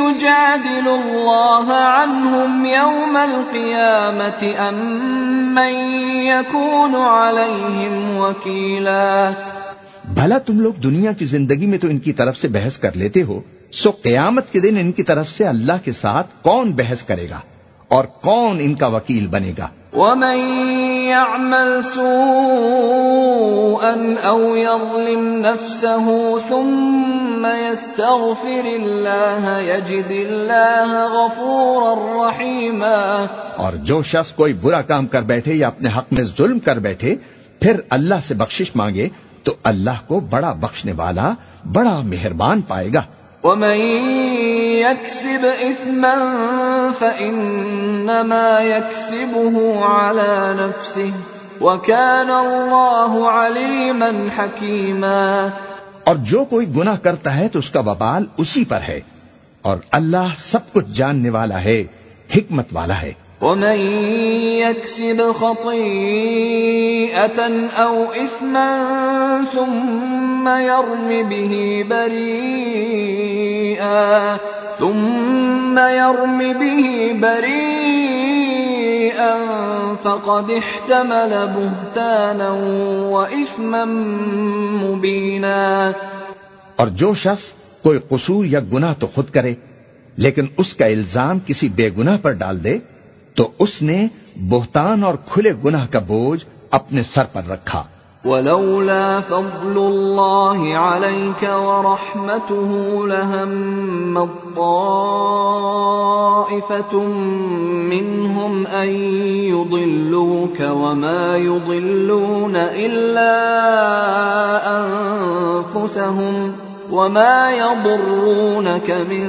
يجادل الله عنهم يوم القيامة أم من يكون عليهم وكيلا؟ بھلا تم لوگ دنیا کی زندگی میں تو ان کی طرف سے بحث کر لیتے ہو، سو قیامت کے دن ان کی طرف سے اللہ کے ساتھ کون بحث کرے گا اور کون ان کا وکیل بنے گا؟ ومن يعمل سوءا او يظلم نفسه ثم يستغفر الله يجد الله غفورا رحيما اور جو شخص کوئی برا کام کر بیٹھے یا اپنے حق میں ظلم کر بیٹھے، پھر اللہ سے بخشش مانگے تو اللہ کو بڑا بخشنے والا، بڑا مہربان پائے گا۔ ومن يكسب اثما فانما يكسبه على نفسه وكان الله عليما حكيما اور جو کوئی گناہ کرتا ہے تو اس کا وبال اسی پر ہے اور اللہ سب کچھ جاننے والا ہے، حکمت والا ہے۔ ومن يكسب خطيئة أو إثما ثم يرم به بريئا ثم يرم به بريئا فقد احتمل بهتانا وإثما مبينا اور جو شخص کوئی قصور یا گناہ تو خود کرے، لیکن اس کا الزام کسی بے گناہ پر ڈال دے تو اس نے بہتان اور کھلے گناہ کا بوجھ اپنے سر پر رکھا۔ ولولا فضل الله عليك ورحمته لهم الطائفة منهم أن يضلوك وما يضلون إلا أنفسهم وما يضرونك من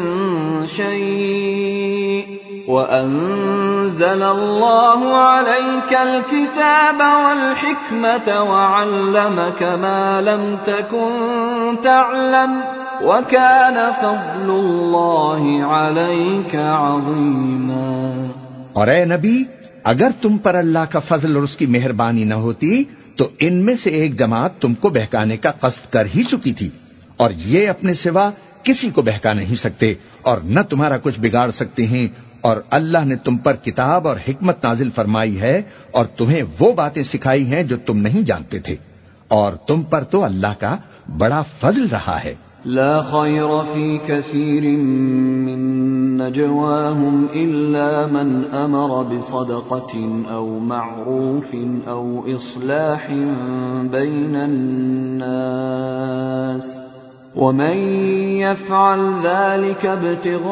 شيء وأنزل الله عليك الكتاب والحكمة وعلمك ما لم تكن تعلم وكان فضل الله عليك عظيما اور اے نبی، اگر تم پر اللہ کا فضل اور اس کی مہربانی نہ ہوتی، تو ان میں سے ایک جماعت تم کو بہکانے کا قصد کر ہی چکی تھی، اور یہ اپنے سوا کسی کو بہکا نہیں سکتے، اور نہ تمہارا کچھ بگاڑ سکتے ہیں اور اللہ نے تم پر کتاب اور حکمت نازل فرمائی ہے اور تمہیں وہ باتیں سکھائی ہیں جو تم نہیں جانتے تھے۔ اور تم پر تو اللہ کا بڑا فضل رہا ہے۔ لا خير في كثير من نجواهم إلا من أمر بصدقة أو معروف أو إصلاح بين الناس۔ ومن يفعل ذلك ابتغاء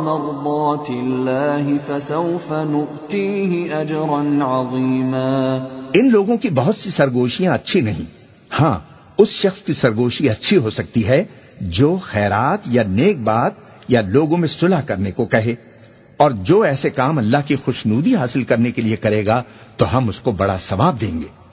مرضات الله فسوف نؤتيه أجرا عظيما ان لوگوں کی بہت سی سرگوشیاں اچھی نہیں۔ ہاں اس شخص کی سرگوشی اچھی ہو سکتی ہے جو خیرات یا نیک بات یا لوگوں میں صلح کرنے کو کہے۔ اور جو ایسے کام اللہ کی خوشنودی حاصل کرنے کے لیے کرے گا، تو ہم اس کو بڑا ثواب دیں گے۔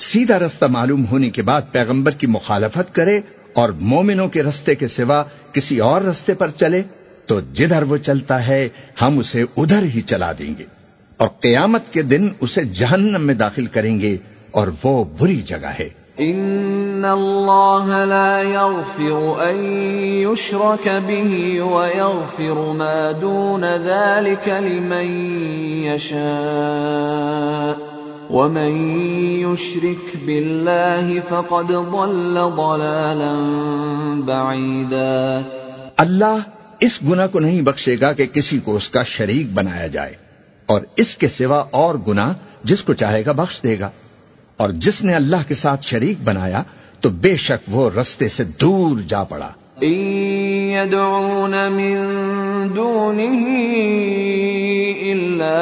سیدھا رستہ معلوم ہونے کے بعد پیغمبر کی مخالفت کرے اور مومنوں کے رستے کے سوا کسی اور رستے پر چلے تو جدھر وہ چلتا ہے، ہم اسے ادھر ہی چلا دیں گے۔ اور قیامت کے دن اسے جہنم میں داخل کریں گے اور وہ بری جگہ ہے۔ ان اللہ لا يغفر ان يشرك به ويغفر ما دون ذلك لمن يشاء ومن يشرك بالله فقد ضل ضلالا بعيدا اللہ اس گناہ کو نہیں بخشے گا کہ کسی کو اس کا شریک بنایا جائے اور اس کے سوا اور گناہ جس کو چاہے گا بخش دے گا اور جس نے اللہ کے ساتھ شریک بنایا تو بے شک وہ رستے سے دور جا پڑا يدعون من دونه إلا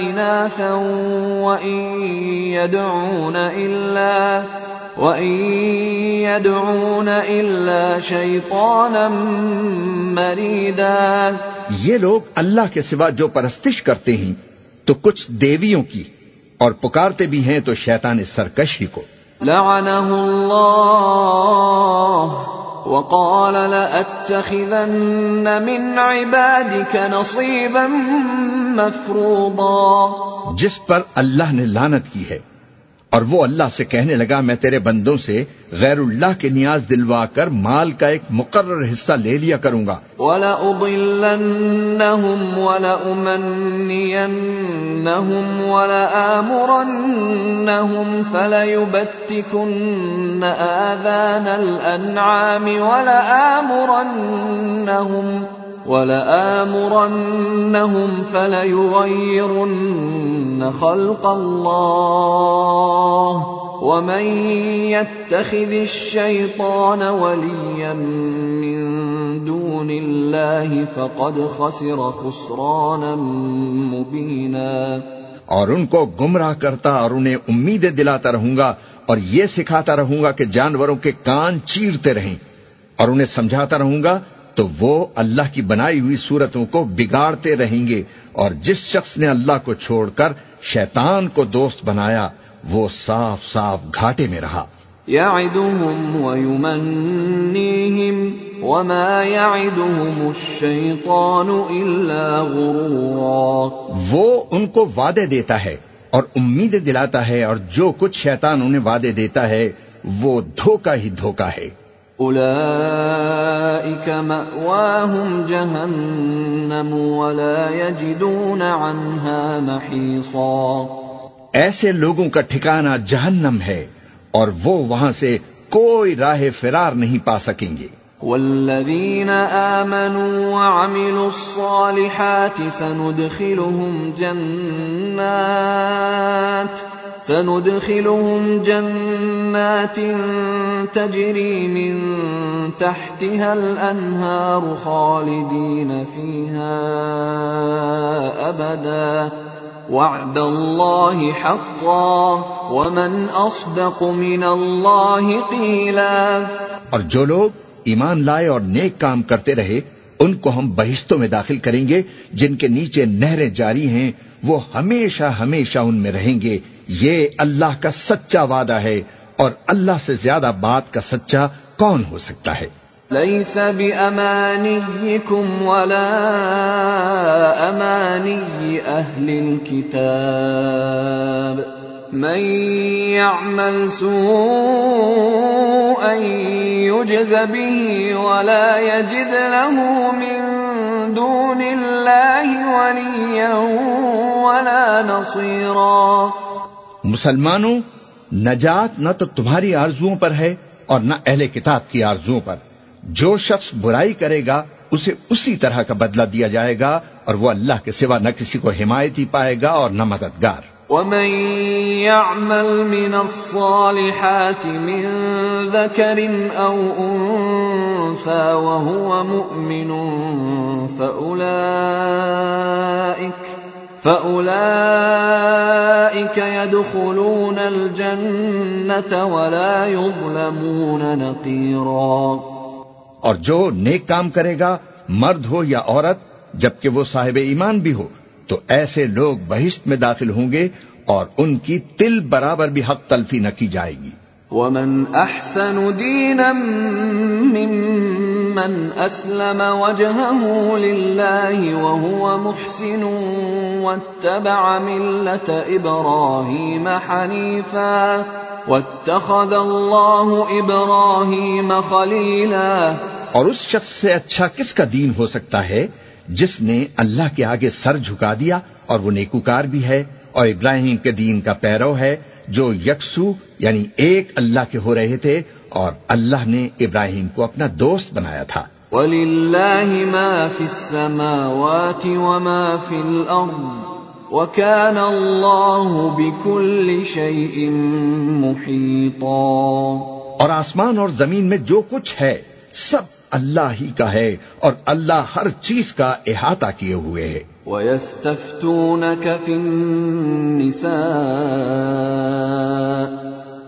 إناثا وإن يدعون إلا وإن يدعون إلا شيطانا مريدا یہ لوگ اللہ کے سوا جو پرستش کرتے ہیں تو کچھ دیویوں کی اور پکارتے بھی ہیں تو شیطان سرکش ہی کو۔ لعنه الله وقال لأتخذن من عبادك نصيبا مفروضا جس پر اللہ نے لانت کی ہے اور وہ اللہ سے کہنے لگا، میں تیرے بندوں سے غیر اللہ کے نیاز دلوا کر مال کا ایک مقرر حصہ لے لیا کروں گا۔ وَلَأُضِلَّنَّهُمْ وَلَأُمَنِّيَنَّهُمْ وَلَآمُرَنَّهُمْ فَلَيُبَتِّكُنَّ آذَانَ الْأَنْعَامِ وَلَآمُرَنَّهُمْ وَلَآمُرَنَّهُمْ فَلَيُغَيِّرُنَّ خَلْقَ اللَّهِ وَمَن يَتَّخِذِ الشَّيْطَانَ وَلِيًّا مِّن دُونِ اللَّهِ فَقَدْ خَسِرَ خُسْرَانًا مُبِينًا اور ان کو گمراہ کرتا اور انہیں امیدیں دلاتا رہوں گا اور یہ سکھاتا رہوں گا کہ جانوروں کے کان چیرتے رہیں اور انہیں سمجھاتا رہوں گا تو وہ اللہ کی بنائی ہوئی صورتوں کو بگاڑتے رہیں گے اور جس شخص نے اللہ کو چھوڑ کر شیطان کو دوست بنایا وہ صاف صاف گھاٹے میں رہا۔ يعدهم ويمنيهم وما يعدهم الشيطان إلا غرورا۔ وہ ان کو وعدے دیتا ہے اور امیدیں دلاتا ہے اور جو کچھ شیطان انہیں وعدے دیتا ہے وہ دھوکا ہی دھوکا ہے۔ أولئك مأواهم جهنم ولا يجدون عنها محيصا۔ ایسے لوگوں کا ٹھکانہ جہنم ہے اور وہ وہاں سے کوئی راہ فرار نہیں پا سکیں گے۔ والذين آمنوا وعملوا الصالحات سندخلهم جنات سندخلهم جنات تجري من تحتها الأنهار خالدين فيها أبدا. وعد الله حقا ومن أصدق من الله قيلا. اور جو لوگ ایمان لائے اور نیک کام کرتے رہے، ان کو ہم بہشتوں میں داخل کریں گے، جن کے نیچے نہریں جاری ہیں، وہ ہمیشہ ہمیشہ ان میں رہیں گے۔ یہ اللہ کا سچا وعدہ ہے اور اللہ سے زیادہ بات کا سچا کون ہو سکتا ہے؟ ليس بأمانيكم ولا أماني أهل الكتاب من يعمل سوءا يجز به ولا يجد له من دون الله وليا ولا نصيرا مسلمانوں، نجات نہ تو تمہاری آرزوؤں پر ہے اور نہ اہل کتاب کی آرزوؤں پر۔ جو شخص برائی کرے گا، اسے اسی طرح کا بدلہ دیا جائے گا اور وہ اللہ کے سوا نہ کسی کو حمایتی پائے گا اور نہ مددگار۔ ومن يعمل من الصالحات من ذكر أو أنثى وهو مؤمن فأولئك فأولئك يدخلون الجنة ولا يظلمون نقيرا اور جو نیک کام کرے گا، مرد ہو یا عورت، جبکہ وہ صاحب ایمان بھی ہو، تو ایسے لوگ بہشت میں داخل ہوں گے اور ان کی تل برابر بھی حق تلفی نہ کی جائے گی۔ ومن احسن دینا ممن اسلم وجهه لله وهو محسن واتبع ملة ابراهيم حنيفا واتخذ الله ابراهيم خليلا اور اس شخص سے اچھا کس کا دین ہو سکتا ہے جس نے اللہ کے آگے سر جھکا دیا اور وہ نیکوکار بھی ہے اور ابراہیم کے دین کا پیرو ہے جو یکسو یعنی ایک اللہ کے ہو رہے تھے اور اللہ نے ابراہیم کو اپنا دوست بنایا تھا۔ وَلِلَّهِ مَا فِي السَّمَاوَاتِ وَمَا فِي الْأَرْضِ وَكَانَ اللَّهُ بِكُلِّ شَيْءٍ مُحِيطًا۔ اور آسمان اور زمین میں جو کچھ ہے سب اللہ ہی کا ہے اور اللہ ہر چیز کا احاطہ کیے ہوئے ہے۔ وَيَسْتَفْتُونَكَ فِي النِّسَاءِ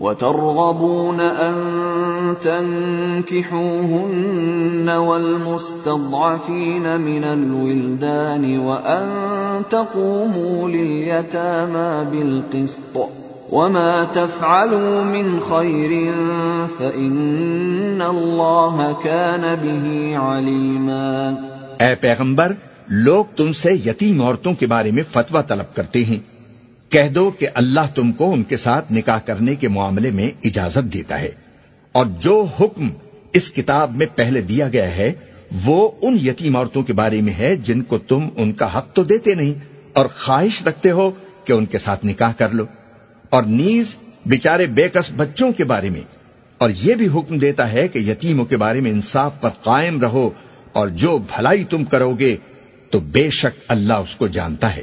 وترغبون أن تنكحوهن والمستضعفين من الولدان وأن تقوموا لليتامى بالقسط وما تفعلوا من خير فإن الله كان به عليما اے پیغمبر، لوگ تم سے یتیم عورتوں کے بارے میں فتوہ طلب کرتے ہیں۔ کہہ دو کہ اللہ تم کو ان کے ساتھ نکاح کرنے کے معاملے میں اجازت دیتا ہے۔ اور جو حکم اس کتاب میں پہلے دیا گیا ہے، وہ ان یتیم عورتوں کے بارے میں ہے جن کو تم ان کا حق تو دیتے نہیں اور خواہش رکھتے ہو کہ ان کے ساتھ نکاح کر لو۔ اور نیز بیچارے بےکس بچوں کے بارے میں۔ اور یہ بھی حکم دیتا ہے کہ یتیموں کے بارے میں انصاف پر قائم رہو اور جو بھلائی تم کرو گے تو بے شک اللہ اس کو جانتا ہے۔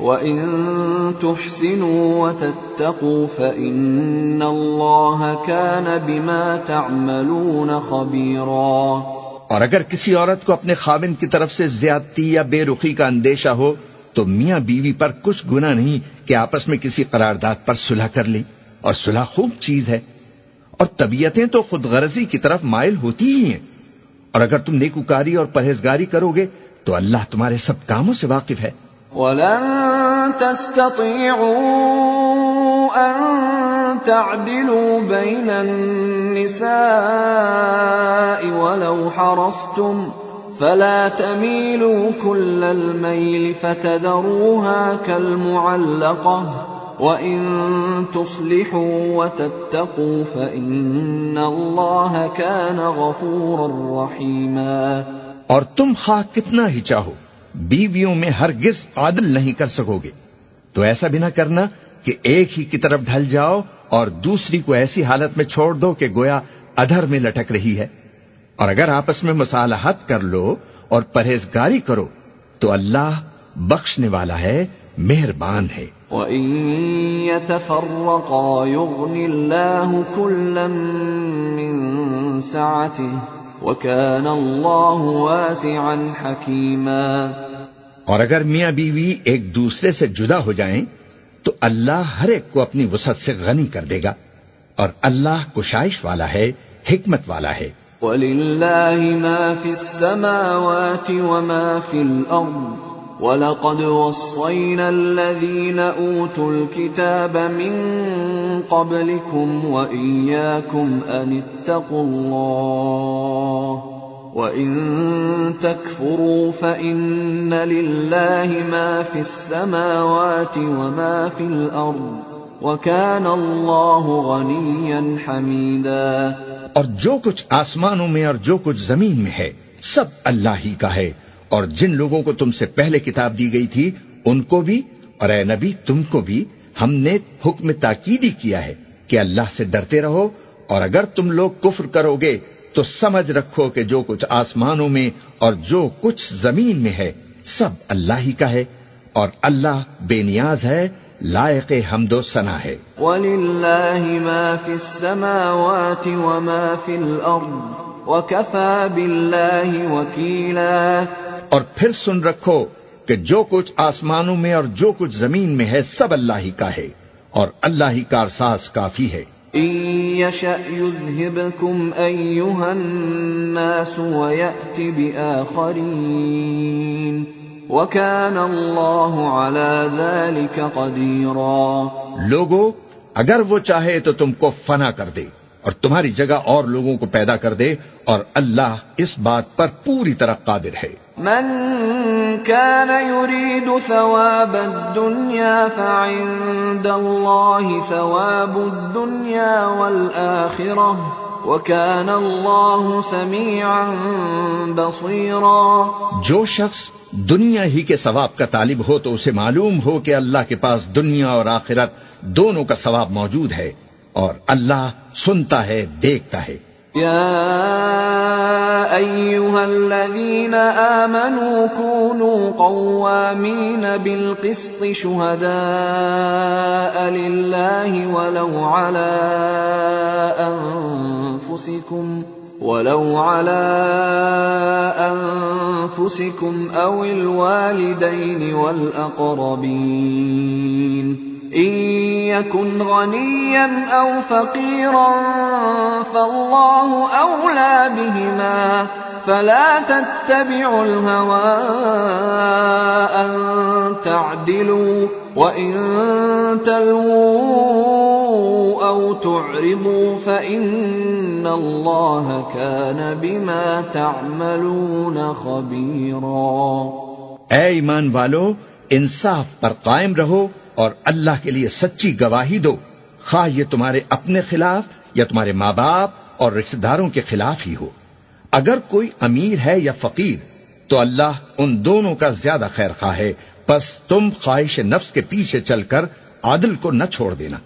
وَإِن تُحْسِنُوا وَتَتَّقُوا فَإِنَّ اللَّهَ كَانَ بِمَا تَعْمَلُونَ خَبِيرًا اور اگر کسی عورت کو اپنے خاوند کی طرف سے زیادتی یا بے رخی کا اندیشہ ہو، تو میاں بیوی پر کچھ گنا نہیں کہ آپس میں کسی قرارداد پر صلح کر لیں اور صلح خوب چیز ہے۔ اور طبیعتیں تو خود غرضی کی طرف مائل ہوتی ہی ہیں۔ اور اگر تم نیکوکاری اور پرہیزگاری کرو گے، تو اللہ تمہارے سب کاموں سے واقف ہے۔ وَلَن تَسْتَطِيعُوا أَن تَعْدِلُوا بَيْنَ النِّسَاءِ وَلَوْ حَرَصْتُمْ فلا تميلوا كل الميل فتذروها كالمعلقة وَإِن تُصْلِحُوا وَتَتَّقُوا فَإِنَّ اللَّهَ كَانَ غَفُورًا رَحِيمًا اور تم خواہ کتنا ہی چاہو بیویوں میں ہرگز عادل نہیں کر سکو گے۔ تو ایسا بھی نہ کرنا کہ ایک ہی کی طرف ڈھل جاؤ اور دوسری کو ایسی حالت میں چھوڑ دو کہ گویا ادھر میں لٹک رہی ہے۔ اور اگر آپس میں مصالحت کر لو اور پرہیزگاری کرو، تو اللہ بخشنے والا ہے، مہربان ہے۔ وَإِن يَتَفَرَّقَا يُغْنِ اللَّهُ كُلًّا مِّن سَعَتِهِ وَكَانَ اللَّهُ وَاسِعًا حَكِيمًا. اور اگر میاں بیوی ایک دوسرے سے جدا ہو جائیں تو اللہ ہر ایک کو اپنی وسعت سے غنی کر دے گا۔ اور اللہ کشائش والا ہے حکمت والا ہے۔ وَلِلَّهِ مَا فِي السَّمَاوَاتِ وَمَا فِي الْأَرْضِ۔ وَلَقَدْ وَصَّيْنَا الَّذِينَ أُوتُوا الْكِتَابَ مِنْ قَبْلِكُمْ وَإِيَّاكُمْ أَنِ اتَّقُوا اللَّهَ وَإِن تَكْفُرُوا فَإِنَّ لِلَّهِ مَا فِي السَّمَاوَاتِ وَمَا فِي الْأَرْضِ وَكَانَ اللَّهُ غَنِيًّا حَمِيدًا اور جو کچھ آسمانوں میں اور جو کچھ زمین میں ہے، سب اللہ ہی کا ہے۔ اور جن لوگوں کو تم سے پہلے کتاب دی گئی تھی، ان کو بھی اور اے نبی، تم کو بھی ہم نے حکم تاکیدی کیا ہے کہ اللہ سے ڈرتے رہو اور اگر تم لوگ کفر کرو گے تو سمجھ رکھو کہ جو کچھ آسمانوں میں اور جو کچھ زمین میں ہے، سب اللہ ہی کا ہے اور اللہ بے نیاز ہے، لائق حمد و ثنا ہے۔ وَلِلَّهِ مَا فِي السَّمَاوَاتِ وَمَا فِي الْأَرْضِ وَكَفَى بِاللَّهِ وَكِيلًا اور پھر سن رکھو کہ جو کچھ آسمانوں میں اور جو کچھ زمین میں ہے سب اللہ ہی کا ہے اور اللہ ہی کا احساس کافی ہے۔ لوگو اگر وہ چاہے تو تم کو فنا کر دے اور تمہاری جگہ اور لوگوں کو پیدا کر دے اور اللہ اس بات پر پوری طرح قادر ہے۔ من كان يريد ثواب الدنيا فعند الله ثواب الدنيا والآخرة وكان الله سميعا بصيرا. جو شخص دنیا ہی کے ثواب کا طالب ہو تو اسے معلوم ہو کہ اللہ کے پاس دنیا اور آخرت دونوں کا ثواب موجود ہے اور اللہ سنتا ہے، دیکھتا ہے۔ يا أيها الذين آمنوا كونوا قوامين بالقسط شهداء لله ولو على أنفسكم ولو على أنفسكم أو الوالدين والأقربين إن يكن غنيا أو فقيرا فالله أولى بهما فلا تتبعوا الهوى أن تعدلوا وإن تلووا أو تعرضوا فإن الله كان بما تعملون خبيرا اے ایمان والو انصاف پر قائم رہو اور اللہ کے لیے سچی گواہی دو۔ خواہ یہ تمہارے اپنے خلاف یا تمہارے ماں باپ اور رشتے داروں کے خلاف ہی ہو۔ اگر کوئی امیر ہے یا فقیر، تو اللہ ان دونوں کا زیادہ خیر خواہ ہے۔ بس تم خواہش نفس کے پیچھے چل کر عادل کو نہ چھوڑ دینا۔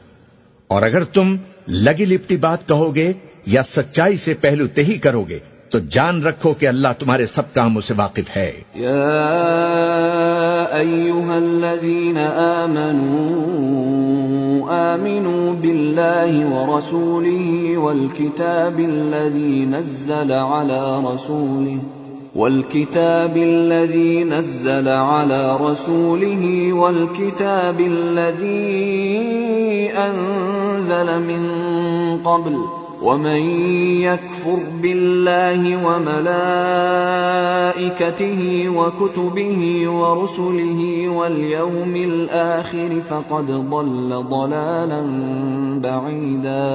اور اگر تم لگی لپٹی بات کہو گے یا سچائی سے پہلو تہی کرو گے تو جان رکھو کہ اللہ تمہارے سب کاموں سے واقف ہے۔ یا ایوہا الذین آمنوا آمنوا باللہ ورسولہ والکتاب الذی نزل على رسولہ والكتاب الذي نزل على رسوله والكتاب الذي أنزل من قبل ومن يكفر بالله وملائكته وكتبه ورسله واليوم الآخر فقد ضل ضلالا بعيدا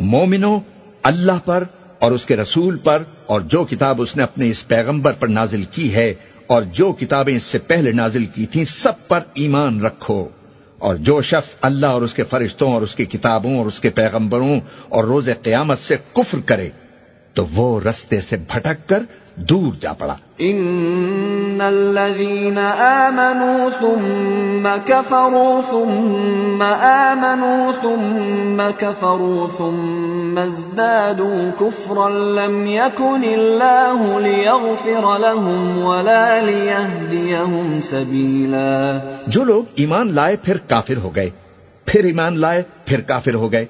مومنو، اللہ پر اور اس کے رسول پر اور جو کتاب اس نے اپنے اس پیغمبر پر نازل کی ہے اور جو کتابیں اس سے پہلے نازل کی تھیں، سب پر ایمان رکھو۔ اور جو شخص اللہ اور اس کے فرشتوں اور اس کی کتابوں اور اس کے پیغمبروں اور روز قیامت سے کفر کرے، تو وہ رستے سے بھٹک کر دور جا پڑا۔ ان الذين امنوا ثم كفروا ثم امنوا ثم كفروا ثم ازدادوا كفرا لم يكن الله ليغفر لهم ولا ليهديهم سبيلا۔ جو لوگ ایمان لائے پھر کافر ہو گئے۔ پھر ایمان لائے پھر کافر ہو گئے۔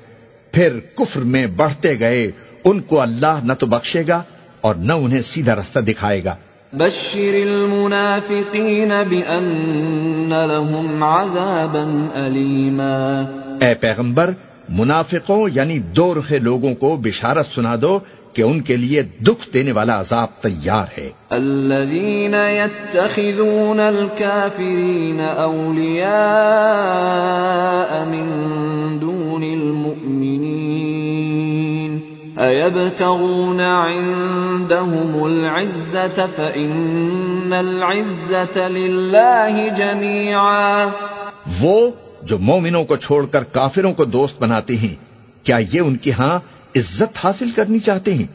پھر کفر میں بڑھتے گئے۔ ان کو اللہ نہ تو بخشے گا اور نہ انہیں سیدھا رستہ دکھائے گا۔ بشر المنافقین بأن لهم عذابا علیما اے پیغمبر منافقوں یعنی دو رخے لوگوں کو بشارت سنا دو کہ ان کے لیے دکھ دینے والا عذاب تیار ہے۔ الذين يتخذون الكافرين اولیاء من دون أيبتغون عندهم العزة فإن العزة لله جميعا وہ جو مومنوں کو چھوڑ کر کافروں کو دوست بناتے ہیں، کیا یہ ان کی ہاں عزت حاصل کرنی چاہتے ہیں؟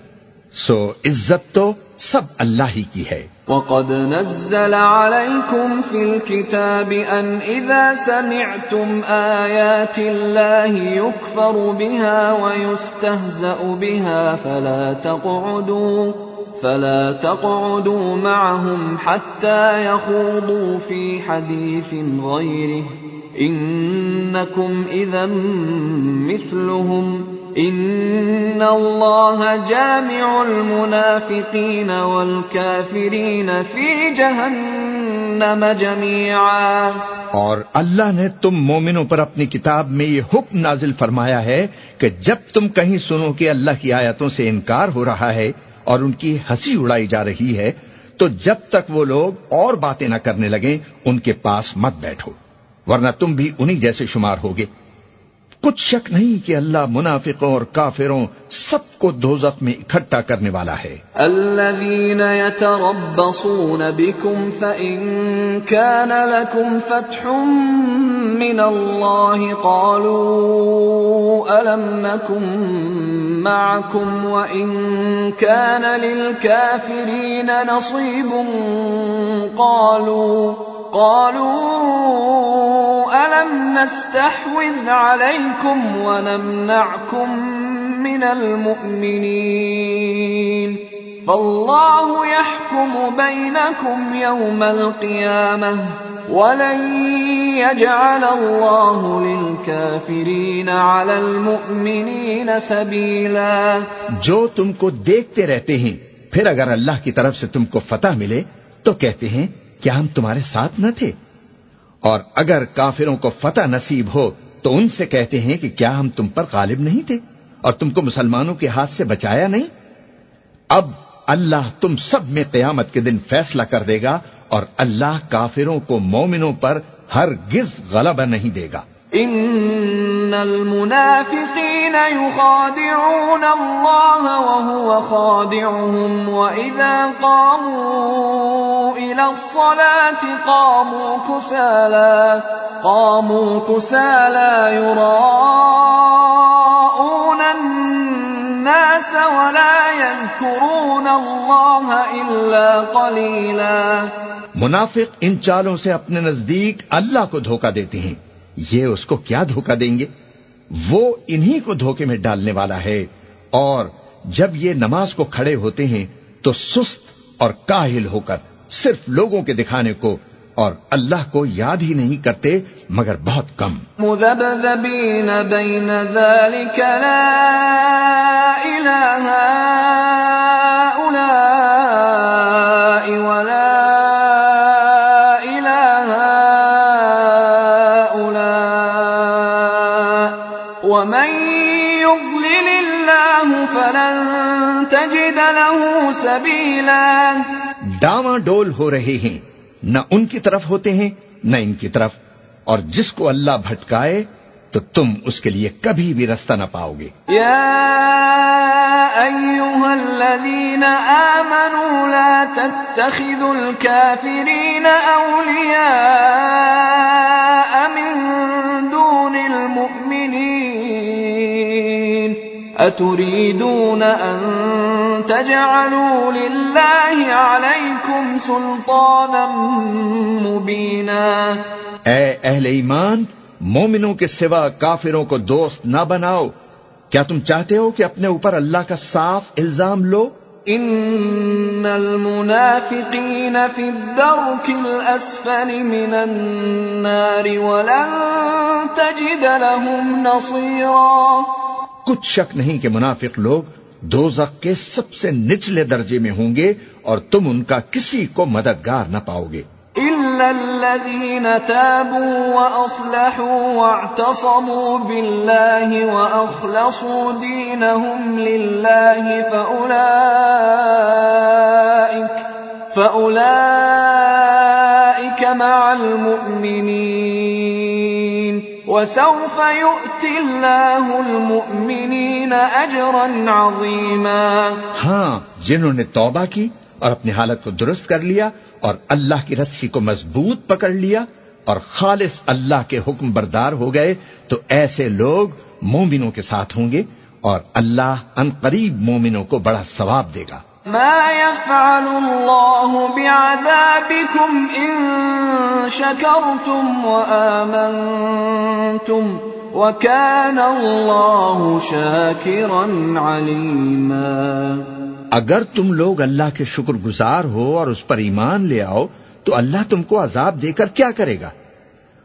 سو عزت تو سب اللہ ہی کی ہے۔ وقد نزل عليكم في الكتاب أن إذا سمعتم آيات الله يكفر بها ويستهزأ بها فلا تقعدوا فلا تقعدوا معهم حتى يخوضوا في حديث غيره. إنكم إذا مثلهم. ان اللہ جامع المنافقین والکافرین فی جہنم جميعا۔ اور اللہ نے تم مومنوں پر اپنی کتاب میں یہ حکم نازل فرمایا ہے کہ جب تم کہیں سنو کہ اللہ کی آیتوں سے انکار ہو رہا ہے اور ان کی ہنسی اڑائی جا رہی ہے، تو جب تک وہ لوگ اور باتیں نہ کرنے لگیں، ان کے پاس مت بیٹھو، ورنہ تم بھی انہی جیسے شمار ہوگے۔ کچھ شک نہیں کہ اللہ منافقوں اور کافروں سب کو دوزخ میں اکٹھا کرنے والا ہے۔ الذين يتربصون بكم فإن كان لكم فتح من الله قالوا ألم نكن معكم وإن كان للكافرين نصيب قالوا قالوا ألم نستحوذ عليكم ونمنعكم من المؤمنين فالله يحكم بينكم يوم القيامة ولن يجعل الله للكافرين على المؤمنين سبيلا جو تم کو دیکھتے رہتے ہیں، پھر اگر اللہ کی طرف سے تم کو فتح ملے، تو کہتے ہیں کیا ہم تمہارے ساتھ نہ تھے؟ اور اگر کافروں کو فتح نصیب ہو، تو ان سے کہتے ہیں کہ کیا ہم تم پر غالب نہیں تھے؟ اور تم کو مسلمانوں کے ہاتھ سے بچایا نہیں؟ اب اللہ تم سب میں قیامت کے دن فیصلہ کر دے گا اور اللہ کافروں کو مومنوں پر ہر گز غلبہ نہیں دے گا۔ ان المنافقين يخادعون الله وهو خادعهم واذا قاموا الى الصلاه قاموا كسالى قاموا كسالى يراءون الناس ولا يذكرون الله الا قليلا۔ منافق ان چالوں سے اپنے نزدیک اللہ کو دھوکہ دیتے ہیں۔ یہ اس کو کیا دھوکہ دیں گے؟ وہ انہی کو دھوکے میں ڈالنے والا ہے۔ اور جب یہ نماز کو کھڑے ہوتے ہیں تو سست اور کاہل ہو کر صرف لوگوں کے دکھانے کو اور اللہ کو یاد ہی نہیں کرتے، مگر بہت کم۔ مذبذبین بین ذالک لا الہ ڈاواں ڈول ہو رہے ہیں۔ نہ ان کی طرف ہوتے ہیں نہ ان کی طرف۔ اور جس کو اللہ بھٹکائے تو تم اس کے لیے کبھی بھی رستہ نہ پاؤ گے۔ یا ایوہا الذین آمنوا لا تتخذوا الكافرین اولیاء من أتريدون أن تجعلوا لله عليكم سلطانا مبينا؟ اے اہل ایمان مومنوں کے سوا کافروں کو دوست نہ بناؤ۔ کیا تم چاہتے ہو کہ اپنے اوپر اللہ کا صاف الزام لو؟ ان المنافقین فی الدرک الاسفل من النار ولن تجد لهم نصیرا کچھ شک نہیں کہ منافق لوگ دوزخ کے سب سے نچلے درجے میں ہوں گے اور تم ان کا کسی کو مددگار نہ پاؤ گے۔ إلا الذين تابوا وأصلحوا واعتصموا بالله وأخلصوا دينهم لله فأولئك فأولئك مع المؤمنين وسوف يؤتي الله المؤمنين أجرا عظيما. ہاں جنہوں نے توبہ کی اور اپنی حالت کو درست کر لیا اور اللہ کی رسی کو مضبوط پکڑ لیا اور خالص اللہ کے حکم بردار ہو گئے، تو ایسے لوگ مومنوں کے ساتھ ہوں گے اور اللہ ان قریب مومنوں کو بڑا ثواب دے گا۔ ما يفعل الله بعذابكم ان شكرتم وآمنتم وكان الله شاكرا عليما اگر تم لوگ اللہ کے شکر گزار ہو اور اس پر ایمان لے آؤ، تو اللہ تم کو عذاب دے کر کیا کرے گا؟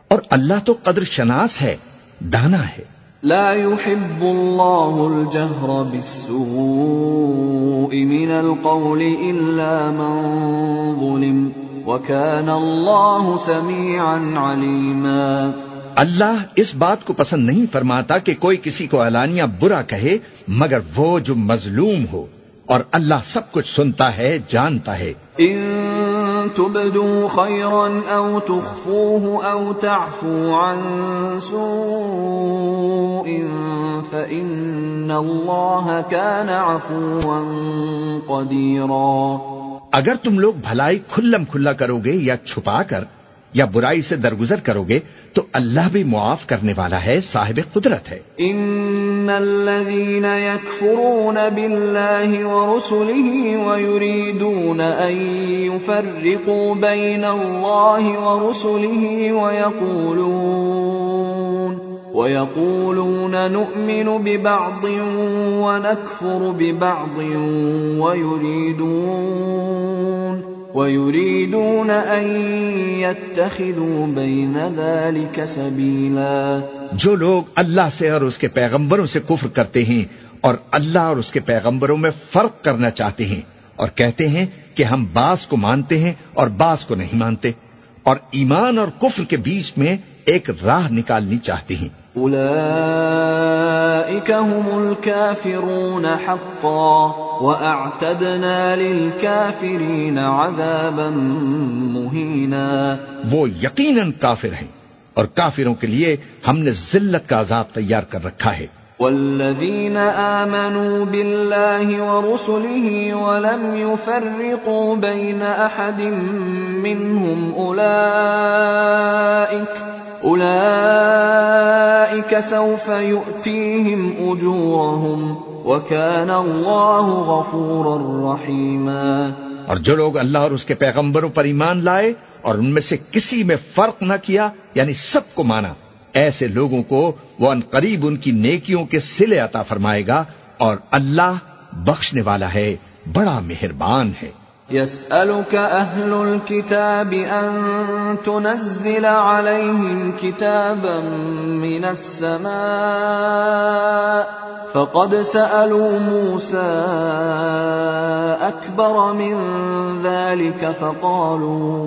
اور اللہ تو قدر شناس ہے، دانا ہے۔ لا يحب الله الجهر بالسوء من القول إلا من ظلم وكان الله سميعا عليما اللہ اس بات کو پسند نہیں فرماتا کہ کوئی کسی کو علانیہ برا کہے، مگر وہ جو مظلوم ہو اور اللہ سب کچھ سنتا ہے، جانتا ہے۔ ان تبدو خیرا او تخفوه او تعفو عن سوء كان عفوا اگر تم لوگ بھلائی کھلم کھلا کرو گے یا چھپا کر یا برائی سے درگزر کرو گے، تو اللہ بھی معاف کرنے والا ہے، صاحب قدرت ہے۔ ان الذين يكفرون بالله ورسله ويريدون ان يفرقوا بين الله ورسله ويقولون ويقولون نؤمن ببعض ونكفر ببعض ويريدون وَيُرِيدُونَ أَن يَتَّخِذُوا بَيْنَ ذَلِكَ سَبِيلًا جو لوگ اللہ سے اور اس کے پیغمبروں سے کفر کرتے ہیں اور اللہ اور اس کے پیغمبروں میں فرق کرنا چاہتے ہیں اور کہتے ہیں کہ ہم باس کو مانتے ہیں اور باس کو نہیں مانتے اور ایمان اور کفر کے بیچ میں ایک راہ نکالنی چاہتے ہیں۔ اولئك هم الكافرون حقا واعتدنا للكافرين عذابا مهينا. وہ یقیناً کافر ہیں اور کافروں کے لیے ہم نے ذلت کا عذاب تیار کر رکھا ہے۔ والذين آمنوا بالله ورسله ولم يفرقوا بين أحد منهم أولئك اولئك سوف يؤتيهم اجورهم وكان الله غفورا رحيما اور جو لوگ اللہ اور اس کے پیغمبروں پر ایمان لائے اور ان میں سے کسی میں فرق نہ کیا یعنی سب کو مانا۔ ایسے لوگوں کو وہ ان قریب ان کی نیکیوں کے سلے عطا فرمائے گا اور اللہ بخشنے والا ہے، بڑا مہربان ہے۔ يسألك أهل الكتاب أن تنزل عليهم كتابا من السماء، فقد سألوا موسى أكبر من ذلك فقالوا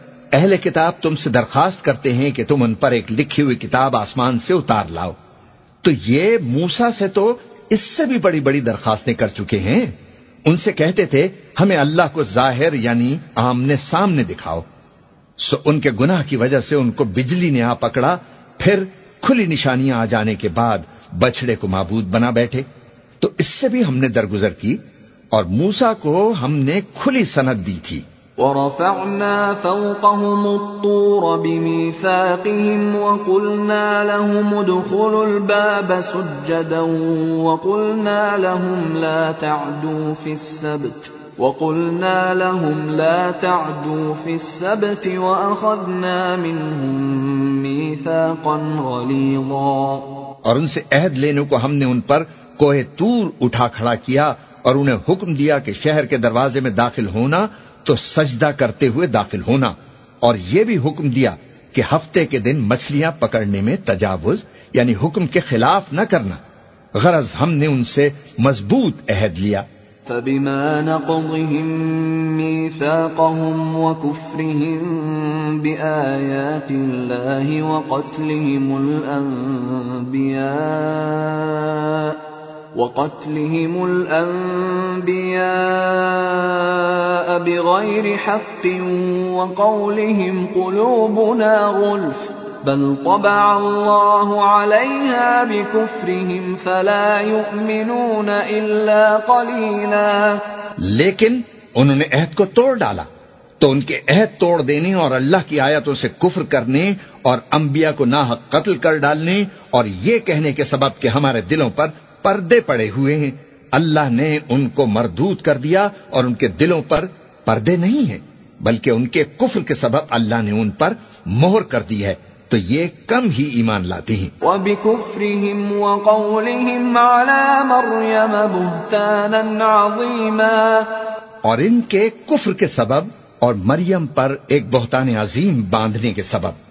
اہل کتاب تم سے درخواست کرتے ہیں کہ تم ان پر ایک لکھی ہوئی کتاب آسمان سے اتار لاؤ۔ تو یہ موسا سے تو اس سے بھی بڑی بڑی درخواستیں کر چکے ہیں۔ ان سے کہتے تھے، ہمیں اللہ کو ظاہر یعنی آمنے سامنے دکھاؤ۔ سو ان کے گناہ کی وجہ سے ان کو بجلی نے آ پکڑا، پھر کھلی نشانیاں آ جانے کے بعد بچڑے کو معبود بنا بیٹھے۔ تو اس سے بھی ہم نے درگزر کی اور موسا کو ہم نے کھلی سند دی تھی۔ ورفعنا فوقهم الطور بميثاقهم وقلنا لهم ادخلوا الباب سجدا وقلنا لهم لا تعدوا في السبت وقلنا لهم لا تعدوا في السبت وأخذنا منهم ميثاقا غليظا اور ان سے عہد لینے کو ہم نے ان پر کوہ تور اٹھا کھڑا کیا اور انہیں حکم دیا کہ شہر کے دروازے میں داخل ہونا تو سجدہ کرتے ہوئے داخل ہونا اور یہ بھی حکم دیا کہ ہفتے کے دن مچھلیاں پکڑنے میں تجاوز یعنی حکم کے خلاف نہ کرنا۔ غرض ہم نے ان سے مضبوط عہد لیا۔ فبما نقضهم ميثاقهم وكفرهم بآيات الله وقتلهم الأنبياء وقتلهم الأنبياء بغير حق وقولهم قلوبنا غلف بل طبع الله عليها بكفرهم فلا يؤمنون إلا قليلا. لیکن انہوں نے عہد کو توڑ ڈالا تو ان کے عہد توڑ دینے اور اللہ کی آیتوں سے کفر کرنے اور انبیاء کو ناحق قتل کر ڈالنے اور یہ کہنے کے سبب کہ ہمارے دلوں پر پردے پڑے ہوئے ہیں۔ اللہ نے ان کو مردود کر دیا اور ان کے دلوں پر پردے نہیں ہیں بلکہ ان کے کفر کے سبب اللہ نے ان پر مہر کر دی ہے۔ تو یہ کم ہی ایمان لاتے ہیں۔ وَبِكُفْرِهِمْ وَقَوْلِهِمْ عَلَى مَرْيَمَ بُهْتَانًا عَظِيمًا اور ان کے کفر کے سبب اور مریم پر ایک بہتان عظیم باندھنے کے سبب۔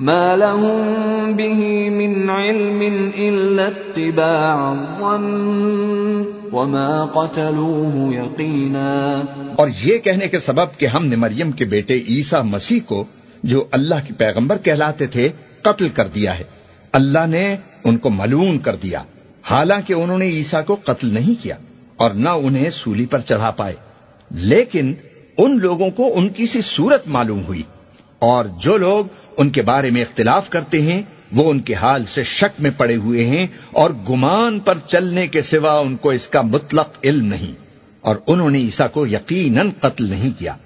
ما لهم به من علم إلا اتباع وما قتلوه يقينا اور یہ کہنے کے سبب کہ ہم نے مریم کے بیٹے عیسیٰ مسیح کو، جو اللہ کے پیغمبر کہلاتے تھے، قتل کر دیا ہے۔ اللہ نے ان کو ملون کر دیا۔ حالانکہ انہوں نے عیسیٰ کو قتل نہیں کیا اور نہ انہیں سولی پر چڑھا پائے۔ لیکن ان لوگوں کو ان کی سی صورت معلوم ہوئی اور جو لوگ ان کے بارے میں اختلاف کرتے ہیں وہ ان کے حال سے شک میں پڑے ہوئے ہیں اور گمان پر چلنے کے سوا ان کو اس کا مطلق علم نہیں۔ اور انہوں نے عیسا کو یقیناً قتل نہیں کیا۔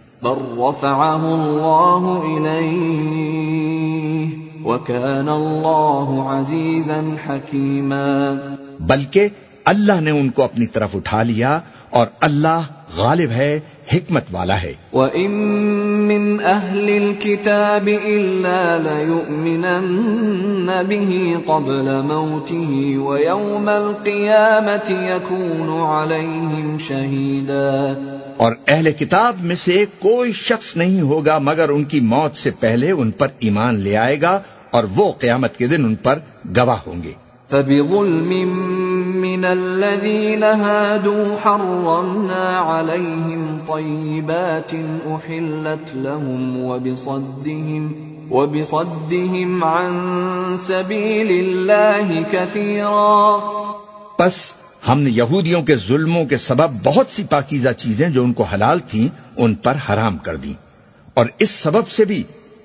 بلکہ اللہ نے ان کو اپنی طرف اٹھا لیا اور اللہ غالب ہے حکمت والا ہے۔ وَإِن مِّنْ أَهْلِ الْكِتَابِ إِلَّا لَيُؤْمِنَنَّ بِهِ قَبْلَ مَوْتِهِ وَيَوْمَ الْقِيَامَةِ يَكُونُ عَلَيْهِمْ شَهِيدًا۔ اور اہل کتاب میں سے کوئی شخص نہیں ہوگا مگر ان کی موت سے پہلے ان پر ایمان لے آئے گا اور وہ قیامت کے دن ان پر گواہ ہوں گے۔ فبظلم من الذين هادوا حرمنا عليهم طيبات أحلت لهم وبصدهم وبصدهم عن سبيل الله كثيرا. پس ہم نے یہودیوں کے ظلموں کے سبب بہت سی پاکیزہ چیزیں جو ان کو حلال تھیں ان پر حرام کر دی اور اس سبب سے بھی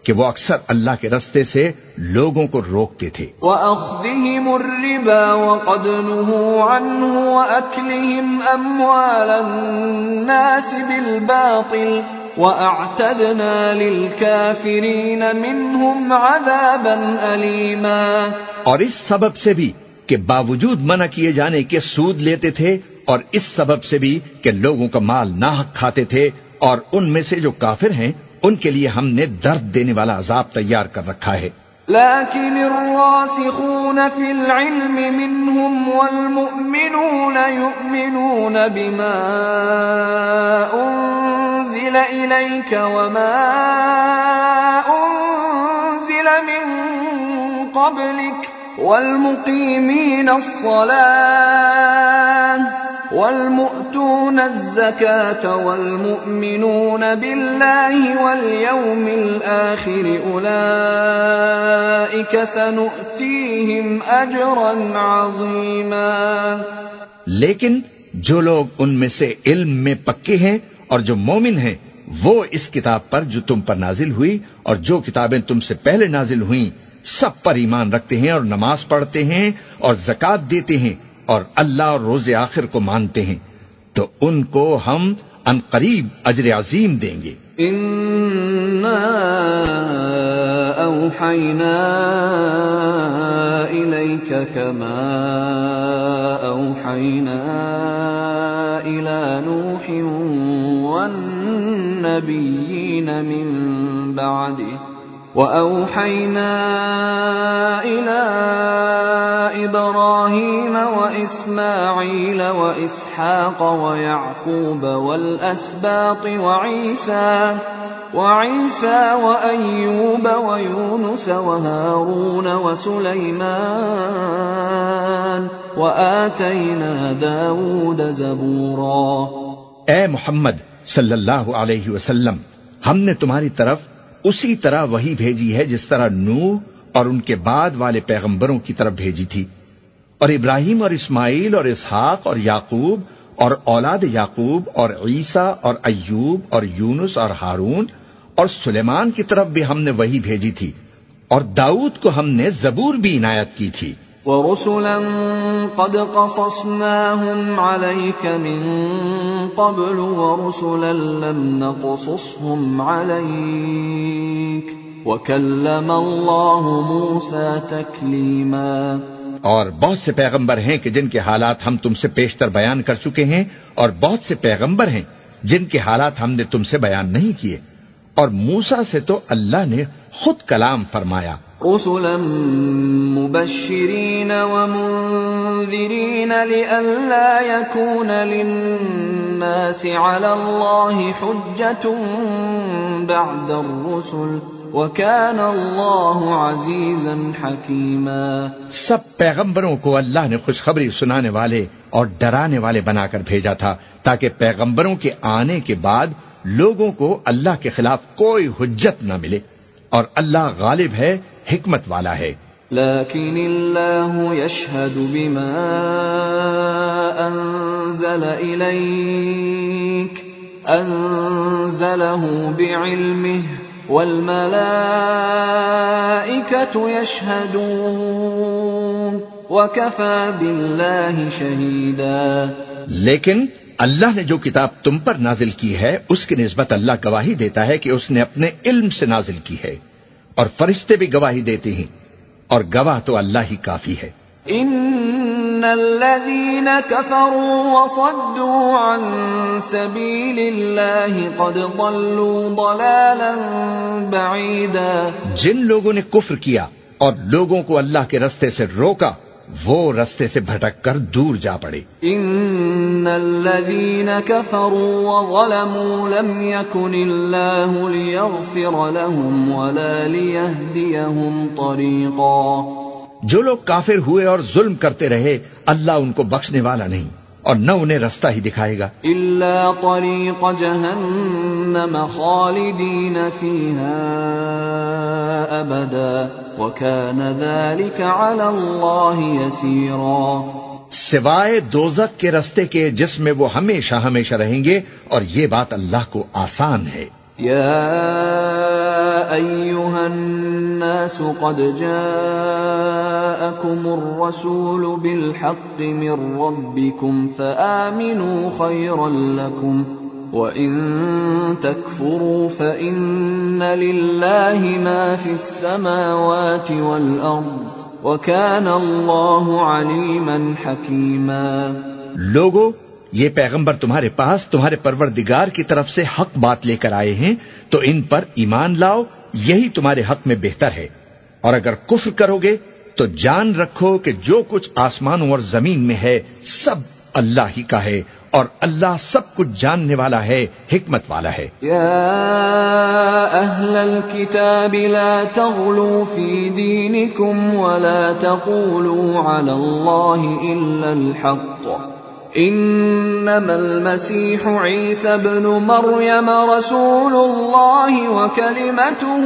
کہ وہ اکثر اللہ کے رستے سے لوگوں کو روکتے تھے۔ وَأَخْذِهِمُ الرِّبَا وَقَدْ نُهُوا عَنْهُ وَأَكْلِهِمْ أَمْوَالَ النَّاسِ بِالْبَاطِلِ وَأَعْتَدْنَا لِلْكَافِرِينَ مِنْهُمْ عَذَابًا أَلِيمًا۔ اور اس سبب سے بھی کہ باوجود منع کیے جانے کے سود لیتے تھے اور اس سبب سے بھی کہ لوگوں کا مال ناحق کھاتے تھے اور ان میں سے جو کافر ہیں ان کے لیے ہم نے درد دینے والا عذاب تیار کر رکھا ہے۔ لكن الراسخون في العلم منهم والمؤمنون يؤمنون بما أنزل إليك وما أنزل من قبلك والمقيمين الصلاة۔ والمؤتون الزكاة والمؤمنون بالله واليوم الآخر أولئك سنؤتيهم أجرا عظيما. لیکن جو لوگ ان میں سے علم میں پکے ہیں اور جو مومن ہیں، وہ اس کتاب پر جو تم پر نازل ہوئی اور جو کتابیں تم سے پہلے نازل ہوئیں، سب پر ایمان رکھتے ہیں اور نماز پڑھتے ہیں اور زکات دیتے ہیں۔ اور اللہ اور روز آخر کو مانتے ہیں، تو ان کو ہم ان قریب اجر عظیم دیں گے۔ اوحینا الیک کما اوحینا الى نوح والنبیین من بعده، وأوحينا إلى إبراهيم وإسماعيل وإسحاق ويعقوب والأسباط وعيسى وعيسى وأيوب ويونس وهارون وسليمان وآتينا داود زبورا. اے محمد صلی اللہ علیہ وسلم، ہم نے تمہاری طرف اسی طرح وہی بھیجی ہے جس طرح نو اور ان کے بعد والے پیغمبروں کی طرف بھیجی تھی۔ اور ابراہیم اور اسماعیل اور اسحاق اور یعقوب اور اولاد یعقوب اور عیسیٰ اور ایوب اور یونس اور ہارون اور سلیمان کی طرف بھی ہم نے وہی بھیجی تھی۔ اور داؤد کو ہم نے زبور بھی عنایت کی تھی۔ ورسلا قد قصصناهم عليك من قبل ورسلا لم نقصصهم عليك وكلم الله موسى تكليما اور بہت سے پیغمبر ہیں کہ جن کے حالات ہم تم سے پیشتر بیان کر چکے ہیں اور بہت سے پیغمبر ہیں جن کے حالات ہم نے تم سے بیان نہیں کیے اور موسا سے تو اللہ نے خود کلام فرمایا۔ رسلا مبشرين ومنذرين لئلا يكون للناس على الله حجة بعد الرسل۔ وكان الله عزيزا حكيما سب پیغمبروں کو اللہ نے خوشخبری سنانے والے اور ڈرانے والے بنا کر بھیجا تھا تاکہ پیغمبروں کے آنے کے بعد لوگوں کو اللہ کے خلاف کوئی حجت نہ ملے اور اللہ غالب ہے حکمت والا ہے۔ لیکن اللہ يشهد بما انزل الیک انزله بعلمه والملائکة يشهدون وكفى بالله شهيدا لیکن اللہ نے جو کتاب تم پر نازل کی ہے، اس کی نسبت اللہ گواہی دیتا ہے کہ اس نے اپنے علم سے نازل کی ہے اور فرشتے بھی گواہی دیتے ہیں اور گواہ تو اللہ ہی کافی ہے۔ ان الذين كفروا وصدوا عن سبيل الله قد ضلوا ضلالا بعيدا جن لوگوں نے کفر کیا اور لوگوں کو اللہ کے رستے سے روکا وہ رستے سے بھٹک کر دور جا پڑے۔ ان الذين كفروا وظلموا لم يكن الله ليغفر لهم ولا ليهديهم طريقا جو لوگ کافر ہوئے اور ظلم کرتے رہے اللہ ان کو بخشنے والا نہیں اور نہ انہیں رستہ ہی دکھائے گا۔ الا طریق جہنم خالدین فیها ابدا وکان ذلك علی اللہ یسیرا سوائے دوزک کے رستے کے جس میں وہ ہمیشہ ہمیشہ رہیں گے اور یہ بات اللہ کو آسان ہے۔ يا أيها الناس قد جاءكم الرسول بالحق من ربكم فآمنوا خيرا لكم وإن تكفروا فإن لله ما في السماوات والأرض وكان الله عليما حكيما لوگو یہ پیغمبر تمہارے پاس تمہارے پروردگار کی طرف سے حق بات لے کر آئے ہیں، تو ان پر ایمان لاؤ، یہی تمہارے حق میں بہتر ہے۔ اور اگر کفر کرو گے، تو جان رکھو کہ جو کچھ آسمانوں اور زمین میں ہے، سب اللہ ہی کا ہے۔ اور اللہ سب کچھ جاننے والا ہے، حکمت والا ہے۔ يا أهل الكتاب لا تغلوا في دينكم ولا تقولوا على الله إلا الحق۔ إنما المسيح عيسى بن مريم رسول الله وكلمته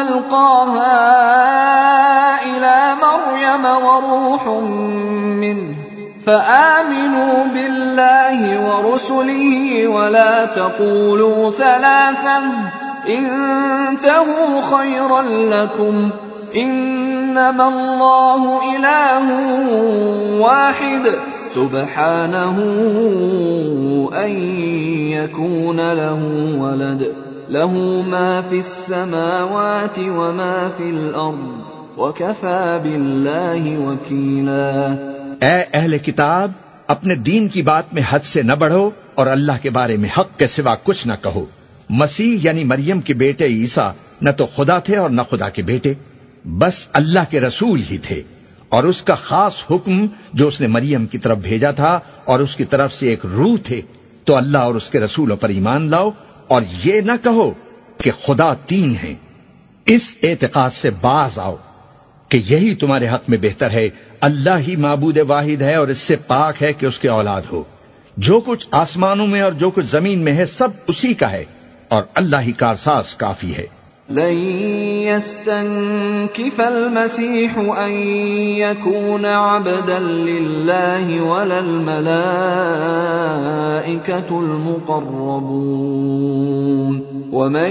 ألقاها إلى مريم وروح منه. فآمنوا بالله ورسله ولا تقولوا ثلاثا انتهوا خيرا لكم. إنما الله إله واحد. سبحانه أن يكون له ولد. له ما في السماوات وما في الأرض. وكفى بالله وكيلاً. اے اہل کتاب، اپنے دین کی بات میں حد سے نہ بڑھو اور اللہ کے بارے میں حق کے سوا کچھ نہ کہو۔ مسیح یعنی مریم کے بیٹے عیسیٰ، نہ تو خدا تھے اور نہ خدا کے بیٹے، بس اللہ کے رسول ہی تھے۔ اور اس کا خاص حکم جو اس نے مریم کی طرف بھیجا تھا اور اس کی طرف سے ایک روح تھے تو اللہ اور اس کے رسولوں پر ایمان لاؤ اور یہ نہ کہو کہ خدا تین ہیں۔ اس اعتقاد سے باز آؤ کہ یہی تمہارے حق میں بہتر ہے، اللہ ہی معبود واحد ہے اور اس سے پاک ہے کہ اس کے اولاد ہو۔ جو کچھ آسمانوں میں اور جو کچھ زمین میں ہے، سب اسی کا ہے اور اللہ ہی کارساز کافی ہے۔ لن يستنكف المسيح أن يكون عبدا لله ولا الملائكة المقربون. ومن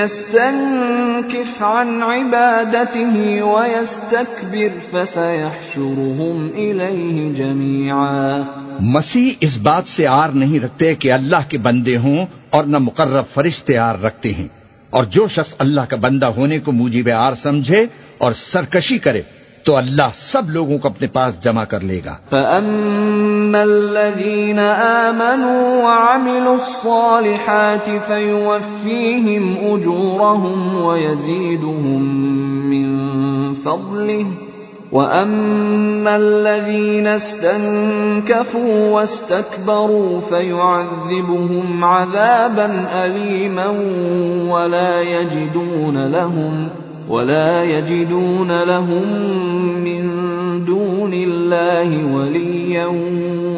يستنكف عن عبادته ويستكبر فسيحشرهم إليه جميعا. مسیح اس بات سے آر نہیں رکھتے کہ اللہ کے بندے ہوں اور نہ مقرب فرشتے آر رکھتے ہیں۔ اور جو شخص اللہ کا بندہ ہونے کو موجب آر سمجھے اور سرکشی کرے، تو اللہ سب لوگوں کو اپنے پاس جمع کر لے گا۔ فَأَمَّا الَّذِينَ آمَنُوا وَعَمِلُوا الصَّالِحَاتِ فَيُوَفِّيهِمْ أُجُورَهُمْ وَيَزِيدُهُمْ مِنْ فَضْلِهِ وَأَمَّا الَّذِينَ اسْتَنكَفُوا وَاسْتَكْبَرُوا فَيُعَذِّبُهُمْ عَذَابًا أَلِيمًا وَلَا يَجِدُونَ لَهُمْ وَلَا يَجِدُونَ لَهُم مِّن دُونِ اللَّهِ وَلِيًّا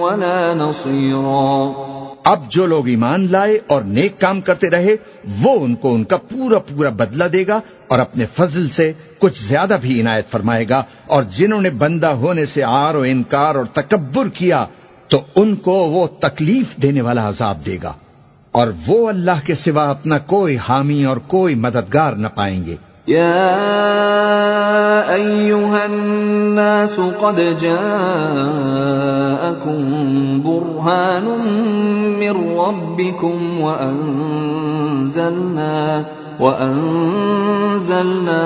وَلَا نَصِيرًا اب جو لوگ ایمان لائے اور نیک کام کرتے رہے، وہ ان کو ان کا پورا پورا بدلہ دے گا اور اپنے فضل سے کچھ زیادہ بھی عنایت فرمائے گا۔ اور جنہوں نے بندہ ہونے سے آر و انکار اور تکبر کیا، تو ان کو وہ تکلیف دینے والا عذاب دے گا۔ اور وہ اللہ کے سوا اپنا کوئی حامی اور کوئی مددگار نہ پائیں گے۔ يا أيها الناس قد جاءكم برهان من ربكم وأنزلنا وأنزلنا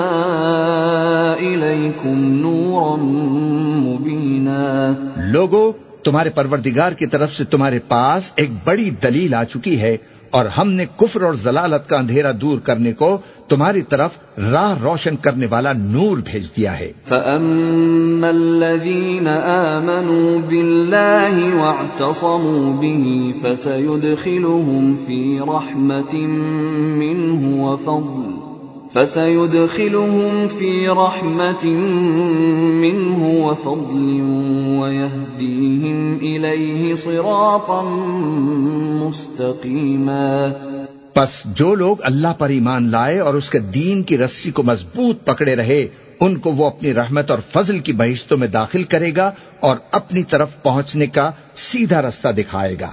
إليكم نورا مبينا لوگو، تمہارے پروردگار کی طرف سے تمہارے پاس ایک بڑی دلیل آ چکی ہے اور ہم نے کفر اور ضلالت کا اندھیرا دور کرنے کو تمہاری طرف راہ روشن کرنے والا نور بھیج دیا ہے۔ فَأَمَّا الَّذِينَ آمَنُوا بِاللَّهِ وَاعْتَصَمُوا بِهِ فَسَيُدْخِلُهُمْ فِي رَحْمَةٍ مِّنْهُ وَفَضْلٍ فسيدخلهم في رحمة منه وفضل ويهديهم إليه صراطا مستقيما. پس جو لوگ اللہ پر ایمان لائے اور اس کے دین کی رسی کو مضبوط پکڑے رہے ان کو وہ اپنی رحمت اور فضل کی بہشتوں میں داخل کرے گا اور اپنی طرف پہنچنے کا سیدھا رستہ دکھائے گا۔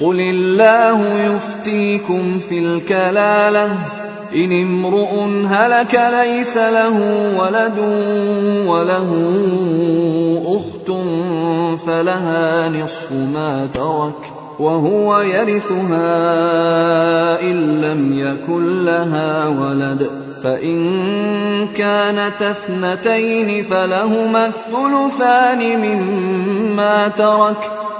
قل الله يفتيكم في الكلالة إن امرؤ هلك ليس له ولد وله أخت فلها نصف ما ترك وهو يرثها إن لم يكن لها ولد فإن كانت اثنتين فلهما الثلثان مما ترك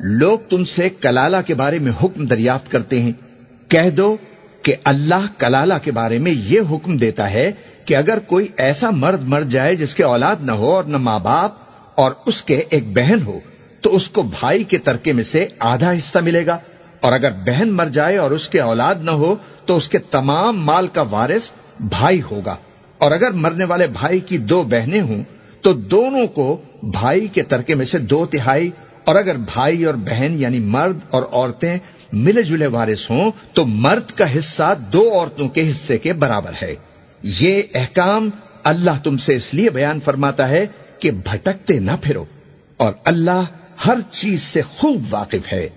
لوگ تم سے کلالہ کے بارے میں حکم دریافت کرتے ہیں۔ کہہ دو کہ اللہ کلالہ کے بارے میں یہ حکم دیتا ہے کہ اگر کوئی ایسا مرد مر جائے جس کے اولاد نہ ہو اور نہ ماں باپ اور اس کے ایک بہن ہو، تو اس کو بھائی کے ترکے میں سے آدھا حصہ ملے گا۔ اور اگر بہن مر جائے اور اس کے اولاد نہ ہو، تو اس کے تمام مال کا وارث بھائی ہوگا۔ اور اگر مرنے والے بھائی کی دو بہنیں ہوں، تو دونوں کو بھائی کے ترکے میں سے دو تہائی اور اگر بھائی اور بہن یعنی مرد اور عورتیں ملے جلے وارث ہوں، تو مرد کا حصہ دو عورتوں کے حصے کے برابر ہے۔ یہ احکام اللہ تم سے اس لیے بیان فرماتا ہے کہ بھٹکتے نہ پھرو اور اللہ ہر چیز سے خوب واقف ہے۔